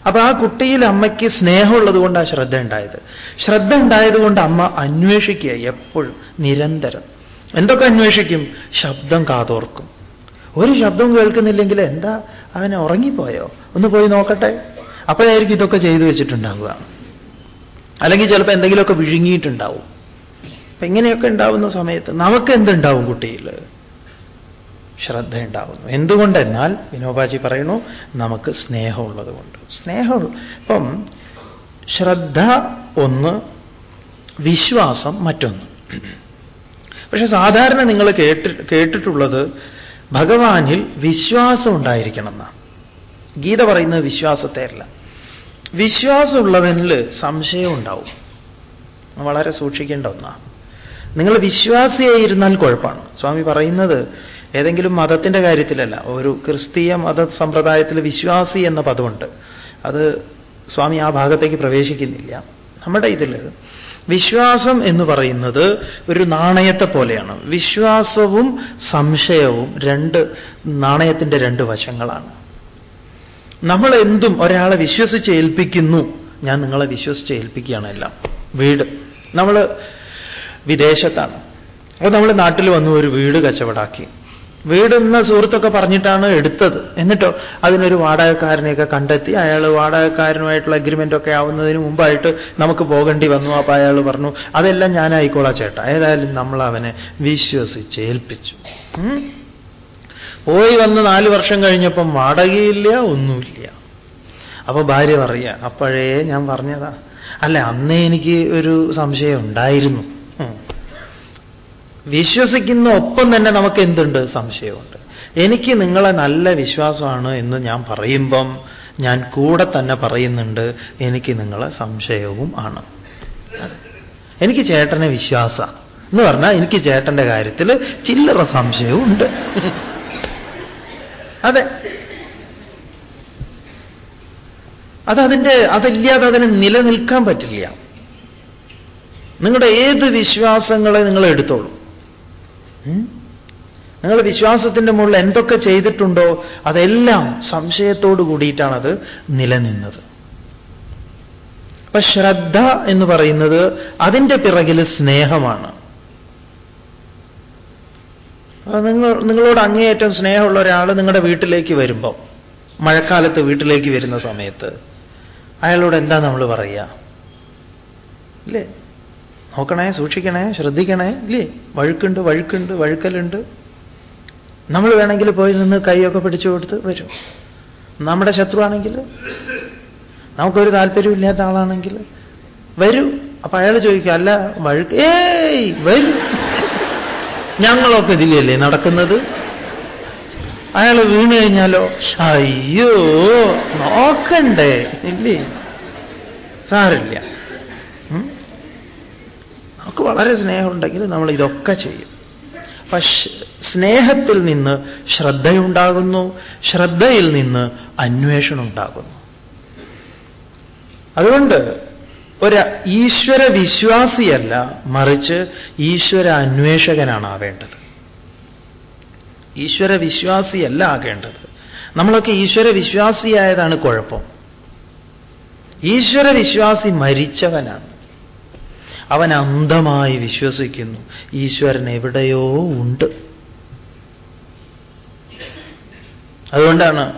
അപ്പൊ ആ കുട്ടിയിൽ അമ്മയ്ക്ക് സ്നേഹമുള്ളത് കൊണ്ട് ആ ശ്രദ്ധ ഉണ്ടായത്. ശ്രദ്ധ ഉണ്ടായതുകൊണ്ട് അമ്മ അന്വേഷിക്കുക എപ്പോഴും നിരന്തരം. എന്തൊക്കെ അന്വേഷിക്കും? ശബ്ദം കാതോർക്കും. ഒരു ശബ്ദവും കേൾക്കുന്നില്ലെങ്കിൽ എന്താ? അവനെ ഉറങ്ങിപ്പോയോ? ഒന്ന് പോയി നോക്കട്ടെ. അപ്പോഴായിരിക്കും ഇതൊക്കെ ചെയ്തു വെച്ചിട്ടുണ്ടാവുക. അല്ലെങ്കിൽ ചിലപ്പോൾ എന്തെങ്കിലുമൊക്കെ വിഴുങ്ങിയിട്ടുണ്ടാവും. അപ്പൊ ഇങ്ങനെയൊക്കെ ഉണ്ടാവുന്ന സമയത്ത് നമുക്ക് എന്തുണ്ടാവും കുട്ടിയിൽ? ശ്രദ്ധയുണ്ടാവുന്നു എന്തുകൊണ്ടെന്നാൽ വിനോബാജി പറയുന്നു നമുക്ക് സ്നേഹമുള്ളത് കൊണ്ട് സ്നേഹം ഇപ്പം ശ്രദ്ധ ഒന്ന് വിശ്വാസം മറ്റൊന്ന്. പക്ഷെ സാധാരണ നിങ്ങൾ കേട്ടി കേട്ടിട്ടുള്ളത് ഭഗവാനിൽ വിശ്വാസം ഉണ്ടായിരിക്കണം എന്നാണ് ഗീത പറയുന്നത് വിശ്വാസത്തെ അല്ല വിശ്വാസമുള്ളവനിൽ സംശയം ഉണ്ടാവും വളരെ സൂക്ഷിക്കേണ്ട ഒന്നാണ്. നിങ്ങൾ വിശ്വാസിയായിരുന്നാൽ കുഴപ്പമാണ്. സ്വാമി പറയുന്നത് ഏതെങ്കിലും മതത്തിന്റെ കാര്യത്തിലല്ല. ഒരു ക്രിസ്തീയ മത സമ്പ്രദായത്തിൽ വിശ്വാസി എന്ന പദമുണ്ട്. അത് സ്വാമി ആ ഭാഗത്തേക്ക് പ്രവേശിക്കുന്നില്ല. നമ്മുടെ ഇതിൽ വിശ്വാസം എന്ന് പറയുന്നത് ഒരു നാണയത്തെ പോലെയാണ്. വിശ്വാസവും സംശയവും രണ്ട് നാണയത്തിന്റെ രണ്ട് വശങ്ങളാണ്. നമ്മൾ എന്തും ഒരാളെ വിശ്വസിച്ച് ഏൽപ്പിക്കുന്നു. ഞാൻ നിങ്ങളെ വിശ്വസിച്ച് ഏൽപ്പിക്കുകയാണ് എല്ലാം. വീട്. നമ്മൾ വിദേശത്താണ്. അപ്പോൾ നമ്മൾ നാട്ടിൽ വന്നു ഒരു വീട് കച്ചവടാക്കി. വീടെന്ന സുഹൃത്തൊക്കെ പറഞ്ഞിട്ടാണ് എടുത്തത്. എന്നിട്ടോ അതിനൊരു വാടകക്കാരനെയൊക്കെ കണ്ടെത്തി അയാൾ വാടകക്കാരനുമായിട്ടുള്ള അഗ്രിമെന്റ് ഒക്കെ ആവുന്നതിന് മുമ്പായിട്ട് നമുക്ക് പോകേണ്ടി വന്നു. അപ്പൊ അയാൾ പറഞ്ഞു അതെല്ലാം ഞാനായിക്കോളാം ചേട്ടാ. ഏതായാലും നമ്മൾ അവനെ വിശ്വസിച്ച് ഏൽപ്പിച്ചു പോയി വന്ന് നാല് വർഷം കഴിഞ്ഞപ്പം വാടകയില്ല ഒന്നുമില്ല. അപ്പൊ ഭാര്യ പറയ അപ്പോഴേ ഞാൻ പറഞ്ഞതാ. അല്ല അന്നേ എനിക്ക് ഒരു സംശയം ഉണ്ടായിരുന്നു. വിശ്വസിക്കുന്ന ഒപ്പം തന്നെ നമുക്ക് എന്തുണ്ട്? സംശയമുണ്ട്. എനിക്ക് നിങ്ങളെ നല്ല വിശ്വാസമാണ് എന്ന് ഞാൻ പറയുമ്പം ഞാൻ കൂടെ തന്നെ പറയുന്നുണ്ട്. എനിക്ക് നിങ്ങളെ സംശയവും ആണ്. എനിക്ക് ചേട്ടനെ വിശ്വാസ. എന്ന് പറഞ്ഞാൽ എനിക്ക് ചേട്ടന്റെ കാര്യത്തിൽ ചില്ലറ സംശയവും ഉണ്ട്. അതെ. അതതിന്റെ അതില്ലാതെ അതിന് നിലനിൽക്കാൻ പറ്റില്ല. നിങ്ങളുടെ ഏത് വിശ്വാസങ്ങളെ നിങ്ങൾ എടുത്തോളൂ? നിങ്ങൾ വിശ്വാസത്തിന്റെ മുകളിൽ എന്തൊക്കെ ചെയ്തിട്ടുണ്ടോ അതെല്ലാം സംശയത്തോട് കൂടിയിട്ടാണ് അത് നിലനിന്നത്. അപ്പൊ ശ്രദ്ധ എന്ന് പറയുന്നത് അതിന്റെ പിറകിൽ സ്നേഹമാണ്. നിങ്ങൾ നിങ്ങളോട് അങ്ങേയറ്റം സ്നേഹമുള്ള ഒരാൾ നിങ്ങളുടെ വീട്ടിലേക്ക് വരുമ്പം മഴക്കാലത്ത് വീട്ടിലേക്ക് വരുന്ന സമയത്ത് അയാളോട് എന്താ നമ്മൾ പറയുക? ഇല്ലേ? നോക്കണേ സൂക്ഷിക്കണേ ശ്രദ്ധിക്കണേ ഇല്ലേ? വഴുക്കുണ്ട് വഴുക്കുണ്ട് വഴുക്കലുണ്ട്. നമ്മൾ വേണമെങ്കിൽ പോയി നിന്ന് കൈയൊക്കെ പിടിച്ചു കൊടുത്ത് വരും. നമ്മുടെ ശത്രുവാണെങ്കിൽ നമുക്കൊരു താല്പര്യമില്ലാത്ത ആളാണെങ്കിൽ വരൂ. അപ്പൊ അയാൾ ചോദിക്കും അല്ല വഴുക്ക് ഏയ് വരൂ. ഞങ്ങളൊക്കെ ഇതിലല്ലേ നടക്കുന്നത്? അയാൾ വീണ് കഴിഞ്ഞാലോ? അയ്യോ നോക്കണ്ടേ ഇല്ലേ? സാരില്ല നമുക്ക് വളരെ സ്നേഹമുണ്ടെങ്കിൽ നമ്മൾ ഇതൊക്കെ ചെയ്യും. അപ്പൊ സ്നേഹത്തിൽ നിന്ന് ശ്രദ്ധയുണ്ടാകുന്നു ശ്രദ്ധയിൽ നിന്ന് അന്വേഷണം ഉണ്ടാകുന്നു അതുകൊണ്ട് ഒരു ഈശ്വര വിശ്വാസിയല്ല മറിച്ച് ഈശ്വര അന്വേഷകനാണ് ആവേണ്ടത് ഈശ്വര വിശ്വാസിയല്ല ആകേണ്ടത്. നമ്മളൊക്കെ ഈശ്വര വിശ്വാസിയായതാണ് കുഴപ്പം. ഈശ്വര വിശ്വാസി മരിച്ചവനാണ്. അവൻ അന്ധമായി വിശ്വസിക്കുന്നു. ഈശ്വരൻ എവിടെയോ ഉണ്ട്. അതുകൊണ്ടാണ്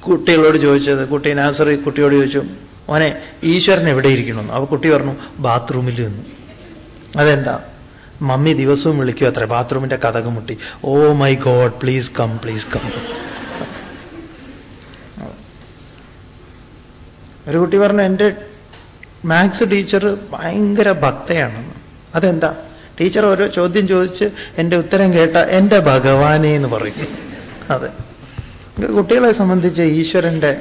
കുട്ടികളോട് ചോദിച്ചത്. കുട്ടി നാസറി കുട്ടിയോട് ചോദിച്ചു മോനെ ഈശ്വരൻ എവിടെ അപ്പൊ കുട്ടി പറഞ്ഞു ബാത്റൂമിൽ നിന്ന്. അതെന്താ? മമ്മി ദിവസവും വിളിക്കും അത്ര ബാത്റൂമിന്റെ കഥക മുട്ടി. ഓ my God please come please come. ഒരു കുട്ടി പറഞ്ഞു എന്റെ മാത്സ് ടീച്ചർ ഭയങ്കര ഭക്തയാണ്. അതെന്താ? ടീച്ചർ ഓരോ ചോദ്യം ചോദിച്ച് എന്റെ ഉത്തരം കേട്ട എന്റെ ഭഗവാനെ എന്ന് പറയും. അതെ. കുട്ടികളെ സംബന്ധിച്ച് ഈശ്വരന്റെ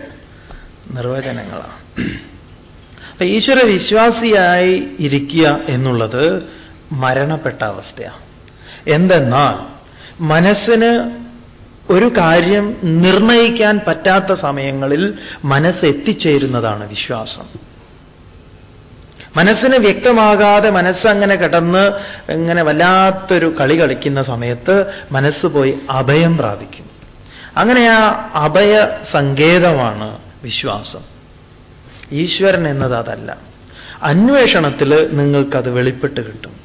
നിർവചനങ്ങളാണ്. അപ്പൊ ഈശ്വര വിശ്വാസിയായി ഇരിക്കുക എന്നുള്ളത് മരണപ്പെട്ട അവസ്ഥയാണ്. എന്തെന്നാൽ മനസ്സിന് ഒരു കാര്യം നിർണയിക്കാൻ പറ്റാത്ത സമയങ്ങളിൽ മനസ്സ് എത്തിച്ചേരുന്നതാണ് വിശ്വാസം. മനസ്സിന് വ്യക്തമാകാതെ മനസ്സങ്ങനെ കിടന്ന് ഇങ്ങനെ വല്ലാത്തൊരു കളി കളിക്കുന്ന സമയത്ത് മനസ്സ് പോയി അഭയം പ്രാപിക്കും. അങ്ങനെ ആ അഭയ സങ്കേതമാണ് വിശ്വാസം. ഈശ്വരൻ എന്നത് അതല്ല അന്വേഷണത്തിൽ നിങ്ങൾക്കത് വെളിപ്പെട്ട് കിട്ടും.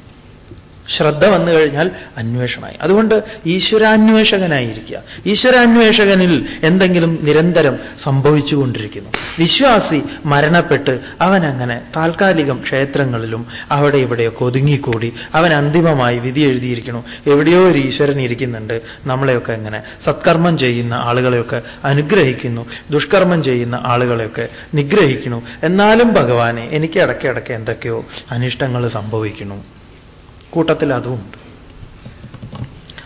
ശ്രദ്ധ വന്നു കഴിഞ്ഞാൽ അന്വേഷണമായി. അതുകൊണ്ട് ഈശ്വരാന്വേഷകനായിരിക്കുക. ഈശ്വരാന്വേഷകനിൽ എന്തെങ്കിലും നിരന്തരം സംഭവിച്ചുകൊണ്ടിരിക്കുന്നു. വിശ്വാസി മരണപ്പെട്ട് അവൻ അങ്ങനെ താൽക്കാലികം ക്ഷേത്രങ്ങളിലും അവിടെ ഇവിടെയൊക്കെ ഒതുങ്ങിക്കൂടി അവൻ അന്തിമമായി വിധി എഴുതിയിരിക്കുന്നു. എവിടെയോ ഒരു ഈശ്വരൻ ഇരിക്കുന്നുണ്ട്. നമ്മളെയൊക്കെ എങ്ങനെ സത്കർമ്മം ചെയ്യുന്ന ആളുകളെയൊക്കെ അനുഗ്രഹിക്കുന്നു. ദുഷ്കർമ്മം ചെയ്യുന്ന ആളുകളെയൊക്കെ നിഗ്രഹിക്കുന്നു. എന്നാലും ഭഗവാനെ എനിക്ക് ഇടയ്ക്കിടയ്ക്ക് എന്തൊക്കെയോ അനിഷ്ടങ്ങൾ സംഭവിക്കുന്നു. കൂട്ടത്തിൽ അതുമുണ്ട്.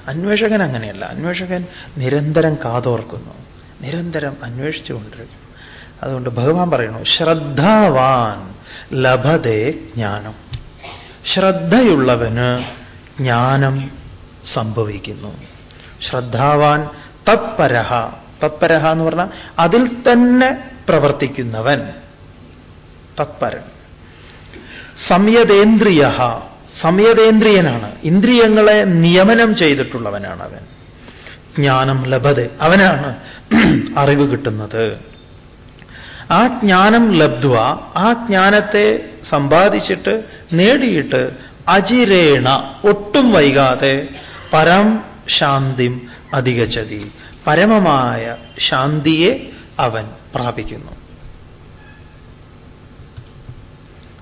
അന്വേഷകൻ അങ്ങനെയല്ല. അന്വേഷകൻ നിരന്തരം കാതോർക്കുന്നു. നിരന്തരം അന്വേഷിച്ചുകൊണ്ടിരിക്കും അതുകൊണ്ട് ഭഗവാൻ പറയുന്നു ശ്രദ്ധാവാൻ ലഭതേ ജ്ഞാനം. ശ്രദ്ധയുള്ളവന് ജ്ഞാനം സംഭവിക്കുന്നു. ശ്രദ്ധാവാൻ തത്പരഹ. തത്പരഹ എന്ന് പറഞ്ഞാൽ അതിൽ തന്നെ പ്രവർത്തിക്കുന്നവൻ. തത്പരൻ. സംയതേന്ദ്രിയ സംയതേന്ദ്രിയനാണ് ഇന്ദ്രിയങ്ങളെ നിയമനം ചെയ്തിട്ടുള്ളവനാണ് അവൻ. ജ്ഞാനം ലഭത്. അവനാണ് അറിവ് കിട്ടുന്നത്. ആ ജ്ഞാനം ലബ്ധ്വ ആ ജ്ഞാനത്തെ സമ്പാദിച്ചിട്ട് നേടിയിട്ട് അജിരേണ ഒട്ടും വൈകാതെ പരം ശാന്തിം അധികച്ചതി പരമമായ ശാന്തിയെ അവൻ പ്രാപിക്കുന്നു.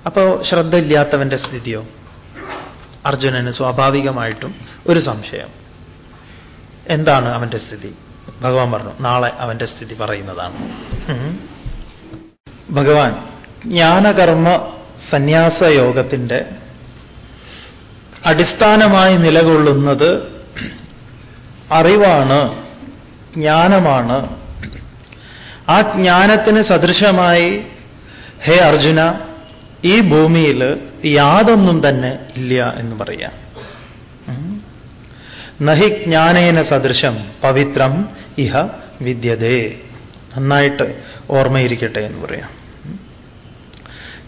അപ്പോ ശ്രദ്ധയില്ലാത്തവന്റെ സ്ഥിതിയോ? അർജുനന് സ്വാഭാവികമായിട്ടും ഒരു സംശയം. എന്താണ് അവന്റെ സ്ഥിതി? ഭഗവാൻ പറഞ്ഞു നാളെ അവന്റെ സ്ഥിതി പറയുന്നതാണ്. ഭഗവാൻ ജ്ഞാനകർമ്മ സന്യാസ യോഗത്തിന്റെ അടിസ്ഥാനമായി നിലകൊള്ളുന്നത് അറിവാണ് ജ്ഞാനമാണ്. ആ ജ്ഞാനത്തിന് സദൃശമായി ഹേ അർജുന ഈ ഭൂമിയിൽ യാതൊന്നും തന്നെ ഇല്ല എന്ന് പറയാം. നഹി ജ്ഞാനേന സദൃശം പവിത്രം ഇഹ വിദ്യതേ. നന്നായിട്ട് ഓർമ്മയിരിക്കട്ടെ എന്ന് പറയാം.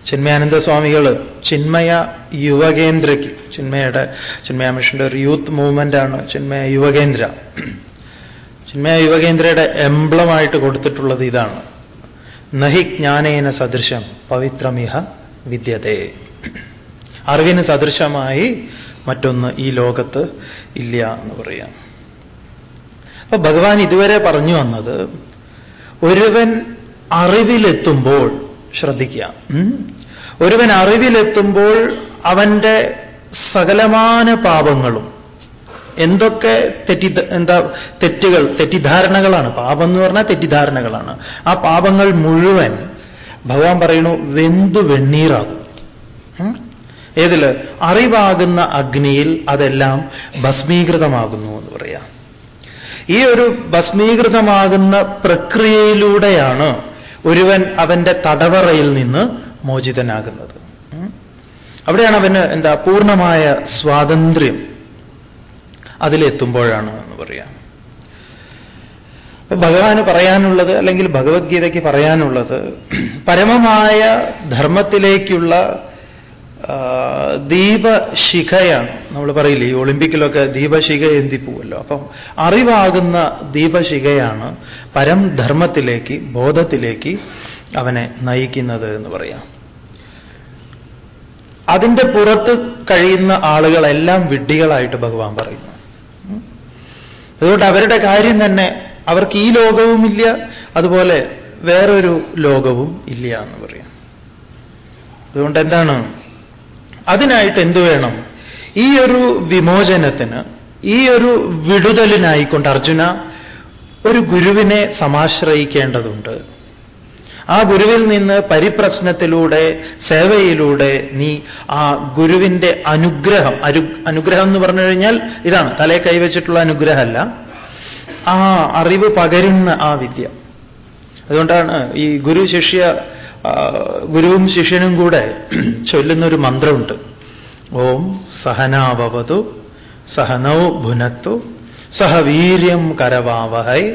ചിന്മയാനന്ദ സ്വാമികൾ ചിന്മയ യുവകേന്ദ്രയ്ക്ക് ചിന്മയുടെ ചിന്മയ മിഷന്റെ ഒരു യൂത്ത് മൂവ്മെന്റ് ആണ് ചിന്മയ യുവകേന്ദ്ര. ചിന്മയ യുവകേന്ദ്രയുടെ എംബ്ലമായിട്ട് കൊടുത്തിട്ടുള്ളത് ഇതാണ്. നഹി ജ്ഞാനേന സദൃശം പവിത്രമിഹ വിദ്യതേ അറിവിന് സദൃശമായി മറ്റൊന്ന് ഈ ലോകത്ത് ഇല്ല എന്ന് പറയാം. അപ്പൊ ഭഗവാൻ ഇതുവരെ പറഞ്ഞു വന്നത് ഒരുവൻ അറിവിലെത്തുമ്പോൾ ശ്രദ്ധിക്കുക. ഒരുവൻ അറിവിലെത്തുമ്പോൾ അവന്റെ സകലമാന പാപങ്ങളും എന്തൊക്കെ തെറ്റി എന്താ തെറ്റുകൾ തെറ്റിദ്ധാരണകളാണ്. പാപം എന്ന് പറഞ്ഞാൽ തെറ്റിദ്ധാരണകളാണ്. ആ പാപങ്ങൾ മുഴുവൻ ഭഗവാൻ പറയണു വെന്തു വെണ്ണീറാകും ഏതിൽ അറിവാകുന്ന അഗ്നിയിൽ അതെല്ലാം ഭസ്മീകൃതമാകുന്നു എന്ന് പറയാം. ഈ ഒരു ഭസ്മീകൃതമാകുന്ന പ്രക്രിയയിലൂടെയാണ് ഒരുവൻ അവന്റെ തടവറയിൽ നിന്ന് മോചിതനാകുന്നത്. അവിടെയാണ് അവന് എന്താ പൂർണമായ സ്വാതന്ത്ര്യം അതിലെത്തുമ്പോഴാണ് എന്ന് പറയാം. ഭഗവാന് പറയാനുള്ളത് അല്ലെങ്കിൽ ഭഗവത്ഗീതയ്ക്ക് പറയാനുള്ളത് പരമമായ ധർമ്മത്തിലേക്കുള്ള ദീപശിഖയാണ്. നമ്മൾ പറയില്ലേ ഈ ഒളിമ്പിക്കിലൊക്കെ ദീപശിഖ എന്തി പോവല്ലോ. അപ്പം അറിവാകുന്ന ദീപശിഖയാണ് പരം ധർമ്മത്തിലേക്ക് ബോധത്തിലേക്ക് അവനെ നയിക്കുന്നത് എന്ന് പറയാം. അതിന്റെ പുറത്ത് കഴിയുന്ന ആളുകളെല്ലാം വിഡ്ഢികളായിട്ട് ഭഗവാൻ പറയുന്നു. അതുകൊണ്ട് അവരുടെ കാര്യം തന്നെ അവർക്ക് ഈ ലോകവുമില്ല അതുപോലെ വേറൊരു ലോകവും ഇല്ല എന്ന് പറയാം. അതുകൊണ്ട് എന്താണ്? അതിനായിട്ട് എന്തു വേണം? ഈ ഒരു വിമോചനത്തിന് ഈ ഒരു വിടുതലിനായിക്കൊണ്ട് അർജുന ഒരു ഗുരുവിനെ സമാശ്രയിക്കേണ്ടതുണ്ട്. ആ ഗുരുവിൽ നിന്ന് പരിപ്രശ്നത്തിലൂടെ സേവയിലൂടെ നീ ആ ഗുരുവിന്റെ അനുഗ്രഹം അനുഗ്രഹം എന്ന് പറഞ്ഞു കഴിഞ്ഞാൽ ഇതാണ് തലയെ കൈവച്ചിട്ടുള്ള അനുഗ്രഹമല്ല. ആ അറിവ് പകരുന്ന ആ വിദ്യ. അതുകൊണ്ടാണ് ഈ ഗുരു ശിഷ്യ ഗുരുവും ശിഷ്യനും കൂടെ ചൊല്ലുന്ന ഒരു മന്ത്രമുണ്ട്. ഓം സഹനാവവതു സഹനൗ ഭുനത്തു സഹവീര്യം കരവാവഹൈ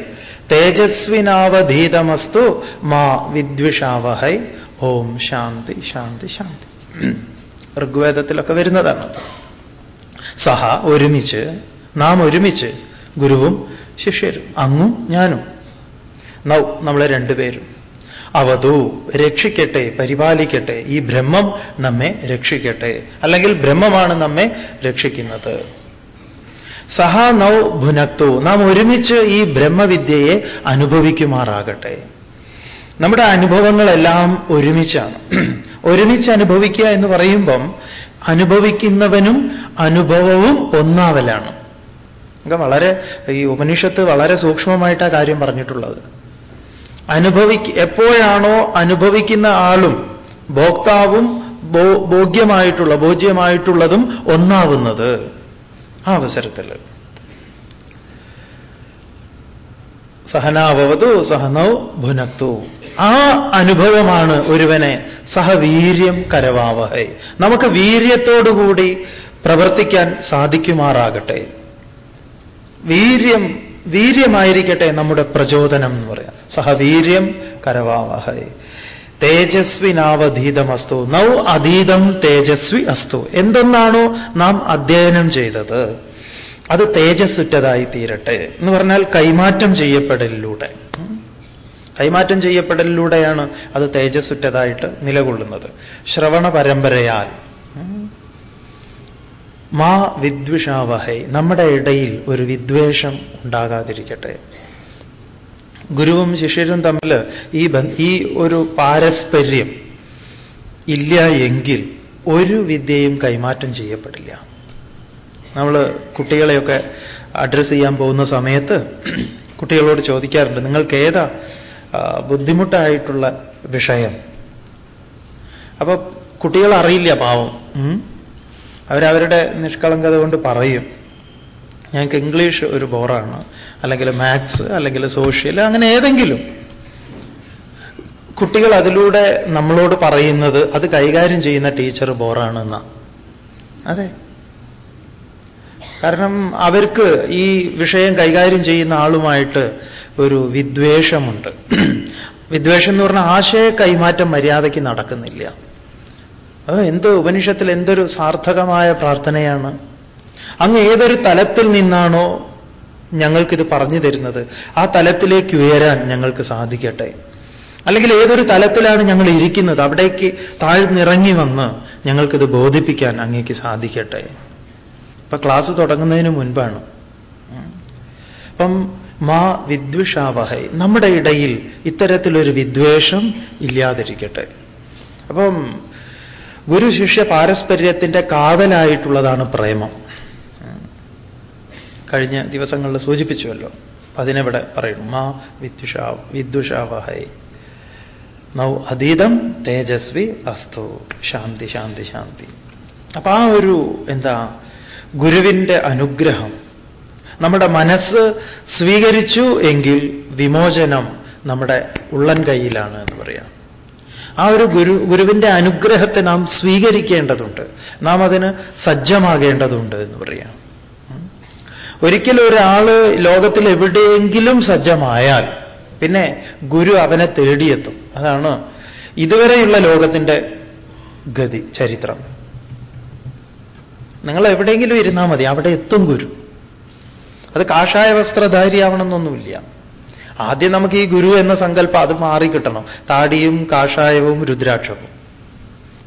തേജസ്വിനാവധീതമസ്തു മാ വിദ്വിഷാവഹൈ. ഓം ശാന്തി ശാന്തി ശാന്തി. ഋഗ്വേദത്തിലൊക്കെ വരുന്നതാണ്. സഹ ഒരുമിച്ച് നാം ഒരുമിച്ച് ഗുരുവും ശിഷ്യരും അങ്ങും ഞാനും. നൗ നമ്മളെ രണ്ടുപേരും. അവതു രക്ഷിക്കട്ടെ പരിപാലിക്കട്ടെ. ഈ ബ്രഹ്മം നമ്മെ രക്ഷിക്കട്ടെ. അല്ലെങ്കിൽ ബ്രഹ്മമാണ് നമ്മെ രക്ഷിക്കുന്നത്. സഹ നൗ ഭുനക്തു. നാം ഒരുമിച്ച് ഈ ബ്രഹ്മവിദ്യയെ അനുഭവിക്കുമാറാകട്ടെ. നമ്മുടെ അനുഭവങ്ങളെല്ലാം ഒരുമിച്ചാണ്. ഒരുമിച്ച് അനുഭവിക്കുക എന്ന് പറയുമ്പം അനുഭവിക്കുന്നവനും അനുഭവവും ഒന്നാവലാണ്. ഒക്കെ വളരെ ഈ ഉപനിഷത്ത് വളരെ സൂക്ഷ്മമായിട്ടാ കാര്യം പറഞ്ഞിട്ടുള്ളത്. അനുഭവി എപ്പോഴാണോ അനുഭവിക്കുന്ന ആളും ഭോക്താവും ഭോഗ്യമായിട്ടുള്ള ഭോജ്യമായിട്ടുള്ളതും ഒന്നാവുന്നത്. ആ അവസരത്തിൽ സഹനാവതു സഹനൗ ഭുനത്തു ആ അനുഭവമാണ് ഒരുവനെ സഹവീര്യം കരവാവഹൈ. നമുക്ക് വീര്യത്തോടുകൂടി പ്രവർത്തിക്കാൻ സാധിക്കുമാറാകട്ടെ. വീര്യം വീര്യമായിരിക്കട്ടെ നമ്മുടെ പ്രചോദനം എന്ന് പറയാം. സഹവീര്യം തേജസ്വി തേജസ്വിനാവധീതമസ്തു നൗ അധീതം തേജസ്വി അസ്തു. എന്തെന്നാണോ നാം അധ്യയനം ചെയ്തത്. അത് തേജസ്സുറ്റതായി തീരട്ടെ എന്ന് പറഞ്ഞാൽ കൈമാറ്റം ചെയ്യപ്പെടലിലൂടെ. കൈമാറ്റം ചെയ്യപ്പെടലിലൂടെയാണ് അത് തേജസ്സുറ്റതായിട്ട് നിലകൊള്ളുന്നത്. ശ്രവണ പരമ്പരയാൽ മാ വിദ്വിഷാവഹൈ. നമ്മുടെ ഇടയിൽ ഒരു വിദ്വേഷം ഉണ്ടാകാതിരിക്കട്ടെ. ഗുരുവും ശിഷ്യരും തമ്മിൽ ഈ ഈ ഒരു പാരസ്പര്യം ഇല്ല എങ്കിൽ ഒരു വിദ്യയും കൈമാറ്റം ചെയ്യപ്പെടില്ല. നമ്മൾ കുട്ടികളെയൊക്കെ അഡ്രസ്സ് ചെയ്യാൻ പോകുന്ന സമയത്ത് കുട്ടികളോട് ചോദിക്കാറുണ്ട് നിങ്ങൾക്ക് ഏതാ ബുദ്ധിമുട്ടായിട്ടുള്ള വിഷയം? അപ്പൊ കുട്ടികൾ അറിയില്ല പാവം അവരവരുടെ നിഷ്കളങ്കത കൊണ്ട് പറയും. ഞങ്ങൾക്ക് ഇംഗ്ലീഷ് ഒരു ബോറാണ്. അല്ലെങ്കിൽ മാത്സ് അല്ലെങ്കിൽ സോഷ്യൽ അങ്ങനെ ഏതെങ്കിലും. കുട്ടികൾ അതിലൂടെ നമ്മളോട് പറയുന്നത് അത് കൈകാര്യം ചെയ്യുന്ന ടീച്ചർ ബോറാണെന്ന. അതെ. കാരണം അവർക്ക് ഈ വിഷയം കൈകാര്യം ചെയ്യുന്ന ആളുമായിട്ട് ഒരു വിദ്വേഷമുണ്ട്. വിദ്വേഷം എന്ന് പറഞ്ഞാൽ ആശയ കൈമാറ്റം മര്യാദയ്ക്ക് നടക്കുന്നില്ല. അത് എന്ത് ഉപനിഷത്തിൽ എന്തൊരു സാർത്ഥകമായ പ്രാർത്ഥനയാണ്. അങ്ങ് ഏതൊരു തലത്തിൽ നിന്നാണോ ഞങ്ങൾക്കിത് പറഞ്ഞു തരുന്നത് ആ തലത്തിലേക്ക് ഉയരാൻ ഞങ്ങൾക്ക് സാധിക്കട്ടെ. അല്ലെങ്കിൽ ഏതൊരു തലത്തിലാണ് ഞങ്ങൾ ഇരിക്കുന്നത് അവിടേക്ക് താഴ്ന്നിറങ്ങി വന്ന് ഞങ്ങൾക്കിത് ബോധിപ്പിക്കാൻ അങ്ങേക്ക് സാധിക്കട്ടെ. ഇപ്പൊ ക്ലാസ് തുടങ്ങുന്നതിന് മുൻപാണ്. അപ്പം മാ വിദ്വിഷാവഹൈ നമ്മുടെ ഇടയിൽ ഇത്തരത്തിലൊരു വിദ്വേഷം ഇല്ലാതിരിക്കട്ടെ. അപ്പം ഗുരു ശിഷ്യ പാരസ്പര്യത്തിന്റെ കാതലായിട്ടുള്ളതാണ് പ്രേമം. കഴിഞ്ഞ ദിവസങ്ങളിൽ സൂചിപ്പിച്ചുവല്ലോ അതിനെവിടെ പറയുന്നു മാ വിദ്വിഷാ വിദ്വുഷാവഹൈ. നൗ അതീതം തേജസ്വി അസ്തു. ശാന്തി ശാന്തി ശാന്തി. അപ്പൊ ആ ഒരു എന്താ ഗുരുവിന്റെ അനുഗ്രഹം. നമ്മുടെ മനസ്സ് സ്വീകരിച്ചു എങ്കിൽ വിമോചനം നമ്മുടെ ഉള്ളൻ കൈയിലാണ് എന്ന് പറയാം. ആ ഒരു ഗുരു ഗുരുവിന്റെ അനുഗ്രഹത്തെ നാം സ്വീകരിക്കേണ്ടതുണ്ട്. നാം അതിന് സജ്ജമാകേണ്ടതുണ്ട് എന്ന് പറയാം. ഒരിക്കലും ഒരാൾ ലോകത്തിൽ എവിടെയെങ്കിലും സജ്ജമായാൽ പിന്നെ ഗുരു അവനെ തേടിയെത്തും. അതാണ് ഇതുവരെയുള്ള ലോകത്തിന്റെ ഗതി ചരിത്രം. നിങ്ങൾ എവിടെയെങ്കിലും ഇരുന്നാൽ മതി അവിടെ എത്തും ഗുരു. അത് കാഷായ വസ്ത്രധാരിയാവണമെന്നൊന്നുമില്ല. ആദ്യം നമുക്ക് ഈ ഗുരു എന്ന സങ്കല്പം അത് മാറിക്കിട്ടണം താടിയും കാഷായവും രുദ്രാക്ഷവും.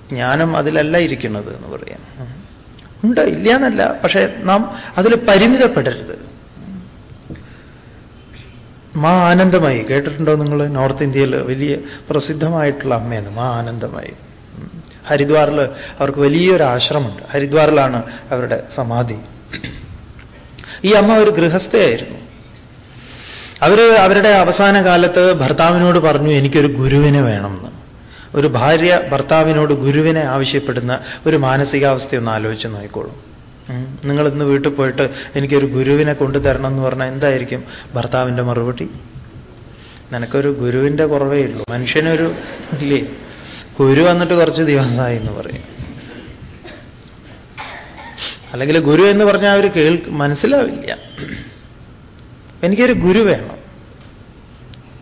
ജ്ഞാനം അതിലല്ല ഇരിക്കുന്നത് എന്ന് പറയാം ഉണ്ട് ഇല്ല എന്നല്ല പക്ഷേ നാം അതിൽ പരിമിതപ്പെടരുത്. മാ ആനന്ദമായി കേട്ടിട്ടുണ്ടോ നിങ്ങൾ? നോർത്ത് ഇന്ത്യയിൽ വലിയ പ്രസിദ്ധമായിട്ടുള്ള അമ്മയാണ് മാ ആനന്ദമായി. ഹരിദ്വാറിൽ അവർക്ക് വലിയൊരു ആശ്രമമുണ്ട്. ഹരിദ്വാറിലാണ് അവരുടെ സമാധി. ഈ അമ്മ ഒരു ഗൃഹസ്ഥയായിരുന്നു. അവർ അവരുടെ അവസാന കാലത്ത് ഭർത്താവിനോട് പറഞ്ഞു എനിക്കൊരു ഗുരുവിനെ വേണമെന്ന്. ഒരു ഭാര്യ ഭർത്താവിനോട് ഗുരുവിനെ ആവശ്യപ്പെടുന്ന ഒരു മാനസികാവസ്ഥയൊന്ന് ആലോചിച്ച് നോക്കിക്കോളും. നിങ്ങൾ ഇന്ന് വീട്ടിൽ പോയിട്ട് എനിക്കൊരു ഗുരുവിനെ കൊണ്ടുതരണം എന്ന് പറഞ്ഞാൽ എന്തായിരിക്കും ഭർത്താവിന്റെ മറുപടി? നിനക്കൊരു ഗുരുവിന്റെ കുറവേ ഉള്ളൂ. മനുഷ്യനൊരു ഇല്ലേ? ഗുരു വന്നിട്ട് കുറച്ച് ദിവസമായി എന്ന് പറയും. അല്ലെങ്കിൽ ഗുരു എന്ന് പറഞ്ഞാൽ അവർ കേൾ മനസ്സിലാവില്ല. എനിക്കൊരു ഗുരു വേണം.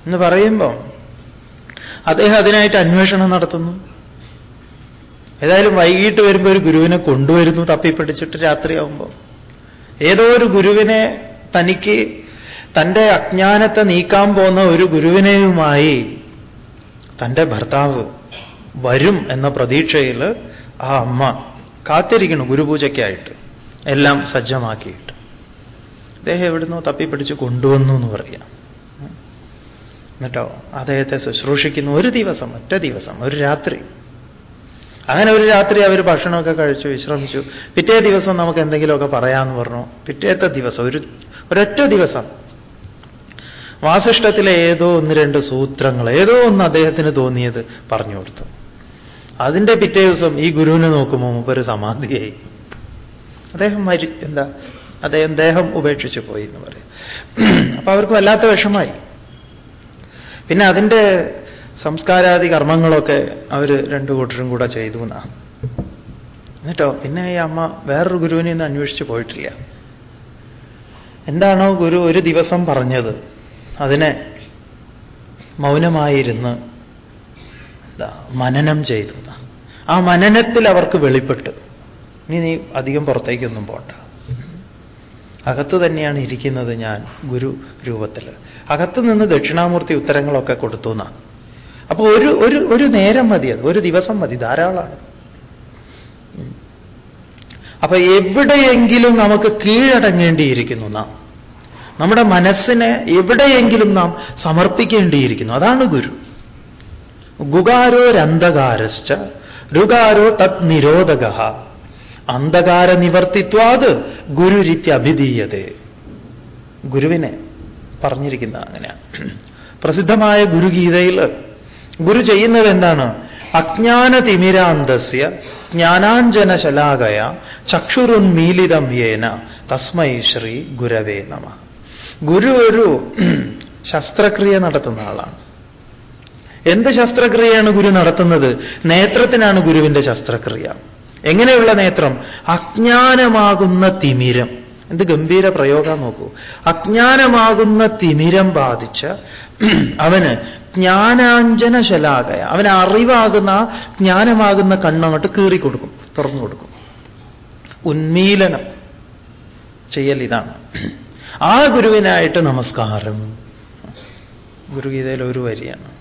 എന്ന് പറയുമ്പോൾ അദ്ദേഹം അതിനായിട്ട് അന്വേഷണം നടത്തുന്നു. ഏതായാലും വൈകിട്ട് വരുമ്പോൾ ഒരു ഗുരുവിനെ കൊണ്ടുവരുന്നു തപ്പിപ്പിടിച്ചിട്ട് രാത്രിയാവുമ്പോൾ ഏതോ ഒരു ഗുരുവിനെ തനിക്ക് തന്റെ അജ്ഞാനത്തെ നീക്കാൻ പോകുന്ന ഒരു ഗുരുവിനെയുമായി തന്റെ ഭർത്താവ് വരും എന്ന പ്രതീക്ഷയിൽ ആ അമ്മ കാത്തിരിക്കുന്നു ഗുരുപൂജയ്ക്കായിട്ട്. എല്ലാം സജ്ജമാക്കിയിട്ട്. അദ്ദേഹം എവിടുന്നോ തപ്പിപ്പിടിച്ച് കൊണ്ടുവന്നു എന്ന് പറയാം. എന്നിട്ടോ അദ്ദേഹത്തെ ശുശ്രൂഷിക്കുന്ന ഒരു ദിവസം ഒറ്റ ദിവസം ഒരു രാത്രി. അങ്ങനെ ഒരു രാത്രി അവർ ഭക്ഷണമൊക്കെ കഴിച്ചു വിശ്രമിച്ചു. പിറ്റേ ദിവസം നമുക്ക് എന്തെങ്കിലുമൊക്കെ പറയാമെന്ന് പറഞ്ഞു. പിറ്റേത്തെ ദിവസം ഒരു ഒരൊറ്റ ദിവസം. വാസിഷ്ടത്തിലെ ഏതോ ഒന്ന് രണ്ട് സൂത്രങ്ങൾ ഏതോ ഒന്ന് അദ്ദേഹത്തിന് തോന്നിയത് പറഞ്ഞു കൊടുത്തു. അതിന്റെ പിറ്റേ ദിവസം ഈ ഗുരുവിനെ നോക്കുമ്പോൾ ഒരു സമാധിയായി. അദ്ദേഹം മരി എന്താ അദ്ദേഹം ദേഹം ഉപേക്ഷിച്ചു പോയി എന്ന് പറയും. അപ്പൊ അവർക്ക് വല്ലാത്ത വിഷമായി. പിന്നെ അതിന്റെ സംസ്കാരാദി കർമ്മങ്ങളൊക്കെ അവർ രണ്ടു കൂട്ടരും കൂടെ ചെയ്തു എന്നാ. എന്നിട്ടോ പിന്നെ ഈ അമ്മ വേറൊരു ഗുരുവിനെ ഒന്നും അന്വേഷിച്ച് പോയിട്ടില്ല. എന്താണോ ഗുരു ഒരു ദിവസം പറഞ്ഞത്. അതിനെ മൗനമായിരുന്ന് മനനം ചെയ്തു ആ മനനത്തിൽ അവർക്ക് വെളിപ്പെട്ട്. ഇനി നീ അധികം പുറത്തേക്കൊന്നും പോണ്ട. അകത്ത് തന്നെയാണ് ഇരിക്കുന്നത് ഞാൻ ഗുരു രൂപത്തിൽ. അകത്ത് നിന്ന് ദക്ഷിണാമൂർത്തി ഉത്തരങ്ങളൊക്കെ കൊടുത്തു എന്നാണ് അപ്പൊ ഒരു ഒരു ഒരു നേരം മതി അത്. ഒരു ദിവസം മതി ധാരാളമാണ്. അപ്പൊ എവിടെയെങ്കിലും നമുക്ക് കീഴടങ്ങേണ്ടിയിരിക്കുന്നു നാം. നമ്മുടെ മനസ്സിനെ എവിടെയെങ്കിലും നാം സമർപ്പിക്കേണ്ടിയിരിക്കുന്നു. അതാണ് ഗുരു. ഗുകാരോരന്ധകാരശ്ച രുകാരോ തത് നിരോധക. അന്ധകാര നിവർത്തിത്വാത് ഗുരുരിത്യഭിധീയതേ ഗുരുവിനെ പറഞ്ഞിരിക്കുന്ന അങ്ങനെ പ്രസിദ്ധമായ ഗുരുഗീതയിൽ ഗുരു ചെയ്യുന്നത് എന്താണ്? അജ്ഞാന തിമിരാന്തസ്യ ജ്ഞാനാഞ്ജന ശലാകയ ചക്ഷുരുന്മീലിതം യേന തസ്മൈ ശ്രീ ഗുരവേ നമ. ഗുരു ഒരു ശസ്ത്രക്രിയ നടത്തുന്ന ആളാണ്. എന്ത് ശസ്ത്രക്രിയയാണ് ഗുരു നടത്തുന്നത്? നേത്രത്തിനാണ് ഗുരുവിന്റെ ശസ്ത്രക്രിയ. എങ്ങനെയുള്ള നേത്രം? അജ്ഞാനമാകുന്ന തിമിരം. എന്ത് ഗംഭീര പ്രയോഗം നോക്കൂ. അജ്ഞാനമാകുന്ന തിമിരം ബാധിച്ച അവന് ജ്ഞാനാഞ്ജന ശലാകയ അവന് അറിവാകുന്ന ജ്ഞാനമാകുന്ന കണ്ണങ്ങോട്ട് കീറിക്കൊടുക്കും തുറന്നു കൊടുക്കും. ഉന്മീലനം ചെയ്യൽ ഇതാണ്. ആ ഗുരുവിനായിട്ട് നമസ്കാരം. ഗുരുഗീതയിൽ ഒരു വരിയാണ്.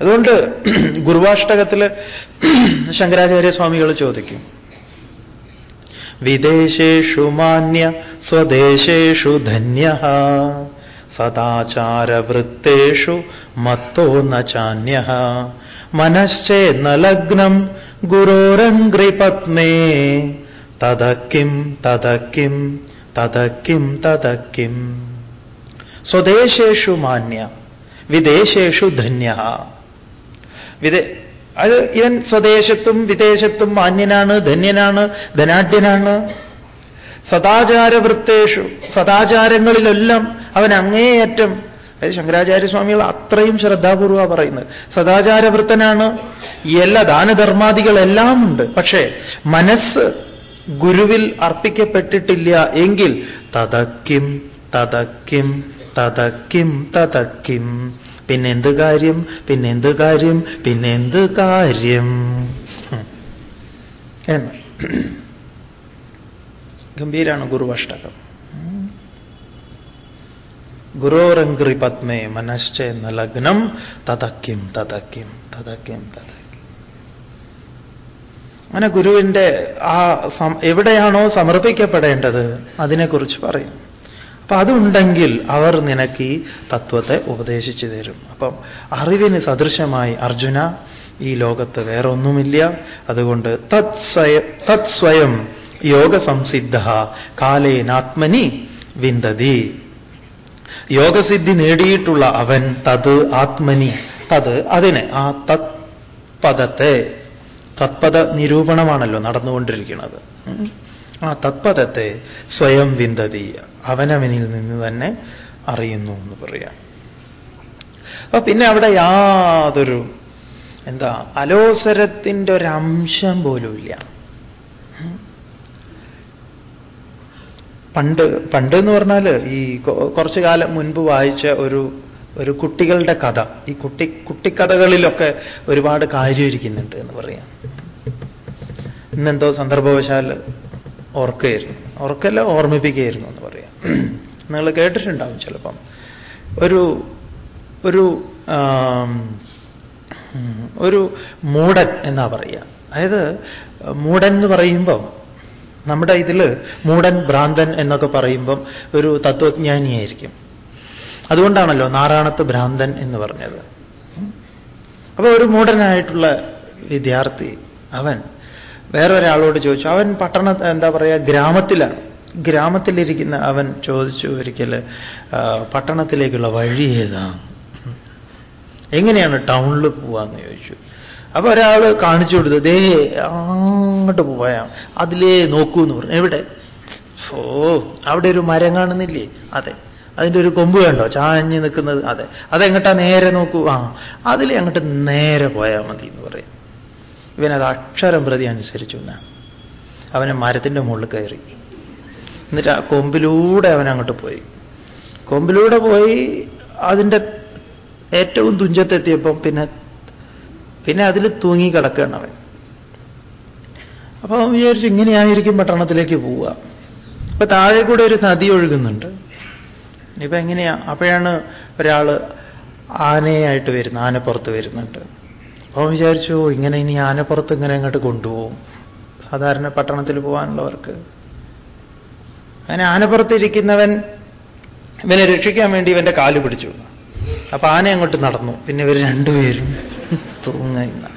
അതുകൊണ്ട് ഗുരുവാഷ്ടകത്തിൽ ശങ്കരാചാര്യ സ്വാമികൾ ചോദിക്കും. വിദേശേഷു മാന്യ സ്വദേശേഷു ധന്യ സദാചാരവൃത്തേഷു മത്തോ നാന്യ മനശ്ചേ മനശ്ചേന്ന ലഗ്നം ഗുരോരംഗ്രിപത്മേ തതക്കിം തതക്കിം തതക്കിം തതക്കിം സ്വദേശേഷു മാന്യ വിദേശേഷു ധന്യ അത് ഇവൻ സ്വദേശത്തും വിദേശത്തും മാന്യനാണ് ധന്യനാണ് ധനാഢ്യനാണ്. സദാചാരവൃത്തേഷു സദാചാരങ്ങളിലെല്ലാം അവൻ അങ്ങേയറ്റം അതായത് ശങ്കരാചാര്യസ്വാമികൾ അത്രയും ശ്രദ്ധാപൂർവ പറയുന്നത്. സദാചാരവൃത്തനാണ്. എല്ലാ ദാനധർമാദികളെല്ലാം ഉണ്ട് പക്ഷേ മനസ്സ് ഗുരുവിൽ അർപ്പിക്കപ്പെട്ടിട്ടില്ല എങ്കിൽ തതക്കിം തതക്കിം തതക്കിം തതക്കിം. പിന്നെന്ത് കാര്യം? പിന്നെന്ത് കാര്യം? പിന്നെന്ത് കാര്യം? എന്ന്. ഗംഭീരാണ് ഗുരുവഷ്ടകം ഗുരോരംഗ്രി പത്മേ മനശ്ചേന്ന ലഗ്നം തതക്കിം തതക്കിം തതക്കിം തതക്കിം. അങ്ങനെ ഗുരുവിന്റെ ആ എവിടെയാണോ സമർപ്പിക്കപ്പെടേണ്ടത് അതിനെക്കുറിച്ച് പറയും. അപ്പൊ അതുണ്ടെങ്കിൽ അവർ നിനക്ക് ഈ തത്വത്തെ ഉപദേശിച്ചു തരും. അപ്പം അറിവിന് സദൃശമായി അർജുന ഈ ലോകത്ത് വേറെ ഒന്നുമില്ല അതുകൊണ്ട് തത്സ്വയം യോഗ സംസിദ്ധ കാലേനാത്മനി വിന്തതി യോഗസിദ്ധി നേടിയിട്ടുള്ള അവൻ തത് ആത്മനി തത് അതിനെ ആ തത് പദത്തെ തത്പദ നിരൂപണമാണല്ലോ നടന്നുകൊണ്ടിരിക്കുന്നത്. ആ തത്പദത്തെ സ്വയം വിന്തതി അവനവനിൽ നിന്ന് തന്നെ അറിയുന്നു എന്ന് പറയാം. അപ്പൊ പിന്നെ അവിടെ യാതൊരു എന്താ അലോസരത്തിന്റെ ഒരു അംശം പോലുമില്ല പണ്ട് പണ്ട് എന്ന് പറഞ്ഞാൽ ഈ കുറച്ചു കാലം മുൻപ് വായിച്ച ഒരു ഒരു കുട്ടികളുടെ കഥ. ഈ കുട്ടി കുട്ടിക്കഥകളിലൊക്കെ ഒരുപാട് കാര്യം ഇരിക്കുന്നുണ്ട് എന്ന് പറയാം. ഇന്നെന്തോ സന്ദർഭവശാൽ ഓർക്കുകയായിരുന്നു ഓർക്കല്ല ഓർമ്മിപ്പിക്കുകയായിരുന്നു എന്ന് പറയാം. നിങ്ങൾ കേട്ടിട്ടുണ്ടാവും ചിലപ്പം. ഒരു ഒരു ഒരു മൂടൻ എന്നാ പറയുക. അതായത് മൂടൻ എന്ന് പറയുമ്പം നമ്മുടെ ഇതിൽ മൂടൻ ഭ്രാന്തൻ എന്നൊക്കെ പറയുമ്പം ഒരു തത്വജ്ഞാനിയായിരിക്കും. അതുകൊണ്ടാണല്ലോ നാറാണത്ത് ഭ്രാന്തൻ എന്ന് പറഞ്ഞത്. അപ്പോൾ ഒരു മൂടനായിട്ടുള്ള വിദ്യാർത്ഥി അവൻ വേറൊരാളോട് ചോദിച്ചു. അവൻ പട്ടണ എന്താ പറയുക ഗ്രാമത്തിലാണ്. ഗ്രാമത്തിലിരിക്കുന്ന അവൻ ചോദിച്ചു ഒരിക്കൽ പട്ടണത്തിലേക്കുള്ള വഴി ഏതാണ് എങ്ങനെയാണ് ടൗണിൽ പോവാന്ന് ചോദിച്ചു. അപ്പൊ ഒരാൾ കാണിച്ചു കൊടുത്തു ദേ അങ്ങോട്ട് പോയാ അതിലേ നോക്കൂ എന്ന് പറഞ്ഞു. എവിടെ? ഓ അവിടെ ഒരു മരം കാണുന്നില്ലേ? അതെ. അതിന്റെ ഒരു കൊമ്പ് കണ്ടോ? ചാഞ്ഞ് നിൽക്കുന്നത്. അതെ. അതെങ്ങട്ടാ നേരെ നോക്കൂ? ആ അതിലെ അങ്ങോട്ട് നേരെ പോയാൽ മതി എന്ന് പറയും. ഇവനത് അക്ഷരം പ്രതി അനുസരിച്ചു അവനെ മരത്തിന്റെ മുകളിൽ കയറി. എന്നിട്ട് ആ കൊമ്പിലൂടെ അവൻ അങ്ങോട്ട് പോയി. കൊമ്പിലൂടെ പോയി അതിന്റെ ഏറ്റവും തുഞ്ചത്തെത്തിയപ്പം പിന്നെ പിന്നെ അതിൽ തൂങ്ങി കിടക്കുകയാണ് അവൻ. അപ്പം അവൻ വിചാരിച്ചു ഇങ്ങനെയായിരിക്കും പട്ടണത്തിലേക്ക് പോവുക. അപ്പൊ താഴെ കൂടെ ഒരു നദി ഒഴുകുന്നുണ്ട്. ഇപ്പൊ എങ്ങനെയാ? അപ്പോഴാണ് ഒരാൾ ആനയായിട്ട് വരുന്നത് ആനപ്പുറത്ത് വരുന്നുണ്ട്. അപ്പൊ അവൻ വിചാരിച്ചു ഇങ്ങനെ ഇനി ആനപ്പുറത്ത് ഇങ്ങനെ അങ്ങോട്ട് കൊണ്ടുപോകും. സാധാരണ പട്ടണത്തിൽ പോകാനുള്ളവർക്ക്. അങ്ങനെ ആനപ്പുറത്തിരിക്കുന്നവൻ ഇവനെ രക്ഷിക്കാൻ വേണ്ടി ഇവന്റെ കാൽ പിടിച്ചു. അപ്പൊ ആന അങ്ങോട്ട് നടന്നു. പിന്നെ ഇവർ രണ്ടുപേരും തൂങ്ങുന്ന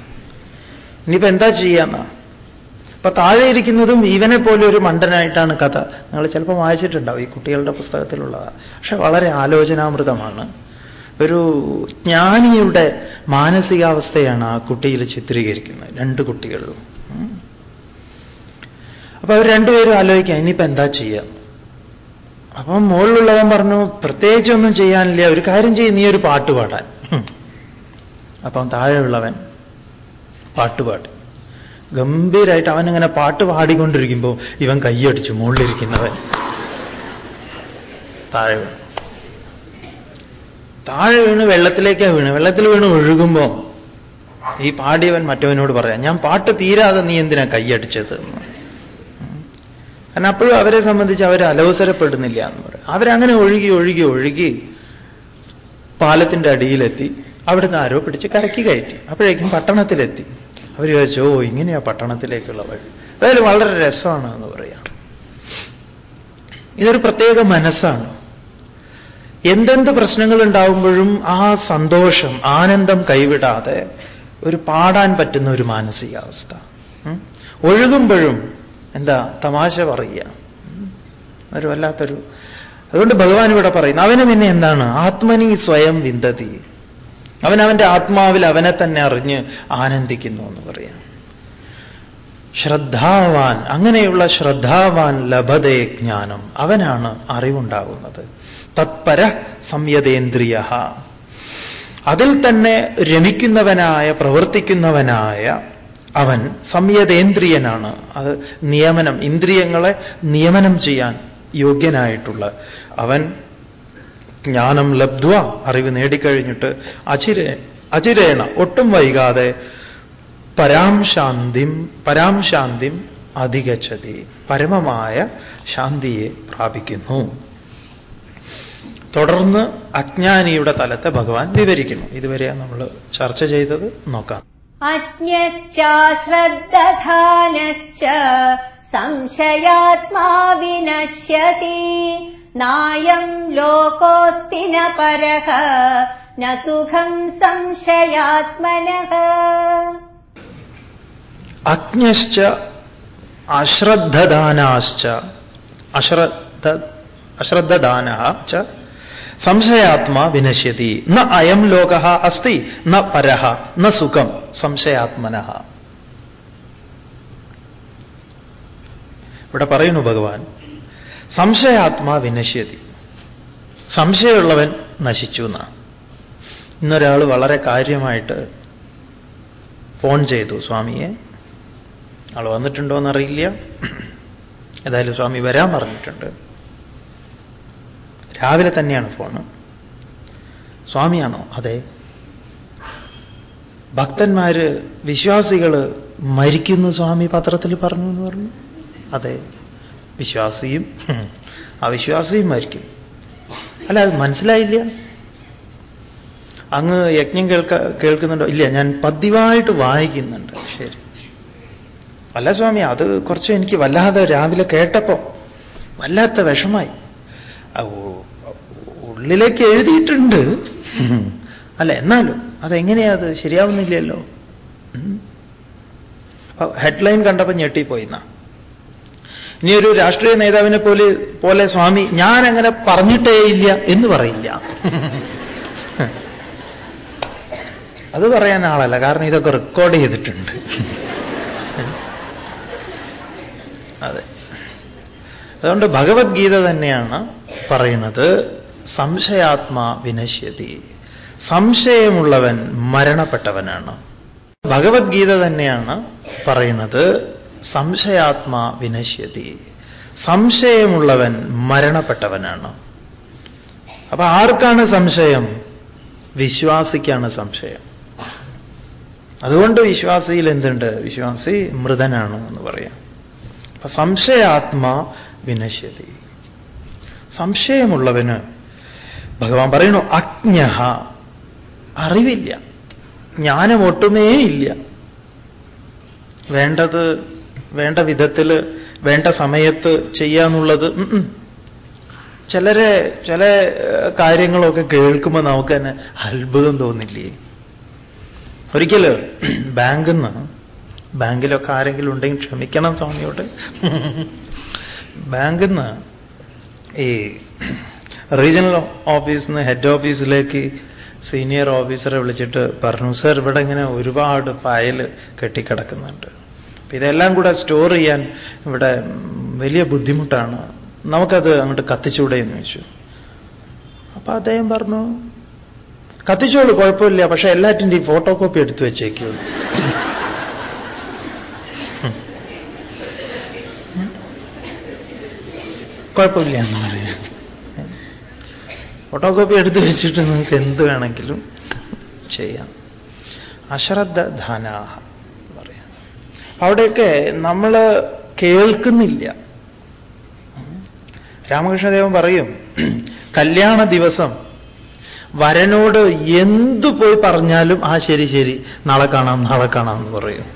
ഇനിയിപ്പോ എന്താ ചെയ്യാന്നാ? അപ്പൊ താഴെ ഇരിക്കുന്നതും ഇവനെ പോലെ ഒരു മണ്ടനായിട്ടാണ് കഥ. നിങ്ങൾ ചിലപ്പോൾ വായിച്ചിട്ടുണ്ടാവും ഈ കുട്ടികളുടെ പുസ്തകത്തിലുള്ളതാണ് പക്ഷെ വളരെ ആലോചനാമൃതമാണ്. ഒരു ജ്ഞാനിയുടെ മാനസികാവസ്ഥയാണ് ആ കുട്ടിയിൽ ചിത്രീകരിക്കുന്നത്. രണ്ട് കുട്ടികളിലും. അപ്പൊ അവർ രണ്ടുപേരും ആലോചിക്കാം ഇനിയിപ്പോ എന്താ ചെയ്യാം? അപ്പം മുകളിലുള്ളവൻ പറഞ്ഞു പ്രത്യേകിച്ചൊന്നും ചെയ്യാനില്ല ഒരു കാര്യം ചെയ്യും നീ ഒരു പാട്ട് പാടാൻ. അപ്പം താഴെയുള്ളവൻ പാട്ട് പാടി. ഗംഭീരായിട്ട് അവനിങ്ങനെ പാട്ട് പാടിക്കൊണ്ടിരിക്കുമ്പോൾ ഇവൻ കൈയടിച്ചു മുകളിലിരിക്കുന്നവൻ താഴെ താഴെ വീണ് വെള്ളത്തിലേക്കാ വീണ്. വെള്ളത്തിൽ വീണ് ഒഴുകുമ്പോൾ ഈ പാടിയവൻ മറ്റവനോട് പറയാം ഞാൻ പാട്ട് തീരാതെ നീ എന്തിനാ കൈയടിച്ചത്? കാരണം അപ്പോഴും അവരെ സംബന്ധിച്ച് അവർ അലവസരപ്പെടുന്നില്ല എന്ന് പറയും. അവരങ്ങനെ ഒഴുകി ഒഴുകി ഒഴുകി പാലത്തിന്റെ അടിയിലെത്തി. അവിടുന്ന് ആരോ പിടിച്ച് കരക്കി കയറ്റി. അപ്പോഴേക്കും പട്ടണത്തിലെത്തി. അവർ ചോദിച്ചു ഓ ഇങ്ങനെയാ പട്ടണത്തിലേക്കുള്ള വഴി? അതായത് വളരെ രസമാണ് എന്ന് പറയാം. ഇതൊരു പ്രത്യേക മനസ്സാണ്. എന്തെന്ത് പ്രശ്നങ്ങൾ ഉണ്ടാവുമ്പോഴും ആ സന്തോഷം ആനന്ദം കൈവിടാതെ ഒരു പാടാൻ പറ്റുന്ന ഒരു മാനസികാവസ്ഥ. ഒഴുകുമ്പോഴും എന്താ തമാശ പറയുക. ഒരു വല്ലാത്തൊരു അതുകൊണ്ട് ഭഗവാൻ ഇവിടെ പറയുന്നു അവന് പിന്നെ എന്താണ്? ആത്മനി സ്വയം വിന്തതി. അവൻ അവന്റെ ആത്മാവിൽ അവനെ തന്നെ അറിഞ്ഞ് ആനന്ദിക്കുന്നു എന്ന് പറയാം. ശ്രദ്ധാവാൻ അങ്ങനെയുള്ള ശ്രദ്ധാവാൻ ലഭതേ ജ്ഞാനം. അവനാണ് അറിവുണ്ടാകുന്നത്. തത്പര സംയതേന്ദ്രിയ. അതിൽ തന്നെ രമിക്കുന്നവനായ പ്രവർത്തിക്കുന്നവനായ അവൻ സംയതേന്ദ്രിയനാണ്. അത് നിയമനം ഇന്ദ്രിയങ്ങളെ നിയമനം ചെയ്യാൻ യോഗ്യനായിട്ടുള്ള അവൻ ജ്ഞാനം ലബ്ധ്വ അറിവ് നേടിക്കഴിഞ്ഞിട്ട് അചിരേ അചിരേണ ഒട്ടും വൈകാതെ പരാം ശാന്തിം പരാം ശാന്തിം അധികച്ചതി പരമമായ ശാന്തിയെ പ്രാപിക്കുന്നു. തുടർന്ന് അജ്ഞാനിയുടെ തലത്തെ ഭഗവാൻ വിവരിക്കുന്നു. ഇതുവരെ നമ്മൾ ചർച്ച ചെയ്തത് നോക്കാം. അജ്ഞശ്ചാശ്രദ്ധാനശ്ച സംശയാത്മാ നായം ലോകോസ്തിന പരഹ സുഖം സംശയാത്മന. അജ്ഞശ്ച അശ്രദ്ധദാനാശ്ച അശ്രദ്ധ അശ്രദ്ധദാന സംശയാത്മാ വിനശ്യതി. ന അയം ലോക അസ്തി ന പരഹ ന സുഖം. സംശയാത്മന. ഇവിടെ പറയുന്നു ഭഗവാൻ സംശയാത്മാ വിനശ്യതി. സംശയമുള്ളവൻ നശിച്ചു എന്നാണ് ഇന്നൊരാൾ വളരെ കാര്യമായിട്ട് ഫോൺ ചെയ്തു സ്വാമിയെ. ആൾ വന്നിട്ടുണ്ടോ എന്നറിയില്ല ഏതായാലും സ്വാമി വരാൻ പറഞ്ഞിട്ടുണ്ട്. രാവിലെ തന്നെയാണ് ഫോണ്. സ്വാമിയാണോ? അതെ. ഭക്തന്മാര് വിശ്വാസികൾ മരിക്കുന്നു സ്വാമി പത്രത്തിൽ പറഞ്ഞു എന്ന് പറഞ്ഞു. അതെ. വിശ്വാസിയും അവിശ്വാസിയും മരിക്കും. അല്ല അത് മനസ്സിലായില്ല. അങ്ങ് യജ്ഞം കേൾക്ക കേൾക്കുന്നുണ്ടോ? ഇല്ല ഞാൻ പതിവായിട്ട് വായിക്കുന്നുണ്ട്. ശരി. അല്ല സ്വാമി അത് കുറച്ച് എനിക്ക് വല്ലാതെ രാവിലെ കേട്ടപ്പോ വല്ലാത്ത വിഷമായി. ഉള്ളിലേക്ക് എഴുതിയിട്ടുണ്ട്. അല്ല എന്നാലും അതെങ്ങനെയാ അത്? ശരിയാവുന്നില്ലല്ലോ. ഹെഡ്ലൈൻ കണ്ടപ്പോൾ ഞെട്ടിപ്പോയി എന്നാ ഇനി ഒരു രാഷ്ട്രീയ നേതാവിനെ പോലെ പോലെ സ്വാമി ഞാൻ അങ്ങനെ പറഞ്ഞിട്ടേ ഇല്ല എന്ന് പറയില്ല. അത് പറയാൻ ആളല്ല കാരണം ഇതൊക്കെ റെക്കോർഡ് ചെയ്തിട്ടുണ്ട്. അതെ. അതുകൊണ്ട് ഭഗവത്ഗീത തന്നെയാണ് പറയുന്നത് സംശയാത്മാ വിനശ്യതി. സംശയമുള്ളവൻ മരണപ്പെട്ടവനാണ്. ഭഗവത്ഗീത തന്നെയാണ് പറയുന്നത് സംശയാത്മാ വിനശ്യതി. സംശയമുള്ളവൻ മരണപ്പെട്ടവനാണ്. അപ്പൊ ആർക്കാണ് സംശയം? വിശ്വാസിക്കാണ് സംശയം. അതുകൊണ്ട് വിശ്വാസിയിൽ എന്തുണ്ട്? വിശ്വാസി മൃതനാണ് എന്ന് പറയാം. അപ്പൊ സംശയാത്മാ വിനശ്യതി. സംശയമുള്ളവന് ഭഗവാൻ പറയുന്നു അജ്ഞ അറിവില്ല. ജ്ഞാനം ഒട്ടുമേ ഇല്ല. വേണ്ടത് വേണ്ട വിധത്തിൽ വേണ്ട സമയത്ത് ചെയ്യാന്നുള്ളത് ചിലരെ ചില കാര്യങ്ങളൊക്കെ കേൾക്കുമ്പോൾ നമുക്ക് തന്നെ അത്ഭുതം തോന്നില്ലേ? ഒരിക്കൽ ബാങ്കിൽ നിന്ന് ബാങ്കിലൊക്കെ ആരെങ്കിലും ഉണ്ടെങ്കിൽ ക്ഷമിക്കണം സ്വാമിയോട്. ബാങ്കിൽ നിന്ന് ഈ റീജിയണൽ ഓഫീസിൽ നിന്ന് ഹെഡ് ഓഫീസിലേക്ക് സീനിയർ ഓഫീസറെ വിളിച്ചിട്ട് പറഞ്ഞു സർ ഇവിടെ ഇങ്ങനെ ഒരുപാട് ഫയൽ കെട്ടിക്കിടക്കുന്നുണ്ട്. ഇതെല്ലാം കൂടെ സ്റ്റോർ ചെയ്യാൻ ഇവിടെ വലിയ ബുദ്ധിമുട്ടാണ്. നമുക്കത് അങ്ങോട്ട് കത്തിച്ചൂടെ എന്ന് ചോദിച്ചു. അപ്പൊ അദ്ദേഹം പറഞ്ഞു കത്തിച്ചോളൂ കുഴപ്പമില്ല. പക്ഷെ എല്ലാറ്റിന്റെയും ഫോട്ടോ കോപ്പി എടുത്തു വെച്ചേക്കൂ. കുഴപ്പമില്ല എന്ന് പറയാം. ഫോട്ടോ കോപ്പി എടുത്തു വെച്ചിട്ട് നിങ്ങൾക്ക് എന്ത് വേണമെങ്കിലും ചെയ്യാം. അശ്രദ്ധ ധനാഹ പറയാം. അവിടെയൊക്കെ നമ്മൾ കേൾക്കുന്നില്ല. രാമകൃഷ്ണദേവൻ പറയും കല്യാണ ദിവസം വരനോട് എന്തു പോയി പറഞ്ഞാലും ആ ശരി ശരി നാളെ കാണാം നാളെ കാണാം എന്ന് പറയും.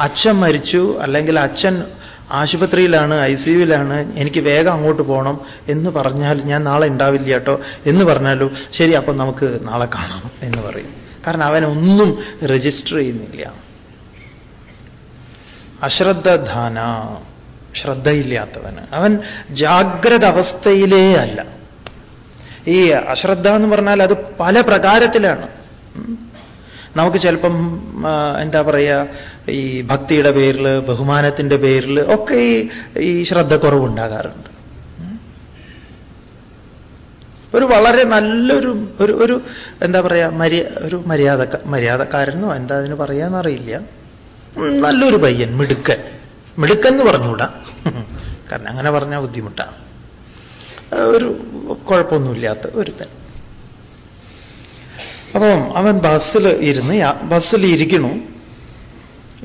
അച്ഛൻ മരിച്ചു അല്ലെങ്കിൽ അച്ഛൻ ആശുപത്രിയിലാണ് ഐ സിയുവിലാണ് എനിക്ക് വേഗം അങ്ങോട്ട് പോകണം എന്ന് പറഞ്ഞാൽ ഞാൻ നാളെ ഉണ്ടാവില്ല കേട്ടോ എന്ന് പറഞ്ഞാലോ ശരി അപ്പം നമുക്ക് നാളെ കാണാം എന്ന് പറയും. കാരണം അവനൊന്നും രജിസ്റ്റർ ചെയ്യുന്നില്ല. അശ്രദ്ധാന ശ്രദ്ധയില്ലാത്തവന്. അവൻ ജാഗ്രത അവസ്ഥയിലേ അല്ല. ഈ അശ്രദ്ധ എന്ന് പറഞ്ഞാൽ അത് പല പ്രകാരത്തിലാണ്. നമുക്ക് ചിലപ്പം എന്താ പറയുക ഈ ഭക്തിയുടെ പേരിൽ ബഹുമാനത്തിന്റെ പേരിൽ ഒക്കെ ഈ ഈ ശ്രദ്ധക്കുറവുണ്ടാകാറുണ്ട്. ഒരു വളരെ നല്ലൊരു ഒരു ഒരു എന്താ പറയുക മര്യ ഒരു മര്യാദ മര്യാദക്കാരനോ എന്താ അതിന് പറയാന്നറിയില്ല നല്ലൊരു പയ്യൻ മിടുക്കൻ. മിടുക്കൻ എന്ന് പറഞ്ഞുകൂടാ. കാരണം അങ്ങനെ പറഞ്ഞാൽ ബുദ്ധിമുട്ടാണ് ഒരു കുഴപ്പമൊന്നുമില്ലാത്ത ഒരുത്തൻ. അപ്പം അവൻ ബസ്സിൽ ഇരുന്ന് ബസ്സിൽ ഇരിക്കണു.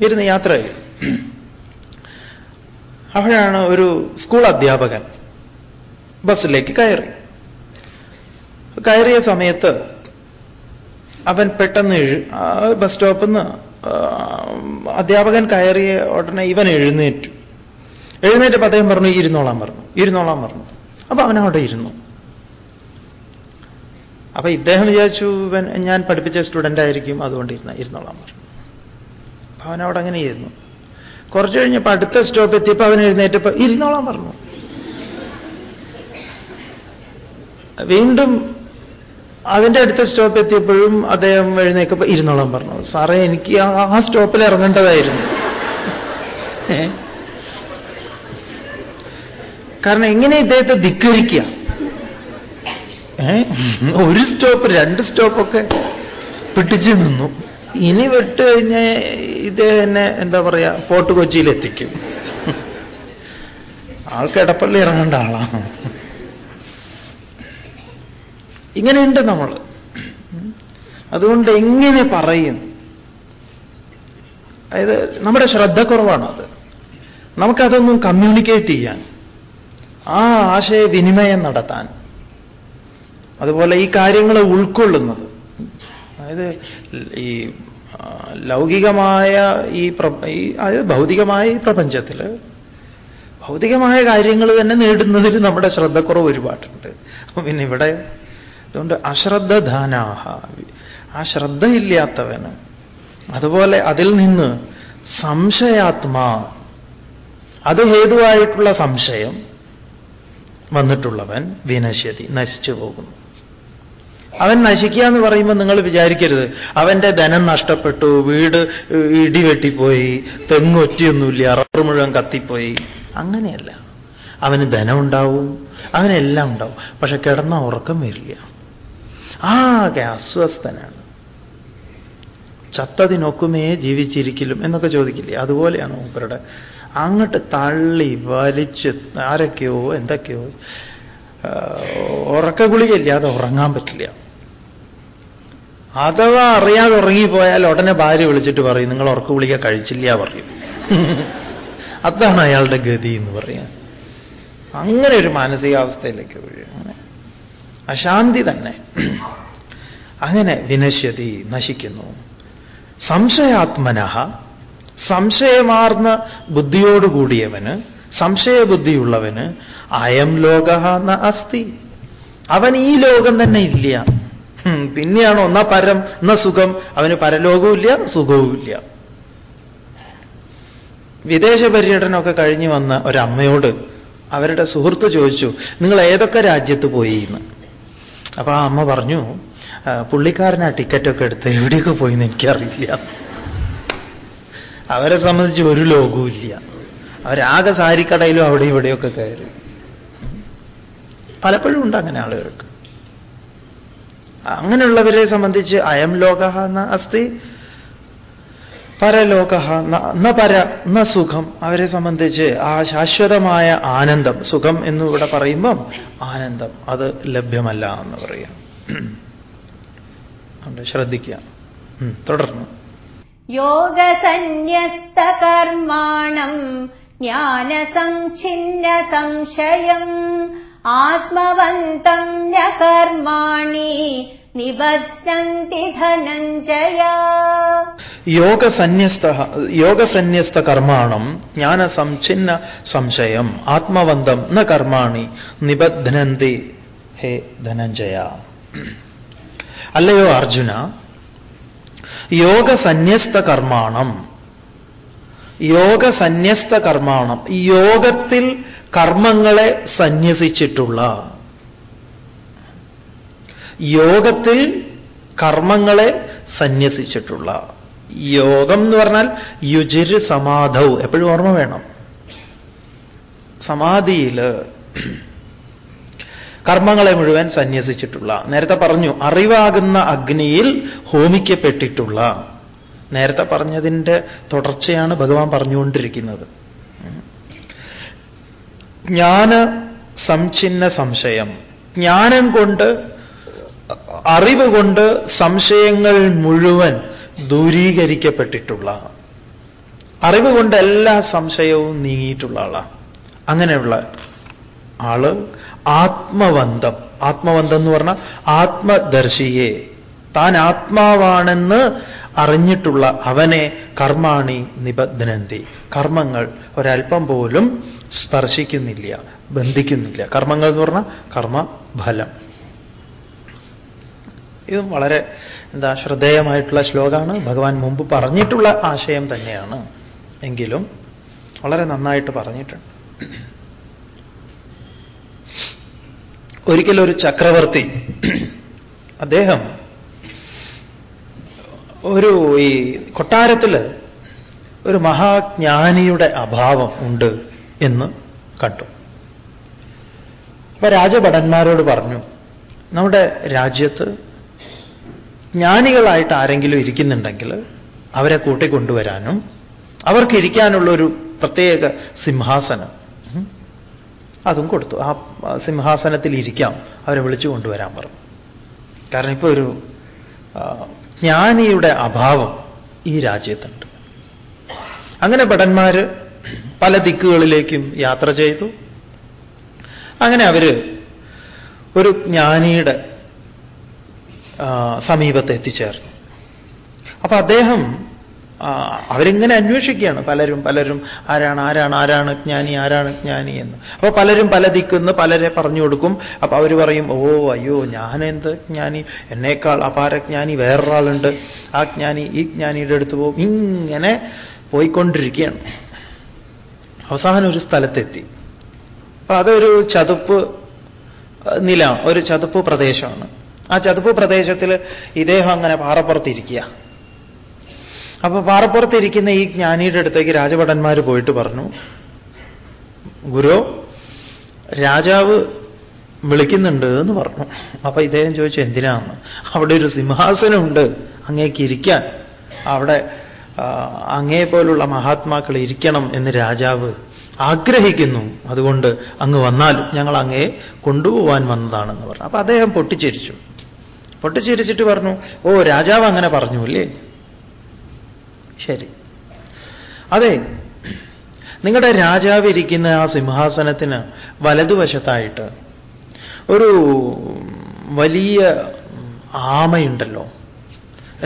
ഇരുന്ന് യാത്ര ചെയ്യും അപ്പോഴാണ് ഒരു സ്കൂൾ അധ്യാപകൻ ബസ്സിലേക്ക് കയറി. കയറിയ സമയത്ത് അവൻ പെട്ടെന്ന് ബസ് സ്റ്റോപ്പിൽ നിന്ന് അധ്യാപകൻ കയറിയ ഉടനെ ഇവൻ എഴുന്നേറ്റു. എഴുന്നേറ്റപ്പോൾ അദ്ദേഹം പറഞ്ഞു ഇരുന്നോളാം പറഞ്ഞു ഇരുന്നോളാം പറഞ്ഞു. അപ്പൊ അവൻ അവിടെ ഇരുന്നു. അപ്പൊ ഇദ്ദേഹം വിചാരിച്ചു ഇവൻ ഞാൻ പഠിപ്പിച്ച സ്റ്റുഡന്റ് ആയിരിക്കും അതുകൊണ്ട് ഇരുന്ന ഇരുന്നോളാം. പറഞ്ഞു അപ്പൊ അവൻ അവിടെ അങ്ങനെ ഇരുന്നു. കുറച്ചു കഴിഞ്ഞപ്പോൾ അടുത്ത സ്റ്റോപ്പ് എത്തിയപ്പോൾ അവൻ എഴുന്നേറ്റപ്പോൾ ഇരുന്നോളാം പറഞ്ഞു. വീണ്ടും അതിന്റെ അടുത്ത സ്റ്റോപ്പ് എത്തിയപ്പോഴും അദ്ദേഹം എഴുന്നേക്കപ്പോൾ ഇരുന്നോളാം പറഞ്ഞു. സാറേ എനിക്ക് ആ സ്റ്റോപ്പിൽ ഇറങ്ങേണ്ടതായിരുന്നു. കാരണം എങ്ങനെ ഇദ്ദേഹത്തെ ധിക്കരിക്കുക ഒരു സ്റ്റോപ്പ് രണ്ട് സ്റ്റോപ്പൊക്കെ പിടിച്ചു നിന്നു. ഇനി വിട്ട് കഴിഞ്ഞ് ഇത് തന്നെ എന്താ പറയാ ഫോർട്ട് കൊച്ചിയിൽ എത്തിക്കും ആൾക്ക് എടപ്പള്ളി ഇറങ്ങേണ്ട ആളാണ് ഇങ്ങനെയുണ്ട് നമ്മൾ അതുകൊണ്ട് എങ്ങനെ പറയും? അതായത് നമ്മുടെ ശ്രദ്ധക്കുറവാണത് നമുക്കതൊന്നും കമ്മ്യൂണിക്കേറ്റ് ചെയ്യാൻ ആ ആശയവിനിമയം നടത്താൻ. അതുപോലെ ഈ കാര്യങ്ങളെ ഉൾക്കൊള്ളുന്നത്. അതായത് ഈ ലൗകികമായ ഈ അതായത് ഭൗതികമായ ഈ പ്രപഞ്ചത്തിൽ ഭൗതികമായ കാര്യങ്ങൾ തന്നെ നേടുന്നതിൽ നമ്മുടെ ശ്രദ്ധക്കുറവ് ഒരുപാടുണ്ട്. അപ്പൊ പിന്നെ ഇവിടെ അതുകൊണ്ട് അശ്രദ്ധധാനാഹ. ആ ശ്രദ്ധയില്ലാത്തവന് അതുപോലെ അതിൽ നിന്ന് സംശയാത്മാ അത് ഹേതുവായിട്ടുള്ള സംശയം വന്നിട്ടുള്ളവൻ വിനശ്യതി നശിച്ചു പോകുന്നു. അവൻ നശിക്കുക എന്ന് പറയുമ്പോൾ നിങ്ങൾ വിചാരിക്കരുത്. അവന്റെ ധനം നഷ്ടപ്പെട്ടു വീട് ഇടിവെട്ടിപ്പോയി തെങ്ങൊറ്റിയൊന്നുമില്ല റബ്ബർ മുഴുവൻ കത്തിപ്പോയി. അങ്ങനെയല്ല. അവന് ധനം ഉണ്ടാവും അവനെല്ലാം ഉണ്ടാവും. പക്ഷെ കിടന്ന ഉറക്കം വരില്ല. ആകെ അസ്വസ്ഥനാണ്. ചത്തതിനൊക്കുമേ ജീവിച്ചിരിക്കലും എന്നൊക്കെ ചോദിക്കില്ലേ? അതുപോലെയാണ് മൂപ്പരുടെ. അങ്ങോട്ട് തള്ളി വലിച്ച് ആരൊക്കെയോ എന്തൊക്കെയോ ഉറക്ക ഗുളികയില്ലാതെ ഉറങ്ങാൻ പറ്റില്ല. അഥവാ അറിയാതെ ഉറങ്ങിപ്പോയാൽ ഉടനെ ഭാര്യ വിളിച്ചിട്ട് പറയും നിങ്ങൾ ഉറക്ക ഗുളിക കഴിച്ചില്ല പറയും. അതാണ് അയാളുടെ ഗതി എന്ന് പറയാൻ. അങ്ങനെ ഒരു മാനസികാവസ്ഥയിലേക്ക് വീഴും. അശാന്തി തന്നെ. അങ്ങനെ വിനശ്യതി നശിക്കുന്നു. സംശയാത്മന സംശയമാർന്ന ബുദ്ധിയോടുകൂടിയവന് സംശയബുദ്ധിയുള്ളവന് അയം ലോക എന്ന അസ്ഥി അവൻ ഈ ലോകം തന്നെ ഇല്ല. പിന്നെയാണോ ഒന്നാ പരം എന്ന സുഖം. അവന് പരലോകവുമില്ല സുഖവുമില്ല. വിദേശ പര്യടനമൊക്കെ കഴിഞ്ഞു വന്ന ഒരമ്മയോട് അവരുടെ സുഹൃത്ത് ചോദിച്ചു നിങ്ങൾ ഏതൊക്കെ രാജ്യത്ത് പോയി എന്ന്? അപ്പൊ ആ അമ്മ പറഞ്ഞു പുള്ളിക്കാരൻ ടിക്കറ്റൊക്കെ എടുത്ത് എവിടെയൊക്കെ പോയി എന്ന് എനിക്കറിയില്ല. അവരെ സംബന്ധിച്ച് ഒരു ലോകവുമില്ല. അവരാകെ സാരിക്കടയിലും അവിടെ ഇവിടെയൊക്കെ കയറി. പലപ്പോഴും ഉണ്ട് അങ്ങനെ ആളുകൾക്ക്. അങ്ങനെയുള്ളവരെ സംബന്ധിച്ച് അയം ലോക എന്ന അസ്ഥി പരലോക ന പര ന സുഖം. അവരെ സംബന്ധിച്ച് ആ ശാശ്വതമായ ആനന്ദം സുഖം എന്ന് ഇവിടെ പറയുമ്പം ആനന്ദം അത് ലഭ്യമല്ല എന്ന് പറയാം. ശ്രദ്ധിക്കുക. തുടർന്ന്. യോഗസന്യസ്തകർമാണം ജ്ഞാനസംഛിന്ന സംശയം ആത്മവന്തം ന കർമാണി നിബദ്ധന്തി ധനഞ്ജയ. യോഗസന്യസ്ത യോഗസന്യസ്ത കർമാണം ജ്ഞാനസംഛിന്ന സംശയം ആത്മവന്തം ന കർമാണി നിബദ്ധനന്തി ഹേ ധനഞ്ജയ. അല്ലയോ അർജുന യോഗസന്യസ്ത കർമാണം യോഗസന്യസ്ത കർമാണം യോഗത്തിൽ കർമ്മങ്ങളെ സന്യസിച്ചിട്ടുള്ള. യോഗത്തിൽ കർമ്മങ്ങളെ സന്യസിച്ചിട്ടുള്ള. യോഗം എന്ന് പറഞ്ഞാൽ യുജിര് സമാധൗ. എപ്പോഴും ഓർമ്മ വേണം. സമാധിയിൽ കർമ്മങ്ങളെ മുഴുവൻ സന്യസിച്ചിട്ടുള്ള. നേരത്തെ പറഞ്ഞു അറിവാകുന്ന അഗ്നിയിൽ ഹോമിക്കപ്പെട്ടിട്ടുള്ള. നേരത്തെ പറഞ്ഞതിന്റെ തുടർച്ചയാണ് ഭഗവാൻ പറഞ്ഞുകൊണ്ടിരിക്കുന്നത്. ജ്ഞാന സംഛിന്ന സംശയം. ജ്ഞാനം കൊണ്ട് അറിവ് കൊണ്ട് സംശയങ്ങൾ മുഴുവൻ ദൂരീകരിക്കപ്പെട്ടിട്ടുള്ള അറിവ് കൊണ്ട് എല്ലാ സംശയവും നീങ്ങിയിട്ടുള്ള ആളാണ്. അങ്ങനെയുള്ള ആൾ ആത്മവന്തം. ആത്മവന്തം എന്ന് പറഞ്ഞാൽ ആത്മദർശിയെ. താൻ ആത്മാവാണെന്ന് അറിഞ്ഞിട്ടുള്ള അവനെ കർമാണി നിബന്ധനന്തി കർമ്മങ്ങൾ ഒരൽപ്പം പോലും സ്പർശിക്കുന്നില്ല ബന്ധിക്കുന്നില്ല. കർമ്മങ്ങൾ എന്ന് പറഞ്ഞാൽ കർമ്മഫലം. ഇതും വളരെ എന്താ ശ്രദ്ധേയമായിട്ടുള്ള ശ്ലോകമാണ്. ഭഗവാൻ മുമ്പ് പറഞ്ഞിട്ടുള്ള ആശയം തന്നെയാണ്. എങ്കിലും വളരെ നന്നായിട്ട് പറഞ്ഞിട്ടുണ്ട്. ഒരിക്കലൊരു ചക്രവർത്തി അദ്ദേഹം ഒരു ഈ കൊട്ടാരത്തിൽ ഒരു മഹാജ്ഞാനിയുടെ അഭാവം ഉണ്ട് എന്ന് കണ്ടു. അപ്പൊ രാജഭടന്മാരോട് പറഞ്ഞു നമ്മുടെ രാജ്യത്ത് ജ്ഞാനികളായിട്ട് ആരെങ്കിലും ഇരിക്കുന്നുണ്ടെങ്കിൽ അവരെ കൂട്ടിക്കൊണ്ടുവരാനും അവർക്ക് ഇരിക്കാനുള്ള ഒരു പ്രത്യേക സിംഹാസനം അതും കൊടുത്തു. ആ സിംഹാസനത്തിൽ ഇരിക്കാം അവരെ വിളിച്ചു കൊണ്ടുവരാൻ പറഞ്ഞു. കാരണം ഇപ്പോൾ ഒരു ജ്ഞാനിയുടെ അഭാവം ഈ രാജ്യത്തുണ്ട്. അങ്ങനെ ഭടന്മാര് പല ദിക്കുകളിലേക്കും യാത്ര ചെയ്തു. അങ്ങനെ അവർ ഒരു ജ്ഞാനിയുടെ സമീപത്ത് എത്തിച്ചേർന്നു. അപ്പൊ അദ്ദേഹം അവരിങ്ങനെ അന്വേഷിക്കുകയാണ്. പലരും പലരും ആരാണ് ആരാണ് ആരാണ് ജ്ഞാനി ആരാണ് ജ്ഞാനി എന്ന്. അപ്പോൾ പലരും പല ദിക്കുന്ന് പലരെ പറഞ്ഞു കൊടുക്കും. അപ്പൊ അവർ പറയും ഓ അയ്യോ ഞാനെന്ത് ജ്ഞാനി? എന്നേക്കാൾ അപാരജ്ഞാനി വേറൊരാളുണ്ട്. ആ ജ്ഞാനി ഈ ജ്ഞാനിയുടെ അടുത്ത് പോകും. ഇങ്ങനെ പോയിക്കൊണ്ടിരിക്കുകയാണ്. അവസാനം ഒരു സ്ഥലത്തെത്തി. അപ്പൊ അതൊരു ചതുപ്പ് നില ഒരു ചതുപ്പ് പ്രദേശമാണ്. ആ ചതുപ്പ് പ്രദേശത്തിൽ ഇദ്ദേഹം അങ്ങനെ പാറപ്പുറത്തിരിക്കുക. അപ്പൊ പാറപ്പുറത്തിരിക്കുന്ന ഈ ജ്ഞാനിയുടെ അടുത്തേക്ക് രാജഭടന്മാർ പോയിട്ട് പറഞ്ഞു ഗുരു രാജാവ് വിളിക്കുന്നുണ്ട് എന്ന് പറഞ്ഞു. അപ്പൊ ഇദ്ദേഹം ചോദിച്ചു എന്തിനാന്ന് അവിടെ ഒരു സിംഹാസനമുണ്ട് അങ്ങേക്ക് ഇരിക്കാൻ. അവിടെ അങ്ങേ പോലുള്ള മഹാത്മാക്കൾ ഇരിക്കണം എന്ന് രാജാവ് ആഗ്രഹിക്കുന്നു. അതുകൊണ്ട് അങ്ങ് വന്നാൽ ഞങ്ങൾ അങ്ങയെ കൊണ്ടുപോവാൻ വന്നതാണെന്ന് പറഞ്ഞു. അപ്പൊ അദ്ദേഹം പൊട്ടിച്ചിരിച്ചു. പൊട്ടിച്ചിരിച്ചിട്ട് പറഞ്ഞു ഓ രാജാവ് അങ്ങനെ പറഞ്ഞു അല്ലേ ശരി. അതെ നിങ്ങളുടെ രാജാവ് ഇരിക്കുന്ന ആ സിംഹാസനത്തിന് വലതുവശത്തായിട്ട് ഒരു വലിയ ആമയുണ്ടല്ലോ.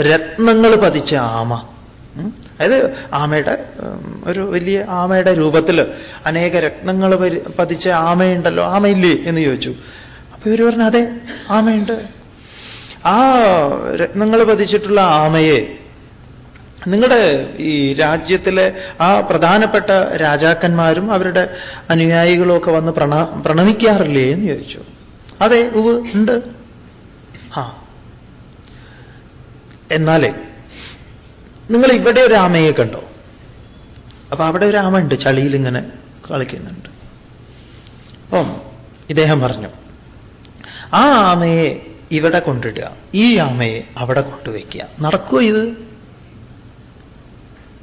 രത്നങ്ങൾ പതിച്ച ആമ. അതായത് ആമയുടെ ഒരു വലിയ ആമയുടെ രൂപത്തിൽ അനേക രത്നങ്ങൾ പതിച്ച ആമയുണ്ടല്ലോ. ആമയില്ലേ എന്ന് ചോദിച്ചു. അപ്പൊ ഇവർ പറഞ്ഞു അതെ ആമയുണ്ട്. ആ രത്നങ്ങൾ പതിച്ചിട്ടുള്ള ആമയെ നിങ്ങളുടെ ഈ രാജ്യത്തിലെ ആ പ്രധാനപ്പെട്ട രാജാക്കന്മാരും അവരുടെ അനുയായികളും ഒക്കെ വന്ന് പ്രണ പ്രണമിക്കാറില്ലേ എന്ന് ചോദിച്ചു. അതെ ഉവ് ഉണ്ട്. ആ എന്നാലേ നിങ്ങൾ ഇവിടെ ഒരു ആമയെ കണ്ടോ? അപ്പൊ അവിടെ ഒരു ആമ ഉണ്ട് ചളിയിൽ ഇങ്ങനെ കളിക്കുന്നുണ്ട്. അപ്പം ഇദ്ദേഹം പറഞ്ഞു ആ ആമയെ ഇവിടെ കൊണ്ടിടുക ഈ ആമയെ അവിടെ കൊണ്ടുവയ്ക്കുക. നടക്കുമോ ഇത്?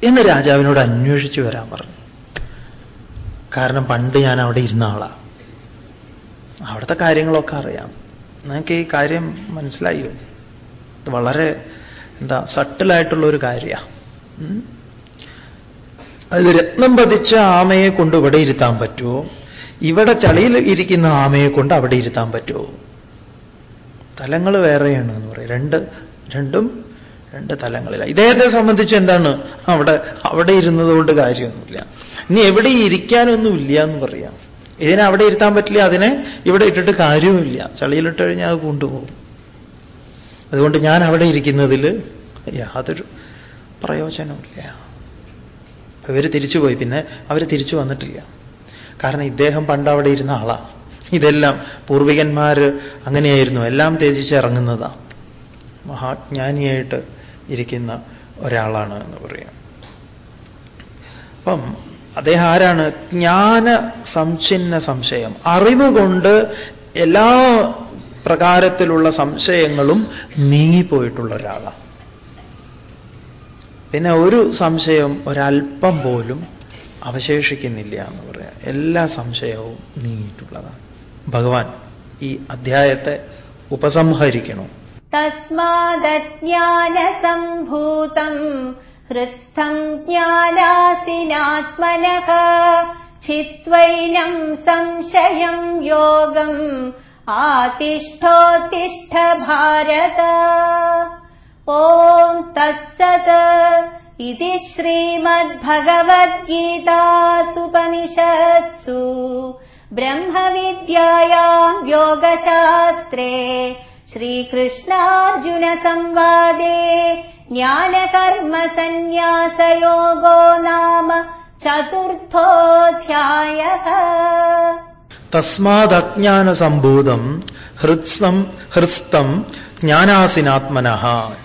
എന്ന് രാജാവിനോട് അന്വേഷിച്ചു വരാൻ പറഞ്ഞു. കാരണം പണ്ട് ഞാൻ അവിടെ ഇരുന്ന ആളാ. അവിടുത്തെ കാര്യങ്ങളൊക്കെ അറിയാം. നിങ്ങൾക്ക് ഈ കാര്യം മനസ്സിലായോ? ഇത് വളരെ എന്താ സട്ടിലായിട്ടുള്ള ഒരു കാര്യമാണ് അതിൽ രത്നം പതിച്ച ആമയെ കൊണ്ട് ഇവിടെ ഇരുത്താൻ പറ്റുമോ ഇവിടെ ചളിയിൽ ഇരിക്കുന്ന ആമയെ കൊണ്ട് അവിടെ ഇരുത്താൻ പറ്റുമോ തലങ്ങൾ വേറെയാണ് എന്ന് പറയും. രണ്ട് രണ്ടും രണ്ട് തലങ്ങളില്ല ഇദ്ദേഹത്തെ സംബന്ധിച്ച് എന്താണ്? അവിടെ അവിടെ ഇരുന്നതുകൊണ്ട് കാര്യമൊന്നുമില്ല. ഇനി എവിടെ ഇരിക്കാനൊന്നുമില്ല എന്ന് പറയാം. ഇതിനെ അവിടെ ഇരുത്താൻ പറ്റില്ല അതിനെ ഇവിടെ ഇട്ടിട്ട് കാര്യവുമില്ല. ചളിയിലിട്ട് കഴിഞ്ഞാൽ അത് കൊണ്ടുപോകും. അതുകൊണ്ട് ഞാൻ അവിടെ ഇരിക്കുന്നതിൽ യാതൊരു പ്രയോജനമില്ല ഇവർ തിരിച്ചുപോയി പിന്നെ അവർ തിരിച്ചു വന്നിട്ടില്ല. കാരണം ഇദ്ദേഹം പണ്ട് അവിടെ ഇരുന്ന ആളാണ് ഇതെല്ലാം പൂർവികന്മാർ അങ്ങനെയായിരുന്നു. എല്ലാം ത്യജിച്ച് ഇറങ്ങുന്നതാണ് മഹാജ്ഞാനിയായിട്ട് ഇരിക്കുന്ന ഒരാളാണ് എന്ന് പറയാം. അപ്പം അദ്ദേഹം ആരാണ്? ജ്ഞാന സംഛിന്ന സംശയം. അറിവ് കൊണ്ട് എല്ലാ പ്രകാരത്തിലുള്ള സംശയങ്ങളും നീങ്ങിപ്പോയിട്ടുള്ള ഒരാളാണ്. പിന്നെ ഒരു സംശയം ഒരല്പം പോലും അവശേഷിക്കുന്നില്ല എന്ന് പറയാം. എല്ലാ സംശയവും നീങ്ങിയിട്ടുള്ളതാണ്. ഭഗവാൻ ഈ അധ്യായത്തെ ഉപസംഹരിക്കണം. तस्मादज्ञानसम्भूतम् हृत्स्थम् ज्ञानासिनात्मनः छित्त्वैनम् संशयम् योगम् आतिष्ठोत्तिष्ठ भारत। ॐ तत्सत्। इति श्रीमद्भगवद्गीतासुपनिषत्सु ब्रह्मविद्यायाम् योगशास्त्रे श्रीकृष्णार्जुनसंवादे ज्ञानकर्मसन्न्यासयोगो नाम चतुर्थोऽध्यायः തസ്മാദജ്ഞാനസംഭൂതം ഹൃത്സം ഹൃസ്തം ജ്ഞാനാസിനാത്മന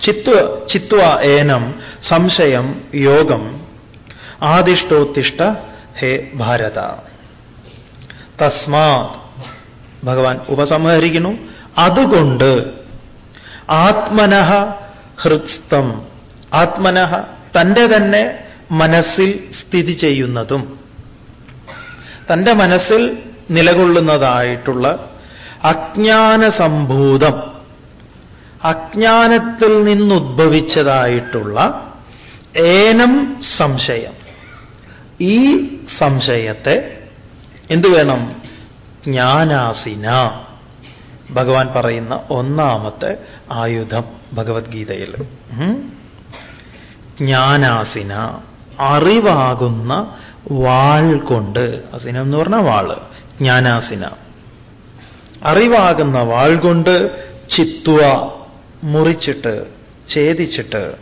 ചിത്വ ചിത്വ ഏനം സംശയം യോഗം ആദിഷ്ടോത്തിഷ്ട ഹേ ഭാരത തസ്മാത് ഭഗവാൻ ഉപസംഹരിക്കുന്നു അതുകൊണ്ട് ആത്മനഃ ഹൃത്സ്ഥം ആത്മനഃ തന്റെ തന്നെ മനസ്സിൽ സ്ഥിതി ചെയ്യുന്നതും. തന്റെ മനസ്സിൽ നിലകൊള്ളുന്നതായിട്ടുള്ള അജ്ഞാനസംഭൂതം. അജ്ഞാനത്തിൽ നിന്നുദ്ഭവിച്ചതായിട്ടുള്ള ഏനം സംശയം. ഈ സംശയത്തെ എന്തു വേണം? ജ്ഞാനാസിന. ഭഗവാൻ പറയുന്ന ഒന്നാമത്തെ ആയുധം ഭഗവത്ഗീതയിൽ. ജ്ഞാനാസിന അറിവാകുന്ന വാൾ കൊണ്ട് അസിന എന്ന് പറഞ്ഞ വാൾ ജ്ഞാനാസിന. അറിവാകുന്ന വാൾ കൊണ്ട് ചിത്വ മുറിച്ചിട്ട് ഛേദിച്ചിട്ട്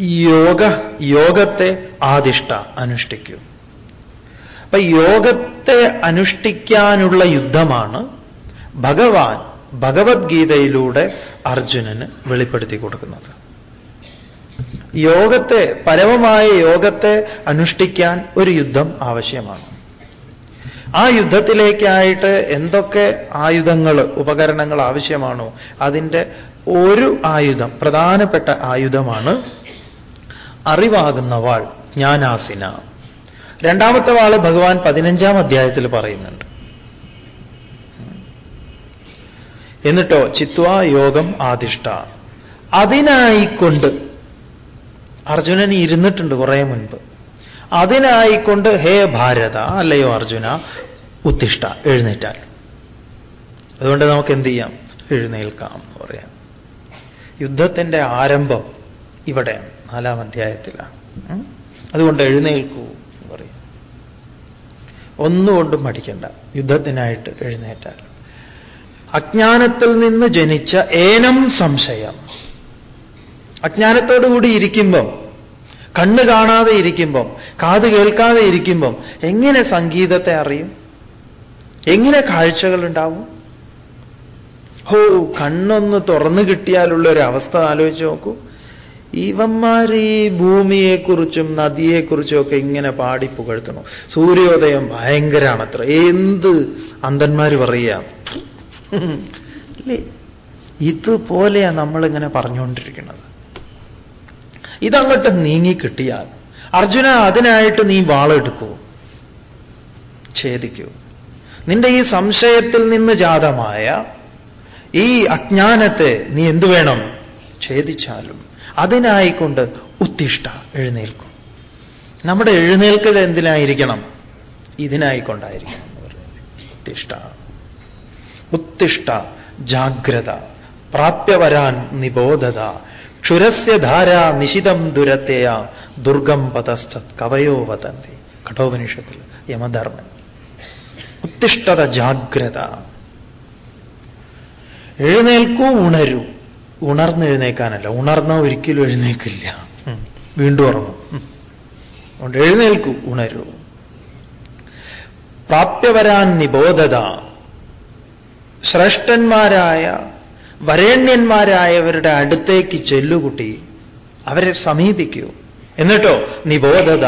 യോഗ യോഗത്തെ ആദിഷ്ട അനുഷ്ഠിക്കൂ. അപ്പൊ യോഗത്തെ അനുഷ്ഠിക്കാനുള്ള യുദ്ധമാണ് ഭഗവാൻ ഭഗവത്ഗീതയിലൂടെ അർജുനന് വെളിപ്പെടുത്തി കൊടുക്കുന്നത്. യോഗത്തെ പരമമായ യോഗത്തെ അനുഷ്ഠിക്കാൻ ഒരു യുദ്ധം ആവശ്യമാണ്. ആ യുദ്ധത്തിലേക്കായിട്ട് എന്തൊക്കെ ആയുധങ്ങൾ ഉപകരണങ്ങൾ ആവശ്യമാണോ അതിന്റെ ഒരു ആയുധം പ്രധാനപ്പെട്ട ആയുധമാണ് അറിവാകുന്ന വാൾ ജ്ഞാനാസിന. രണ്ടാമത്തെ വാൾ ഭഗവാൻ പതിനഞ്ചാം അധ്യായത്തിൽ പറയുന്നുണ്ട്. എന്നിട്ടോ ചിത്വാ യോഗം ആദിഷ്ട അതിനായിക്കൊണ്ട് അർജുനൻ ഇരുന്നിട്ടുണ്ട് കുറേ മുൻപ്. അതിനായിക്കൊണ്ട് ഹേ ഭാരത അല്ലയോ അർജുന ഉത്തിഷ്ഠ എഴുന്നേറ്റാൽ. അതുകൊണ്ട് നമുക്ക് എന്ത് ചെയ്യാം എഴുന്നേൽക്കാം എന്ന് പറയാം. യുദ്ധത്തിന്റെ ആരംഭം ഇവിടെ നാലാം അധ്യായത്തിലാണ്. അതുകൊണ്ട് എഴുന്നേൽക്കൂ എന്ന് പറയും. ഒന്നുകൊണ്ടും മടിക്കണ്ട. യുദ്ധത്തിനായിട്ട് എഴുന്നേറ്റാൽ. അജ്ഞാനത്തിൽ നിന്ന് ജനിച്ച ഏനം സംശയം. അജ്ഞാനത്തോടുകൂടി ഇരിക്കുമ്പം കണ്ണ് കാണാതെ ഇരിക്കുമ്പം കാത് കേൾക്കാതെ ഇരിക്കുമ്പം എങ്ങനെ സംഗീതത്തെ അറിയും? എങ്ങനെ കാഴ്ചകൾ ഉണ്ടാവും ഹോ കണ്ണൊന്ന് തുറന്നു കിട്ടിയാലുള്ള ഒരു അവസ്ഥ ആലോചിച്ച് നോക്കൂ. ഇവന്മാർ ഈ ഭൂമിയെക്കുറിച്ചും നദിയെക്കുറിച്ചും ഒക്കെ ഇങ്ങനെ പാടി പുകഴ്ത്തണം. സൂര്യോദയം ഭയങ്കരമാണത്ര എന്ത് അന്ധന്മാർ പറയുക? അല്ലേ ഇതുപോലെയാണ് നമ്മളിങ്ങനെ പറഞ്ഞുകൊണ്ടിരിക്കുന്നത്. ഇതങ്ങോട്ട് നീങ്ങിക്കിട്ടിയാൽ അർജുന അതിനായിട്ട് നീ വാളെടുക്കൂ. ഛേദിക്കൂ. നിന്റെ ഈ സംശയത്തിൽ നിന്ന് ജാതമായ ഈ അജ്ഞാനത്തെ നീ എന്തു വേണം? ഛേദിച്ചാലും അതിനായിക്കൊണ്ട് ഉത്തിഷ്ഠ എഴുന്നേൽക്കും. നമ്മുടെ എഴുന്നേൽക്കൽ എന്തിനായിരിക്കണം? ഇതിനായിക്കൊണ്ടായിരിക്കണം ഉത്തിഷ്ഠ. ഉത്തിഷ്ട ജാഗ്രത പ്രാപ്യവരാൻ നിബോധത ക്ഷുരസ്യ ധാരാ നിശിതം ദുരത്തെയ ദുർഗം പതസ്ഥ കവയോ വതന്തി. കഠോപനിഷത്തിൽ യമധർമ്മൻ. ഉത്തിഷ്ഠത ജാഗ്രത. എഴുന്നേൽക്കൂ ഉണരൂ. ഉണർന്നെഴുന്നേക്കാനല്ല. ഉണർന്ന ഒരിക്കലും എഴുന്നേക്കില്ല. വീണ്ടും ഉറങ്ങും. അതുകൊണ്ട് എഴുന്നേൽക്കൂ ഉണരൂ. പ്രാപ്യവരാൻ നിബോധത. ശ്രേഷ്ഠന്മാരായ വരേണ്യന്മാരായവരുടെ അടുത്തേക്ക് ചെല്ലുകുട്ടി അവരെ സമീപിക്കൂ. എന്നിട്ടോ നിബോധത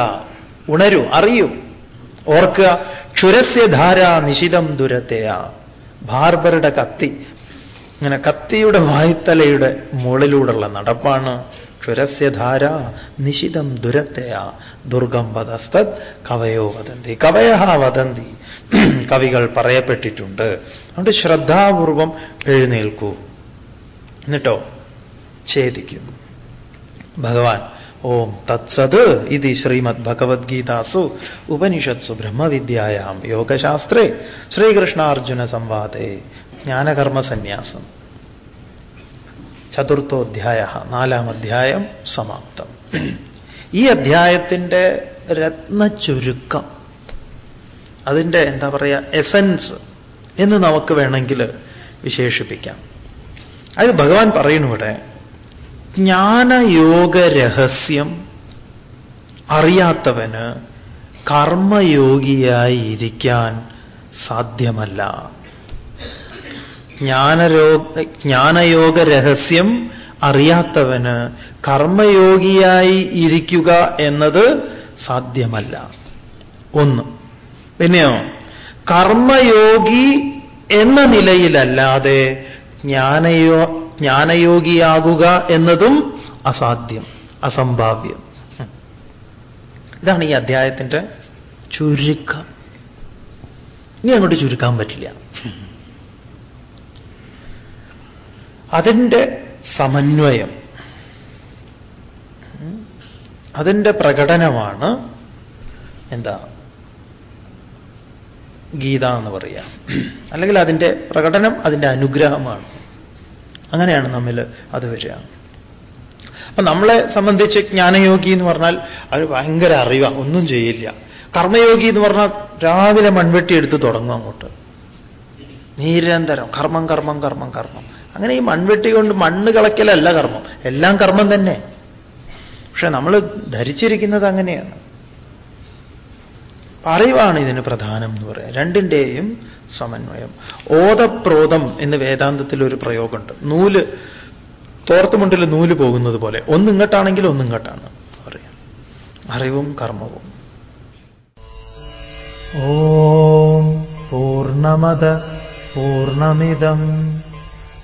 ഉണരൂ അറിയൂ. ഓർക്കുക ക്ഷുരസ്യ ധാരാ നിശിതം ദുരത്തെയ. ബാർബറുടെ കത്തി. ഇങ്ങനെ കത്തിയുടെ വായ്ത്തലയുടെ മുകളിലൂടെയുള്ള നടപ്പാണ്. ക്ഷുരസ്യധാര നിശിതം ദുരത്തെയ ദുർഗം വധസ്തത് കവയോ വദന്തി. കവയഹ വദന്തി. കവികൾ പറയപ്പെട്ടിട്ടുണ്ട്. അതുകൊണ്ട് ശ്രദ്ധാപൂർവം എഴുന്നേൽക്കൂ. എന്നിട്ടോ? ഛേദിക്കും ഭഗവാൻ ഓം തത്സത് ഇതി ശ്രീമദ് ഭഗവത്ഗീതാസു ഉപനിഷത്സു ബ്രഹ്മവിദ്യായാം യോഗശാസ്ത്രേ. ശ്രീകൃഷ്ണാർജുന സംവാദേ. ജ്ഞാനകർമ്മസന്യാസം. ചതുർത്ഥോധ്യായ നാലാം അധ്യായം സമാപ്തം. ഈ അധ്യായത്തിന്റെ രത്നചുരുക്കം അതിന്റെ എന്താ പറയുക എസൻസ് എന്ന് നമുക്ക് വേണമെങ്കിൽ വിശേഷിപ്പിക്കാം. അത് ഭഗവാൻ പറയുന്നു ഇവിടെ ജ്ഞാനയോഗ രഹസ്യം അറിയാത്തവന് കർമ്മയോഗിയായി ഇരിക്കാൻ സാധ്യമല്ല. ജ്ഞാനരോഗ ജ്ഞാനയോഗ രഹസ്യം അറിയാത്തവന് കർമ്മയോഗിയായി ഇരിക്കുക എന്നത് സാധ്യമല്ല. ഒന്ന്. പിന്നെയോ കർമ്മയോഗി എന്ന നിലയിലല്ലാതെ ജ്ഞാനയോ ജ്ഞാനയോഗിയാകുക എന്നതും അസാധ്യം അസംഭാവ്യം. ഇതാണ് ഈ അധ്യായത്തിന്റെ ചുരുക്കം. ഇനി അങ്ങോട്ട് ചുരുക്കാൻ പറ്റില്ല. അതിന്റെ സമന്വയം. അതിന്റെ പ്രകടനമാണ് എന്താ? ഗീത എന്ന് പറയാം അല്ലെങ്കിൽ അതിന്റെ പ്രകടനം അതിന്റെ അനുഗ്രഹമാണ്. അങ്ങനെയാണ് നമ്മൾ അത് വരിക. അപ്പൊ നമ്മളെ സംബന്ധിച്ച് ജ്ഞാനയോഗി എന്ന് പറഞ്ഞാൽ അവർ ഭയങ്കര അറിവാ. ഒന്നും ചെയ്യില്ല. കർമ്മയോഗി എന്ന് പറഞ്ഞാൽ രാവിലെ മൺവെട്ടി എടുത്ത് തുടങ്ങും അങ്ങോട്ട്. നിരന്തരം കർമ്മം കർമ്മം കർമ്മം കർമ്മം. അങ്ങനെ ഈ മൺവെട്ടി കൊണ്ട് മണ്ണ് കളയ്ക്കലല്ല കർമ്മം. എല്ലാം കർമ്മം തന്നെ. പക്ഷെ നമ്മൾ ധരിച്ചിരിക്കുന്നത് അങ്ങനെയാണ്. അറിവാണ് ഇതിന് പ്രധാനം എന്ന് പറയാം. രണ്ടിന്റെയും സമന്വയം. ഓതപ്രോതം എന്ന് വേദാന്തത്തിൽ ഒരു പ്രയോഗമുണ്ട്. നൂൽ തോർത്തുമുണ്ടിൽ നൂൽ പോകുന്നത് പോലെ. ഒന്നിങ്ങട്ടാണെങ്കിൽ ഒന്നിങ്ങട്ടാണ് പറയാം. അറിവും കർമ്മവും. ഓം പൂർണമത പൂർണമിതം.